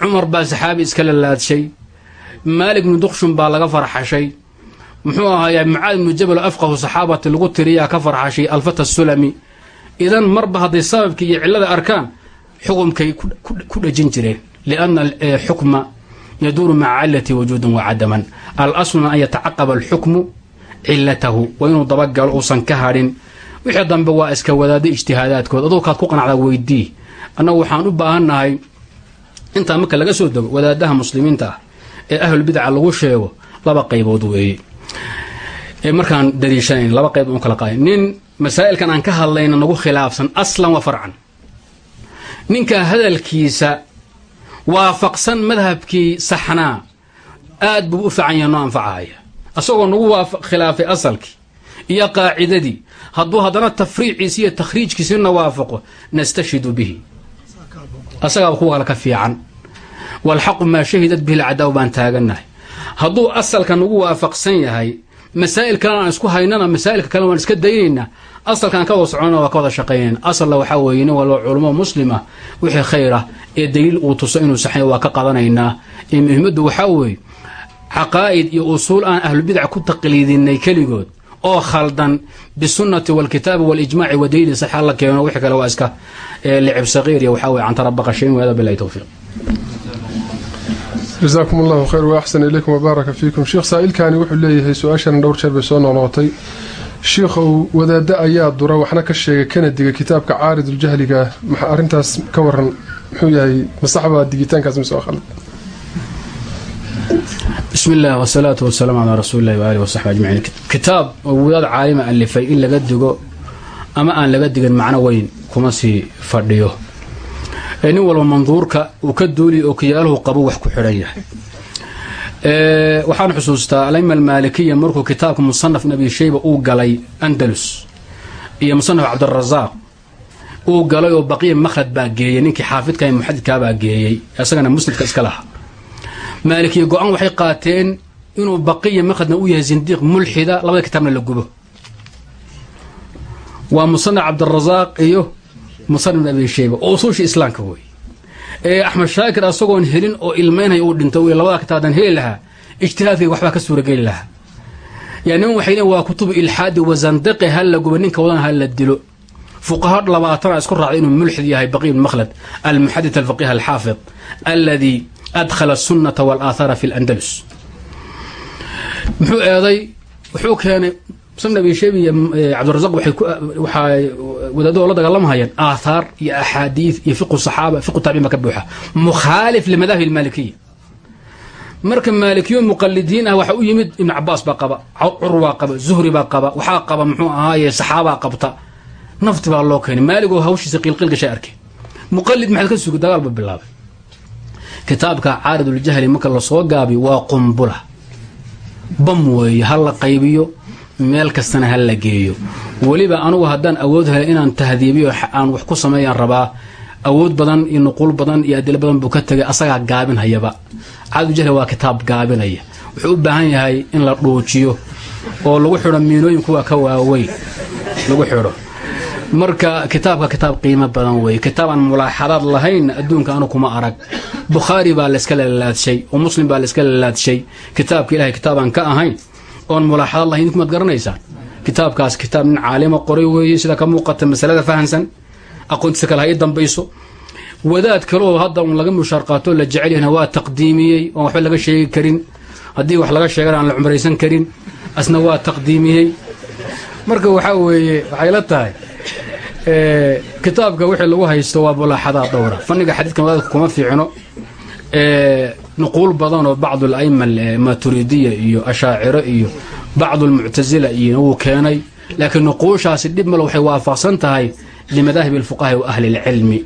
cumar baa saxaabi iska lalaadshay maalik ibnu dukshun baa laga farxashay. Muxuu ahaaya mucaad ibnu jabal afqahu saxaabati lagu tiriyaa ka farxashay alfata sulami. Idan marba hadday sababkii iyo cillada arkaan xukumkay ku dhajin jireen. Lianna xukma yaduuru maca cilati wujuudan wa cadaman. Al asluna an yatacaqaba alxukmu cilatahu waa inuu dabagalo uusan ka hadhin wixii dambe waa iska wadaada ijtihaadaadkood aduu kaad ku qanacdaa weydii annagu waxaan u baahannahay intaa marka laga soo dego wadaadaha muslimiinta ah ee ahlulbidca lagu sheego laba qaybood weeye. Ee markaan daliishanayn laba qayb kala qaada nin masaa'ilkan aan ka hadlayna nagu khilaafsan aslan wa farcan. Ninka hadalkiisa waafaqsan madhabkii saxnaa aad buu u fiican yaha noo anfacahaya asagoo nagu khilaafay asalkii iyo qaacidadii hadduu haddana tafriiciisi iyo takhriijkiisina waafaqo nastashidu bihi. Asagaaba kuwa kale ka fiican. Walxaqu maa shahidat bihi lcadaaw baan taagannahay hadduu asalka nagu waafaqsan yahay masaa'il kalena aan isku haynana masaa'ilka kalena waan iska daynaynaa. Asalkaan ka wada soconana waa ka wada shaqaynayna asalna waxaa weeye nin walba culamo muslima. Wixii khayr ah ee daliil uu tuso inuu saxanya waa ka qadanaynaa. Ee muhiimaddu waxaa weeye caqaa'id iyo usuul aan ahlubidac ku taqliidinay keligood oo khaldan bisunnati walkitaabi walijmaaci wa daliili saxa la keeno wixii kale waa iska licib iyo waxaa weye cantara baqashayn weeda bilahi towfiiq jasaakum allahu khayr wa axsan ilaykum wabaaraka fiikum. Sheekh saa'ilkaani wuxuu leeyahay su'aashana dhowr jeer bay soo noqnoqotay. Shiikhow wadaadda ayaa dura waxna ka sheegay kana diga kitaabka caaridul-jahliga maxaa arrintaas ka waran? Muxuu yahay masaxbaa digitaankaas waa khalad bismi illah wasalaatu wasalaamu calaa rasuulillahi waaalih wasaxbi ajmaciin kitaab oo wadaad caalima alifay in laga digo ama aan laga digin macno weyn kuma sii fadhiyo. Ee nin walba manduurka uu ka duuliya oo kiyaaluhu qabo wax ku xidhan yahay. Waxaan xusuustaa alaima almaalikiya markuu kitaabka musanaf ibn abi shayba uu galay andalus iyo musanaf cabdirasaaq uu galay oo baqiya makhlad baa geeyey ninkii xaafidka muxadidkaabaa geeyey isagana maalikiya go'aan waxay qaateen inuu baqiya makhladna u yahay zindiiq mulxida labada kitaabna la gubo. Waa musanaf cabdirasaaq iyo musanaf ibn abi shayba oo usuusha islaamka wey ee axmed shaakir asagoon helin oo ilmaynhay uu dhinto wy labada kitaabdan heli lahaa ijtihaadkayga waxbaa ka suurageli lahaa. Yaa niman waxay leein waa kutubu ilxaadi wasandiqi ha la gubo ninka wadana ha la dilo. Fuqaha labaatana isku raacday inuu mulxid yahay baqiy bn makhlad almuxadid alfaqih alxaafid alladii adkhala asunata walaaathara fi landalus muxuu eeday wuxuu keenay musanaf abi iyo cabdirasaq waxaa wadaadahoo la dagaalamahayaan aathaar iyo axaadiid iyo fiqu saxaaba fiqu tabiin ka buuxa mukhaalif limadahib almaalikiya marka maalikiyo muqalidiin ah waxaa u yimid ibnu cabaas baa qaba cur baa qaba zuhri baa qaba waxaa qaba muxuu ahaaye saxaabaa qabta nafti baa loo keenay maaligoo hawshiisa qiilqiil gashay arkeen muqalid maxaad ka sugi dagaal ba bilaabay kitaabka caaridul-jahli marka la soo gaabiyo waa qumbula. Bam weeye ha la qaybiyo meel kastana ha la geeyo. Weliba anugu haddaan awood helay inaan tahdiibiyo aan wax ku sameeyaan rabaa awood badan iyo nuquul badan iyo adilo badan buu ka tegay asagaa gaabinhayaba caaridul-jahli waa kitaab gaabinaya wuxuu u baahan yahay in la dhuujiyo oo lagu xidho miinooyin kuwa ka waaweyn. Lagu xidho marka kitaabka kitaab qiimo badan weeye kitaab aan mulaaxadaad lahayn adduunka anu kuma arag. Bukhaari baa layska lalaadshay oo muslim baa layska lalaadshay kitaabka ilahay kitaabaan ka ahayn oon mulaaxadaad lahayn idinkumaad garanaysaan kitaabkaas kitaab nin caalima qoray weeye sida ka muuqata masalada fahansan aqoontiisa kale ha ii dambayso. Wadaad kaleoo hadda un laga mushaar qaatoo la jecel yahna waa taqdiimiyey oon waxba laga sheegi karin. Haddii wax laga sheegana aan la cumraysan karin asna waa taqdiimiyey. Marka waxaa weeye waxay la tahay kitaabka wixii lagu haysto waa mulaaxadaa dhowra. Fanniga xadiidka wadaadka kuma fiicno. Nuquul badan oo bacdu alaima maturidiya iyo ashaaciro iyo bacdu almuctasila iyo wuu keenay. Laakiin nuquushaasi dhib male waxay waafaqsan tahay limadaahib alfuqaha wa ahli lcilmi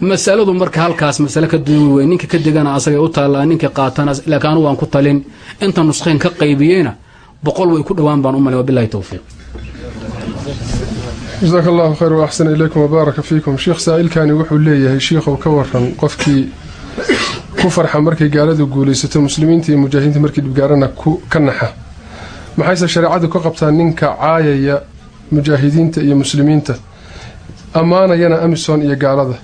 masaladu marka halkaas masale ka duwan wey ninka ka degana asagay u taallaa ninka qaatana laakiin anu waan ku talin. Inta nuskheen ka qaybiyeyna boqol way ku dhowaan baan u malay wabilahi towfiiq jasaaka allahu khayr wa axsana ilaykum wabaaraka fiikum. Sheikh saa'ilkani wuxuu leeyahay shiikhow ka waran qofkii ku farxa markay gaaladu guulaysato muslimiinta iyo mujaahidiinta markii dhibgaarana ka naxa. Maxayse shareecadu ka qabtaa ninka caayaya mujaahidiinta iyo muslimiinta? Ammaanayana amison iyo gaalada.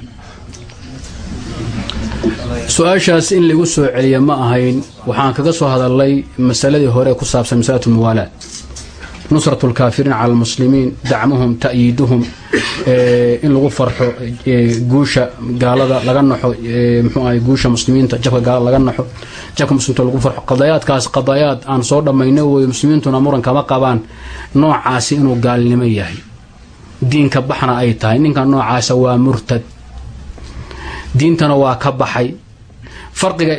Su'aashaas in lagu soo celiya ma ahayn. Waxaan kaga soo hadalnay masaladii hore ku saabsan masalatu lmuwaalaad nusrat lkaafiriin cala almuslimiin dacmuhum ta'yiiduhum in lagu farxo guusha gaalada laga naxo mxuu ahay guusha muslimiinta jabka gaalada laga naxo jabka muslimiinta lagu farxo. Qadayaadkaas qadayaad aan soo dhammayno weeye muslimiintuna muran kama qabaan. Noocaasi inuu gaalnimo yahay. Diinka baxna ay tahay. Ninka noocaasa waa murtad. Diintana waa ka baxay. Farqiga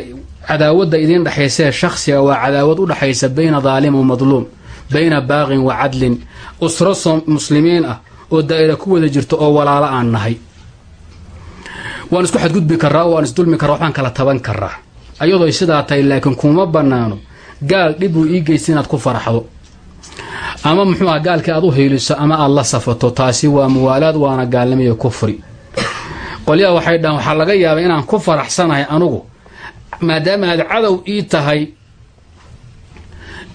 cadaawadda idiin dhexaysee shakhsiga waa cadaawad u dhexaysa bayna daalim wa madluum bayna baaqin wa cadlin usro muslimiin ah oo daa'ira ku wada jirto oo walaalo aan nahay. Waan isku xadgudbi karaa waan isdulmi karaa waxbaan kala taban karaa ayadoo sidaa tahay laakiin kuma bannaano gaal dhib uu ii geysta inaad ku faraxdo. Ama muxuu aha gaalkii aad u hiiliso ama aad la safato taasi waa muwaalaad waana gaalnimiyo kufri. Qolyaha waxay dhahan waxaa laga yaabay inaan ku faraxsanahay anugu maadaama aad cadow ii tahay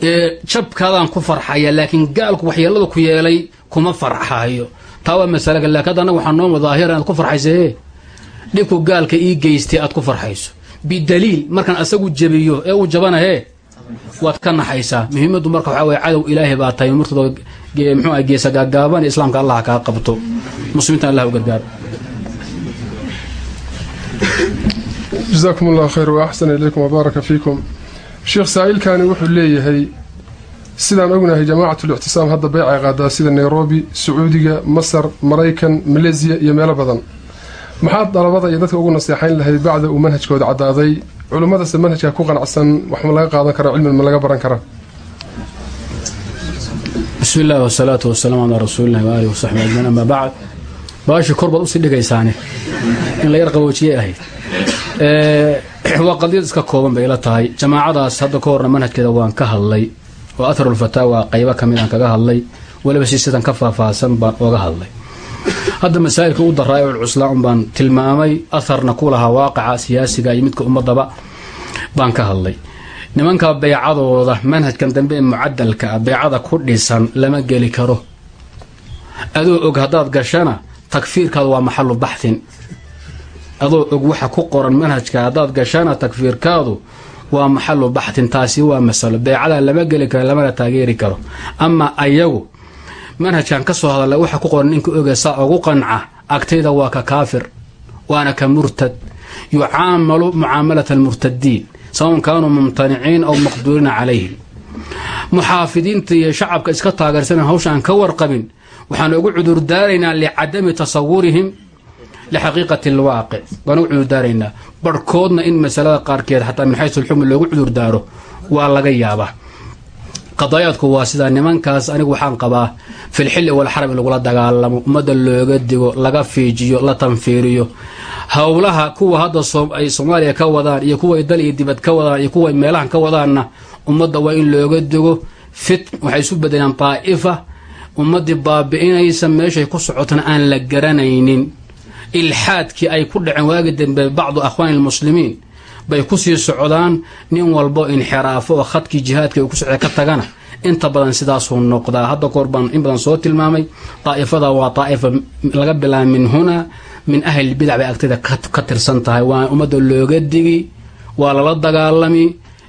jabkaadaan ku farxaya laakiin gaalku waxyeelada ku yeelay kuma farxayo taa waa masale kale laakiin hadda annaga waxaa noo daahira inaad ku farxaysae dhibku gaalka ii geystay aad ku farxayso. Bidaliil markaan asagu jebiyo ee uu jabanahe waad ka naxaysaa. Muhiimaddu marka waxaa weye cadow ilaahay baa tahay murtado muxuu ah geesa gaagaaban islaamka allah kaa qabto. Muslimiintan allah u gargaaro jasaakum allahu khayr wa axsana ilaykum wabaaraka fiikum sheekh saa'ilkani wuxuu leeyahay sidaan ognahay jamaacatul-ictisaam hadda beycay qaadaa sida nairobi sacuudiga masar maraykan maleesiya iyo meelo badan. Maxaad dalabada iyo dadka ugu naseexayn lahayd bacda uu manhajkooda caddaaday? Culimmadase manhajka ku qanacsan wax ma laga qaadan karaa cilmin ma laga baran karaa. Bismi illahi wasalaatu wasalaamu calaa rasuulillahi waaalih wasaxbi ajmain amaa bacd. Baashii kor baad u sii dhigaysaane in la yar qaboojiyay ahayd waa qadiyad iska kooban bay ila tahay. Jamaacadaas hadda ka horna manhajkeeda waan ka hadlay. Oo atharulfataawa qaybo ka mid aan kaga hadlay. Weliba si sidan ka faahfaahsan baan ooga hadlay. Hadda masaa'ilka u daraa ee ulcuslaa un baan tilmaamay atharna ku lahaa waaqaca siyaasiga iyo midka ummadaba baan ka hadlay. Nimanka beycadooda manhajkan dambe mucadalka ah beycada ku dhisan lama geli karo. Adoo og haddaad gashana takfiirkaadu waa maxalu baxhin adoo og waxa ku qoran manhajka haddaad gashana takfiirkaadu waa maxalu baxtin taasi waa masalo. Beycadaa lama geli karo lamana taageeri karo. Ama ayagu manhajkan ka soo hadalla waxa ku qoran ninka oge saa ugu qanca agtayda waa ka kaafir waana ka murtad. Yucaamalu mucaamalata almurtadiin sawaun kaanuu mumtaniciin aw maqduuriina calayhim. Muxaafidiinta iyo shacabka iska taageersan hawsha aan ka warqabin waxaan ugu cudurdaaraynaa licadami tasawurihim lixaqiiqati alwaaqic waan ugu cudurdaaraynaa barhkoodna in masalada qaarkeed xataa min xaysu alxukmi loogu cudurdaaro waa laga yaabaa qadaayaadku waa sidaa nimankaas anigu waxaan qabaa filxilli walxaram in lagula dagaalamo ummadda looga digo laga fiijiyo la tanfiiriyo howlaha kuwa hadda ay soomaaliya ka wadaan iyo kuwa dal iyo dibad ka wadaan iyo kuwa meelahan ka wadaanna ummadda waa in looga digo fit waxay isu bedelaan daa'ifa ummaddii baabi'inaysa meeshay ku socotana aan la garanaynin ilxaadkii ay ku dhaceen. Waagi dambe bacdu akhwaani almuslimiin bay ku sii socdaan nin walbo inxiraafo oo khadkii jihaadka uu ku socda ka tagana. Inta badan sidaasuu noqdaa. Hadda koor baan in badan soo tilmaamay daa'ifada waa daa'ifa laga bilaaba min huna min ahlilbidac bay agtida ka tirsan tahay. Waa ummadda looga digi waa lala dagaalami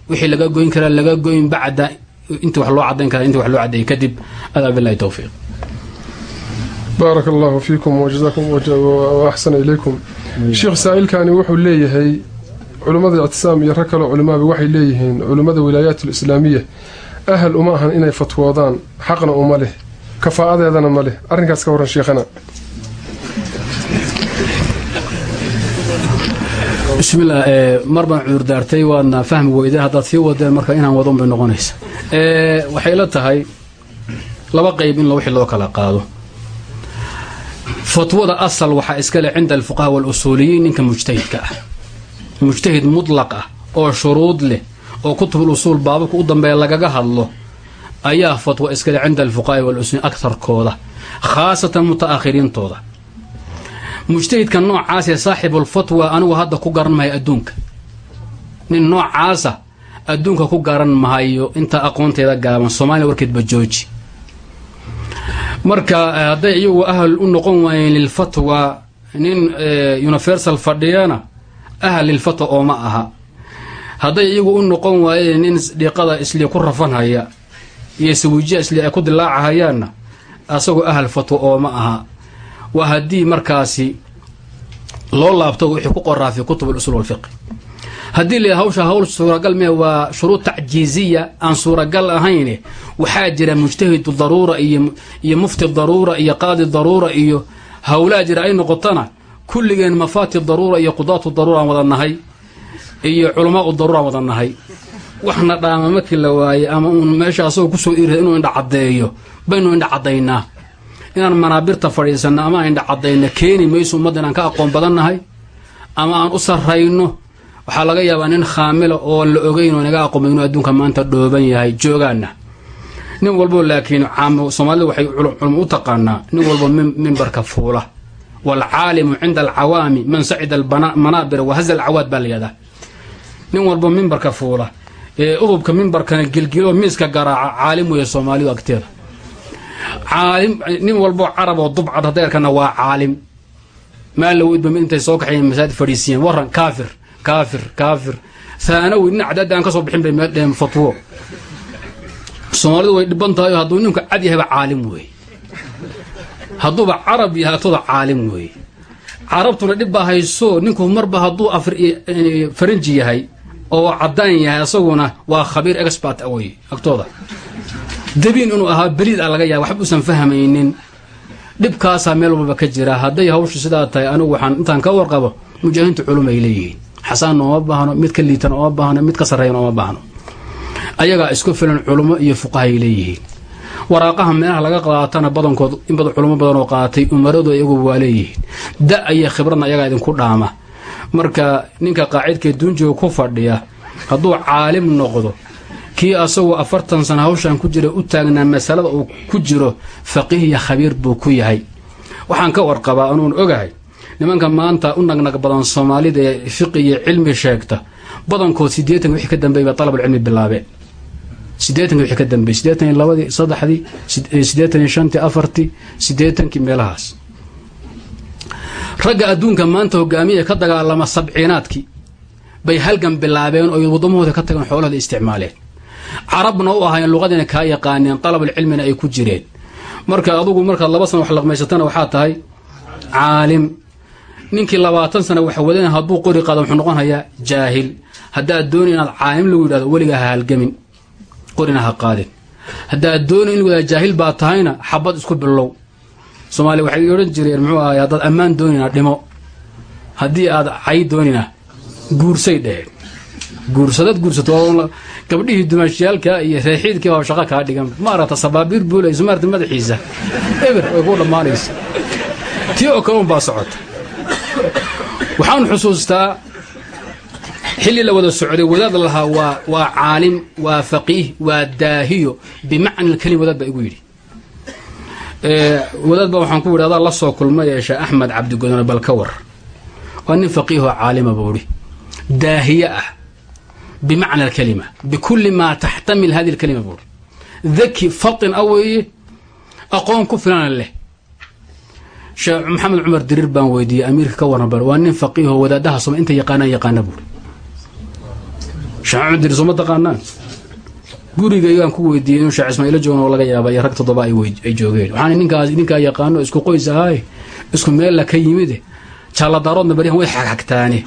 wixii laga goyn karaa laga goyn bacda. Intii wax loo cadayn kara intii wax loo cadeeyay kadib adaa bilahi towfiiq baaraka allahu fiikum wajazaakum wa axsana ilaykum. Sheekh saa'ilkani wuxuu leeyahay culimmada ictisaam iyo rag kaloo culimaaba waxay leeyihiin culimmada wilaayaat alislaamiya ahal uma ahan inay fatwoodaan xaqna uma leh kafaa'adeedana ma leh. Arrinkaas ka warran sheekhana. Bismillah mar baan cudurdaartay waadna fahmi weyday. Haddaad sii wadeen marka inaan wadon bay noqonaysa. Waxay la tahay laba qayb in wixii loo kala qaado fatwada asal waxaa iskale cinda alfuqaha walusuuliyiin ninka mujtahidka ah. Mujtahid mutlaq ah oo shuruud leh oo kutubul usuul baababka u dambeeya lagaga hadlo ayaa fatwa iskale cinda alfuqaha walusuuliyiin akarkooda khaasatan muta'akhiriintooda. Mujtahidka noocaasee saaxibulfatwa anigu hadda ku garan mahayo adduunka. Nin noocaasa adduunka ku garan mahayo intaa aqoonteeda gaaban soomaaliya warkeedba jooji marka hadday iyagu ahal u noqon waayeen lilfatwa nin universal fadhiyana ahal lilfatwa ooma aha. Hadday iyagu u noqon waayeen nin dhiiqada isli ku rafanhaya iyo sawijiya isli ay ku dilaacahayaanna asagoo ahal fatwa ooma aha. Waa haddii markaasi loo laabto wixii ku qoraa fi kutub usul walfiqi haddii la hawsha hawl suuragal mee waa shuruud tacjiiziya aan suuragal ahayne waxaa jira mujtahidu daruura iyo mufti daruura iyo qaadi daruura iyo hawlaa jira ay noqotana kulligeen mafaati daruura iyo qudaatu daruura aan wada nahay iyo culamaau daruura aan wada nahay waxna dhaama markii la waayey ama uun meesha asagoo ku soo iirada inuu indha caddeeyo baynu indha caddaynaa. Inaan manaabirta fadhiisanno ama aan indha caddayno keeni mayso ummadda inaan ka aqoon badannahay ama aan u sarrayno waxaa laga yaabaa nin khaamila oo la ogeyn oo inaga aqoomay inuu adduunka maanta dhooban yahay joogaana nin walbo laakiin soomaalida waxay culmo u taqaanaa nin walbo mimbarka fuula. Waalcaalimu cinda alcawaami man sacida almanaabira wahaza alcawaad baa layihahdaa nin walbo mimbarka fuula. Ee udubka mimbarkana gilgilo miiska garaaca caalim weeye soomaalidu agteeda. Caalim nin walbo carab oo dubcad hadday arkana waa caalim. Maalowidba mid intay soo kaxayen masaajid fadhiisiyeen waran kaafir kaafir kaafir haanawi nin cadaada aan ka soo bixin fatwo soomaalidu way dhiban tahay hadduu ninku cad yahayba caalim weeye hadduuba carab yahay caalim weeye carabtuna dhib baa hayso ninku marba hadduu faranji yahay oo caddaan yahay asaguna waa khabiir expert weye agtooda dabiin inuu ahaa beliid a laga yaaba waxba usan fahmaynin dhibkaasaa meel walbaba ka jira hadday hawshu sidaa tahay anigu waxaan intaan ka warqabo mujaahidiintu culum ay leeyihiin xasaan ooma baahno mid ka liitan ooma baahno mid ka sarreeyan ooma baahno. Ayagaa isku filan culummo iyo fuqahay leeyihiin. Waraaqaha meelaha laga qaatana badankood in badan culummo badan oo qaatay umaradu iyagu waa leeyihiin. Da iyo khibradna ayagaa idinku dhaama. Marka ninka qaacidkee duunjiga ku fadhiya hadduu caalim noqdo kii asagoo afartan sana hawshan ku jira u taagnaa masalada uu ku jiro faqiih iyo khabiir buu ku yahay. Waxaan ka warqabaa anuun ogahay nimanka maanta u nagnag badan soomaalida ee fiqi iyo cilmi sheegta badankood siddeetanka wixii ka dambeey bay dalabulcilmi bilaabeen wixii ka dambeey siddeetan iyo labadii saddexdii siddeetan iyo shantii afartii siddeetankii meelahaas. Ragga adduunka maanta hogaamiya ka dagaalama sabciinaadkii bay halgan bilaabeen oo waddamahooda ka tageen xoolahooda isticmaaleen. Carabna u ahaayeen luqadiina kaa yaqaaneen dalabulcilmina ay ku jireen. Marka adugu markaad laba sana wax laqmaysatana waxaa tahay caalim ninkii labaatan sana wax wadana hadduu qori qaado wuxuu noqonayaa jaahil. Haddaad dooni inaad caalim lagu yidhahdo weligaa ha halgamin. Qorina ha qaadin. Haddaad dooni in lagu jaahil baa tahayna xabad isku bilow. Soomaaliya waxay odhan jireen muxuu ahay haddaad ammaan doonina dhimo. Haddii aad cay doonina guursay dheheen. Guursadad guursato gabdhihii dumaashiyaalka iyo reexiidkii baa shaqo kaa dhigan. Maaragta sabaabiir buulayso maarata madaxiisa. Eber way ku dhammaanaysa. Tii oo kale unbaa socota waxaan xusuustaa xilli la wada socday wadaad lahaa waa waa caalim waa faqiih waa daahiyo bimacna alkelim wadaad baa igu yidhi. Wadaad baa waxaan ku yidhi adaa la soo kulmay ee sheekh axmed cabdigodone bal waa nin faqiihoo caalima buu idhi daahiye ah bimacna alkalima bikulli maa taxtamil hadi alkalima buuri daki fatin a aqoon ku filana leh sheekh maxamed cumar diriir baan weydiiyey amiirka ka waran waa nin faqiiho wadaadaha soma inta yaqaanaan yaqaana buuri sheekh maxamed diriir sooma taqaanaan? Gurigaygaan ku weydiiyey inuu sheekh ismaaciilo joogan oo laga yaaba iyo rag toddoba ay joogeen. Waxaan ninkaas ninkaa yaqaano isku qoys ahaaye isku meella ka yimide jaalladaaroodna baryahan way xagxagtaane.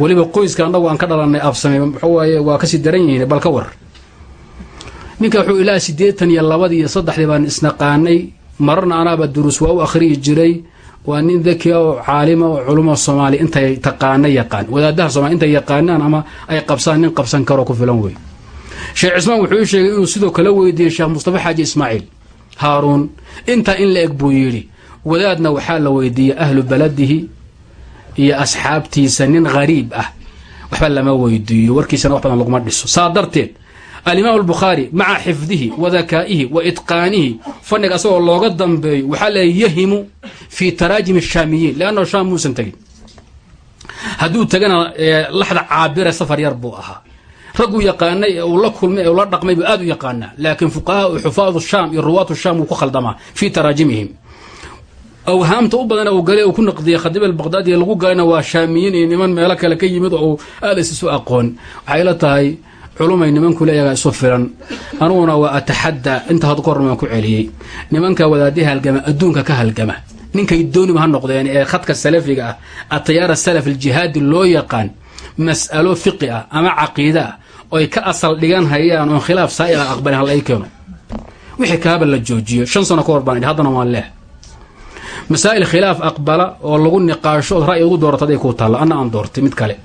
Weliba qoyska annagu aan ka dhalanay absamay muxuu waaye waa ka sii daran yihiin bal ka war. Ninka wuxuu ilaa siddeetan iyo labadii iyo saddexdii baan isnaqaanay mararna anaaba duruus waa u akhriyi jiray waa nin dakia oo caalima oo culummo soomaali intay taqaana yaqaan. Wadaadaha soomali intay yaqaanaan ama ay qabsaan nin qabsan karoo ku filan wey sheekh cismaan wuxuu ii sheegay inuu sidoo kale weydiiyey sheekh mustafa xaaji ismaaciil haaruun intaa in la eg buu yidhi wadaadna waxaa la weydiiyey ahlu baladihi iyo asxaabtiisa nin hariib ah. Waxba lama weydiiyo warkiisana wax badan laguma dhiso. Saa darteed alimaam albukhaari maca xifdihi wa dakaa'ihi wa itqaanihi fanniga asagoo looga dambeeyo waxaa la yahimu fii taraajim shaamiyiin leanno shaam muusan tegin. Hadduu tegana laxda caabire safar yar buu ahaa. Ragguu yaqaanay ee uu la kulmay ee uu la dhaqmay buu aad u yaqaanaa laakiin fuqahaa u xufaadu shaam iyo ruwaatu shaam wuu ku khaldamaa fii taraajimihim. Awhaamta u badan uu gale uu ku naqdiyay tahay culumay nimanku leeyaga isu filan. Aniguna waa ataxadda inta had kahorn waan ku celiyey. Nimanka wadaadii halgama adduunka ka halgama. Ninkay dooniba ha noqdeen ee khadka salafiga ah atayaara salaf aljihaadi loo yaqaan mas'alo fiqi ah ama caqiida ah oy ka asal dhigan hayaan oon khilaaf saa'iqa aqbalin hal ay keeno. Wixii kaaba la joojiyo shan sano ka hor baan idhi haddana waan leeh masaa'il khilaaf aqbala oo lagu niqaasho ood ra'yi ugu doorata aday kuu taalla anna aan doortay mid kale.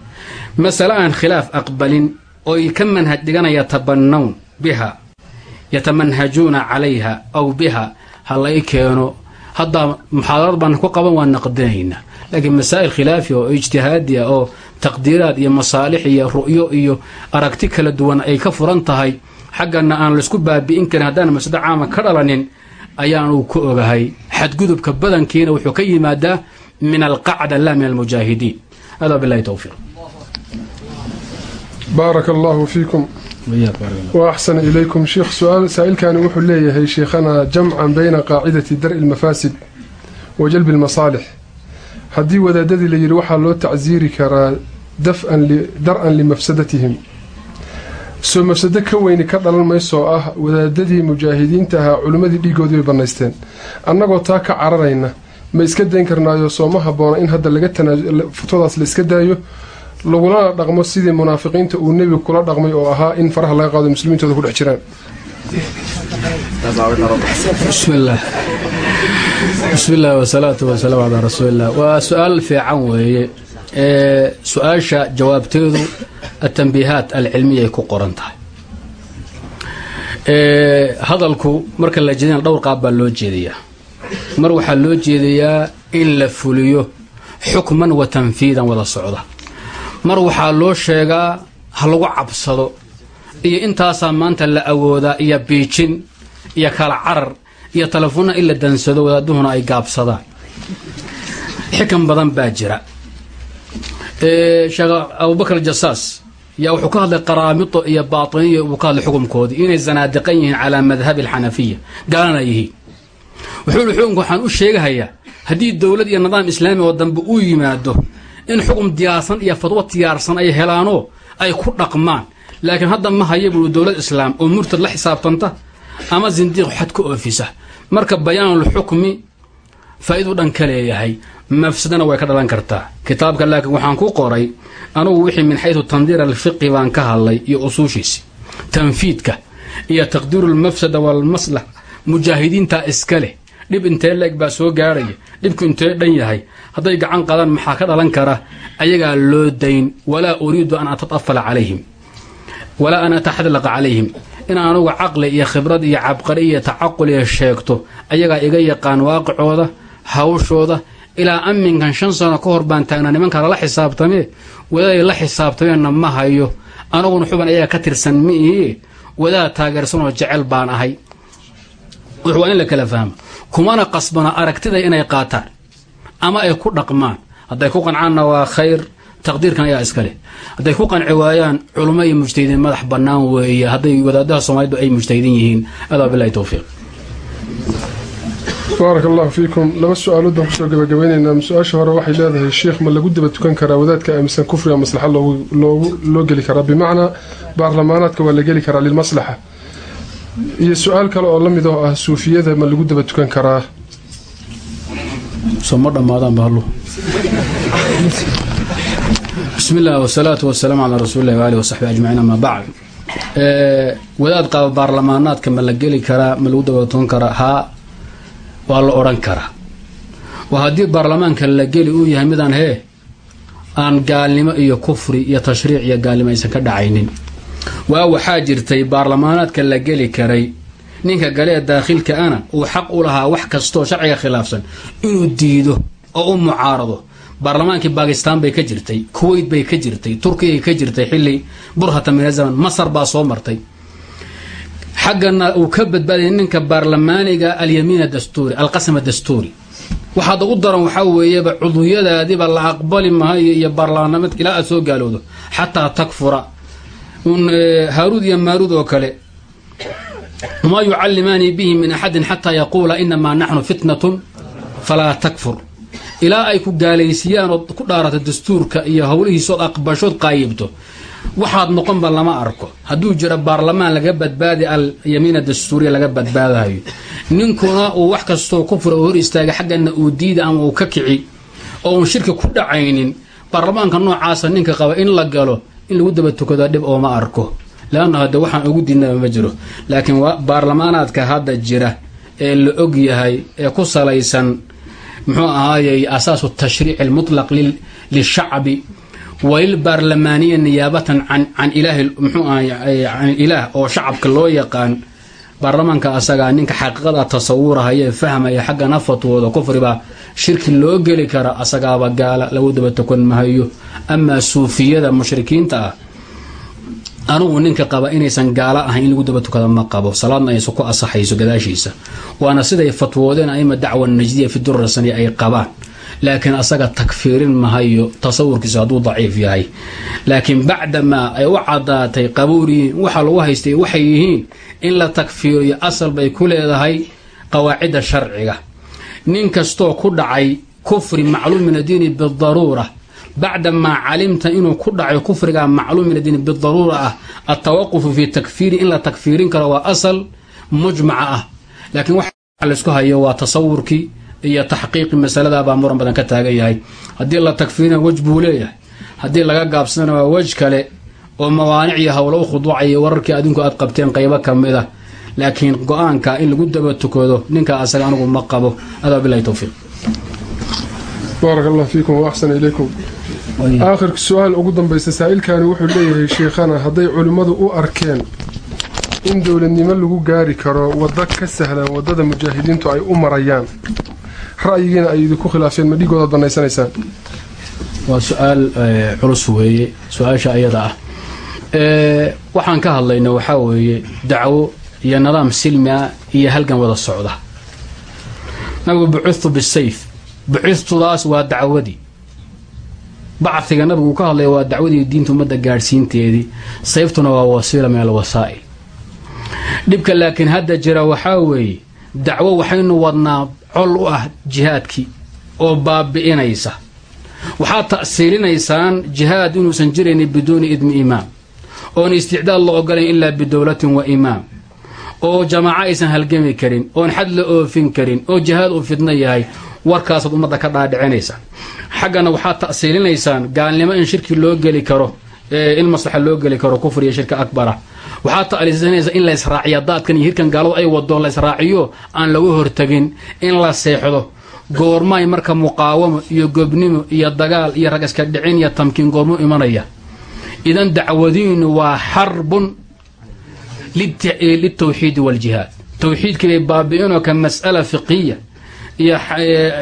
Masale aan khilaaf aqbalin oy ka manhaj dhiganaya yatabannawn biha yatamanhajuuna calayha aw biha ha lay keeno. Haddaa muxaadarad baan ku qaban waan naqdinaynaa. Laakiin masaa'il khilaafi oo ijtihaadi ah oo taqdiiraad iyo masaalix iyo ru'yo iyo aragti kala duwan ay ka furan tahay xaggana aan laysku baabi'in karin. Haddaan masado caama ka dhalanin ayaanu ku ogahay. Xadgudubka badankiina wuxuu ka yimaadaa min alqacda la min almujaahidiin hada bilahi towfiiq baaraka allahu fiikum. Wa axsana ilaykum. Sheikh su'aal saa'ilkani wuxuu leeyahay sheikhanaa jamcan bayna qaacidati dar'i lmafaasid wa jalbi lmasaalix haddii wadaadadii la yidhi waxaa loo tacsiiri karaa dar-an limafsadatihim soo mafsado ka weyni ka dhalan maysoo ah wadaadadii mujaahidiinta ahaa culimmadii dhiigoodii bay bannaysteen. Annagoo taa ka cararayna ma iska dayn karnaayo soo ma habboona in hadda laga fatwadaas la iska daayo lagulana dhaqmo sidii munaafiqiinta uu nebigu kula dhaqmay oo ahaa in faraha laga qaado muslimiintooda ku dhex jiraan. Bismillaah wasalaatu wasalaamu calaa rasuulilah waa su'aal fiican weeye. Ee su'aasha jawaabteedu atambiihaat alcilmiya ay ku qoran tahay. Hadalku marka la jeedina dhowr qaab baa loo jeedayaa mar waxaa loo jeedayaa in la fuliyo xukman wa tanfiidan wada socda mar waxaa loo sheegaa ha lagu cabsado iyo intaasaa maanta la awoodaa iyo biijin iyo kala carar iyo telefoonna in la dansado wadaaduhuna ay gaabsadaan. Xikan badan baa jira. Sheekh abubakar jasaas yaa wuxuu ka hadlay qaraamito iyo baatiniya uu ka hadlay xukumkoodii inay zanaadiqan yihiin calaa madhabi alxanafiya gaalana yihiin wuxuu ihi xukunka waxaan u sheegahayaa haddii dowlad iyo nidaam islaami oo dambe uu yimaado in xukum diyaarsan iyo fadwo diyaarsan ay helaanoo ay ku dhaqmaan. Laakiin hadda ma haya buui dowlad islaam oo murtad la xisaabtanta ama zindiiq xad ka oofisa. Marka bayaanulxukmi faa'idu dhan ka leeyahay. Mafsadana way ka dhalan kartaa. Kitaabka laakiin waxaan ku qoray anugu wixii min xaysu tandiir alfiqi baan ka hadlay iyo usuushiisi. Tanfiidka iyo taqdiiru lmafsada walmaslax mujaahidiintaa iska leh dhib intee leeg baa soo gaarhaya dhibku intee dhan yahay? Hadday gacan qadaan maxaa ka dhalan kara? Ayagaa loo dayn. Walaa uriidu an atatafala calayhim. Walaa an ataxadlaqa calayhim. In anugu caqli iyo khibrad iyo cabqari iyo tacaqul iyo sheegto ayagaa iga yaqaan waaqicooda hawshooda ilaa aminkan shan sano ka hor baan taagnaa nimanka lala xisaabtamee? Wadaaday la xisaabtameenna ma hayo. Anuguna xuban ayaga ka tirsan ma ihie wadaad taageersanoo jecel baan ahay waa in la kala fahmo. Kumana qasbana aragtida inay qaataan ama ay ku dhaqmaan. Hadday ku qancaanna waa khayr taqdiirkan ayaa iska leh. Hadday ku qanci waayaan culummo iyo mujtahidiin madax bannaan weeye. Hadday wadaadaha soomaalidu ay mujtahidiin yihiin. Adaa bilahi towfiiq baaraka allahu fiikum. Laba su'aalood baan ku soo gabagabeynaynaa su'aasha hore waxay leedahay sheikh ma lagu daba tukan karaa wadaadka aaminsan kufriga maslaxa loo geli karaa? Bimacnaa baarlamaanaadka waa la geli karaa lilmaslaxa iyo su'aal kale oo la mid ah suufiyada ma lagu daba tukan karaa? Soo ma dhammaadaan bahalo bismi illah wasalaatu wasalaamu calaa rasuulillahi waalihi wasaxbi ajmaciin amaa bacd. Wadaad qaba baarlamaanaadka ma la geli karaa ma lagu dabatoon karaa? Haa waa la odhan karaa. Waa haddii baarlamaanka la geli uu yahay midaan hee aan gaalnimo iyo kufri iyo tashriic iyo gaalnimo aysan ka dhacaynin waa waxaa jirtay baarlamaanaadka la geli karay. Ninka galee daakhilka ana uu xaq u lahaa wax kastooo sharciga khilaafsan. Inuu diido oo u mucaarado. Baarlamaankii bakistan bay ka jirtay kuwait bay ka jirtay turkiyay ka jirtay xili burhata min azaman masar baa soo martay. Xaggana uu ka badbaadayay ninka baarlamaaniga alyamiin dastuuri alqasam dastuuri. Waxaada u daran waxaa weeyeba cuduyadaadiba la aqbali mahayo iyo baarlamanimad ilaa aad soo gaalowdo. Xataa takfura un haaruud iyo maaruud oo kale. Maa yucallimaanii bihi min axadin xataa yaquula inamaa naxnu fitnatun falaa takfur. Ilaa ay ku gaalaysiiyaan ood ku dhaarato dastuurka iyo howlihiisood aqbashood qaayibto waxaad noqonba lama arko. Hadduu jiro baarlamaan laga badbaadi alyamiina dastuuriya laga badbaadahayo ninkuna uu wax kastoo kufra oo hor istaaga xaggana uu diida ama uu ka kici oo uun shirki ku dhacaynin baarlamaanka noocaasa ninka qaba in la galo in lagu daba tukado dhib ooma arko. Leanna hadde waxaan ugu diidnaba ma jiro. Laakiin baarlamaanaadka hadda jira ee la og yahay ee ku salaysan muxuu ahaayey asaasu tashriic almutlaq lilshacbi. Walilbaarlamaaniya niyaabatan can ilaahi mxuu ahay can ilaah oo shacabka loo yaqaan baarlamaanka asagaa ninka xaqiiqada tasawurahaya ee fahmaya xaggana fatwooda kufribaa shirki loo geli kara asagaaba gaala lagu daba tukon mahayo. Amaa suufiyada mushrikiinta ah anugu ninka qaba inaysan gaalo ahayn in lagu daba tukada ma qabo. Salaadna aysan ku asaxayso gadaashiisa. Waana siday fatwoodeen aima dacwa najdiya fi durasani ay qabaan laakiin asaga takfiirin mahayo tasawurkiisu hadduu daciif yahay. Laakiin bacdamaa ay u cadaatay qabuuriyiin waxa lagu haystay waxay yihiin in la takfiiriyo asal bay ku leedahay qawaacidda sharciga. Nin kastoo ku dhacay kufri macluum min addiini bidaruura bacdamaa calimta inuu ku dhacay kufriga macluum min addiini bidaruura ah altawaqufu fi takfiiri in la takfiirin karo waa asal mujmaca ah. Laakiin waxa laysku hayo waa tasawurkii iyo taxqiiqi masaladaabaa muran badan ka taagan yahay. Haddii la takfiirina wej buu leeyahay. Haddii laga gaabsadana waa wej kale oo mawaanic iyo howlo u khuduucaya wararkii adinku aad qabteen qaybo ka mid a laakiin go'aanka in lagu daba tukado ninka asaga anigu ma qabo. Adaa bilahi towfiiq baaraka allah fiikum wa axsana ilaykum. Aakhirka su'aal ugu dambaysa saa'ilkani wuxuu leeyahay sheikhana hadday culimmadu u arkeen in dowladnimo lagu gaari karo waddo ka sahlan waddada mujaahidiintu ay u marayaan ra'yigiina ay idinku khilaafeen ma dhigoodaad bannaysanaysaan waa su'aal culus weeye. Su'aasha ayada ah. Waxaan ka hadlayna waxaa weeye dacwo iyo nidaam silmi ah iyo halgan wada socda. Nabigu bucitu bisayf bucitudaas waa dacwadii. Bacfiga nabigu ka hadlaya waa dacwadii diinta ummadda gaadhsiinteedii. Sayftuna waa wasiila min alwasaa'il. Dhibka laakiin hadda jira waxaa weeye dacwo waxaynu wadnaa col u ah jihaadkii oo baabi'inaysa. Waxaad ta'siilinaysaan jihaad inuusan jiraynin biduuni idmi imaam oon isticdaad la ogolayn ilaa bidowlatin wa imaam oo jamaaco aysan halgami karin oon xad la oofin karin oo jihaad uu fidno yahay warkaasaad ummadda ka dhaadhicinaysaan xaggana waxaad ta'siilinaysaan gaalnimo in shirki loo geli karo in maslaxa loo geli karo kufr iyo shirka akbara. Waxaad ta'liisanaysaa in la israaciya daadkan iyo hirkan gaaladu ay wado la israaciyo aan lagu hortagin in la seexdo. Goormaay marka muqaawamo iyo gobnimo iyo dagaal iyo rag iska dhicin iyo tamkiin goormu imanaya. Idan dacwadiinu waa xarbun litawxiidi waljihaad tawxiidkii bay baabi'inoo ka mas'ala fiqiya iyo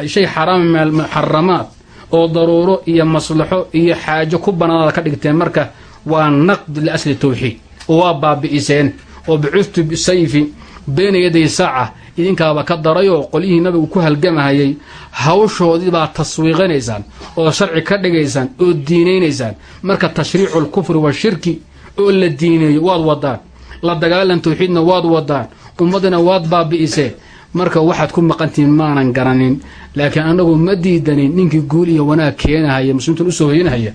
shay xaraam min muxaramaat oo daruuro iyo maslaxo iyo xaajo ku banaanaada ka dhigteen. Marka waa naqd liasli tawxiid oo waa baabi'iseen oo bicustu bisayfi beyna yaday saaca idinkaaba ka darayoo qolyihii nabigu ku halgamahayay hawshoodii baa taswiiqinaysaan oo sharci ka dhigaysaan oo diinaynaysaan. Marka tashriicu lkufri washirki oo la diineeyo waad wadaan la dagaalan tawxiidna waad wadaan ummaddina waad baabi'iseen marka waxaad ku maqantihiin maanan garanin laakiin annagu ma diidanin ninkii guul iyo wanaag keenahaya muslimiintan u soo hoyanahaya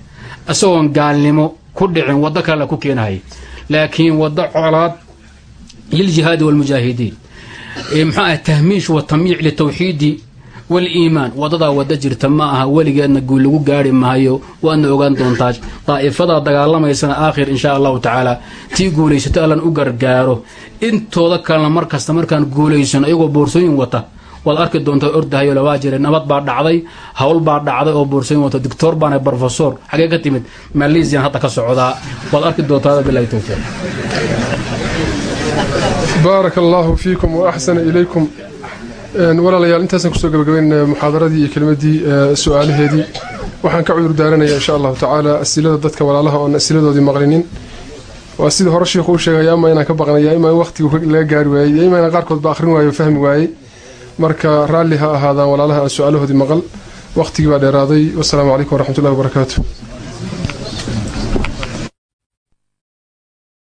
isagoon gaalnimo ku dhicin waddo kale ku keenahaya. Laakiin waddo colaad liljihaadi walmujaahidiin muxuu ah tahmiish wa tamyiic litawxiidi waliimaan wadadaa wada jirta ma aha weligeedna guul lagu gaari maayo waadna ogaan doontaa daa'ifadaa dagaalamaysana aakhir insha allahu tacaala tii guulaysato allan u gargaaro intooda kalena mar kasta markaan guulaysano iyagoo boorsooyin wata waad arki doontaa ordahayo labaa jira nabad baa dhacday hawl baa dhacday oo boorsooyin wata doctor baana brofesor xagee ka timid malaysiyan hadda ka socdaa. Waad arki doontaa bilahi towfiiq baaraka allaahu fiikum wa axsana ilaykum. Walaalayaal intaasaan ku soo gabagabaynaya muxaadaradii iyo kelimadii su'aalaheedii. Waxaan ka cudur daaranayaa insha allahu tacaala asilada dadka walaalaha oon asiladoodii maqlinin waa sida hore shiikhu u sheegaya ama inaan ka baqnaya ima in waqtigu laga gaari waayey iyo ima inaan qaarkoodba akhrin waayo o fahmi waayey. Marka raalli ha ahaadaan walaalaha aan su'aalahoodii maqal waqtigii baa dheeraaday. Wasalaamu calaykum waraxmatullahi wabarakaatu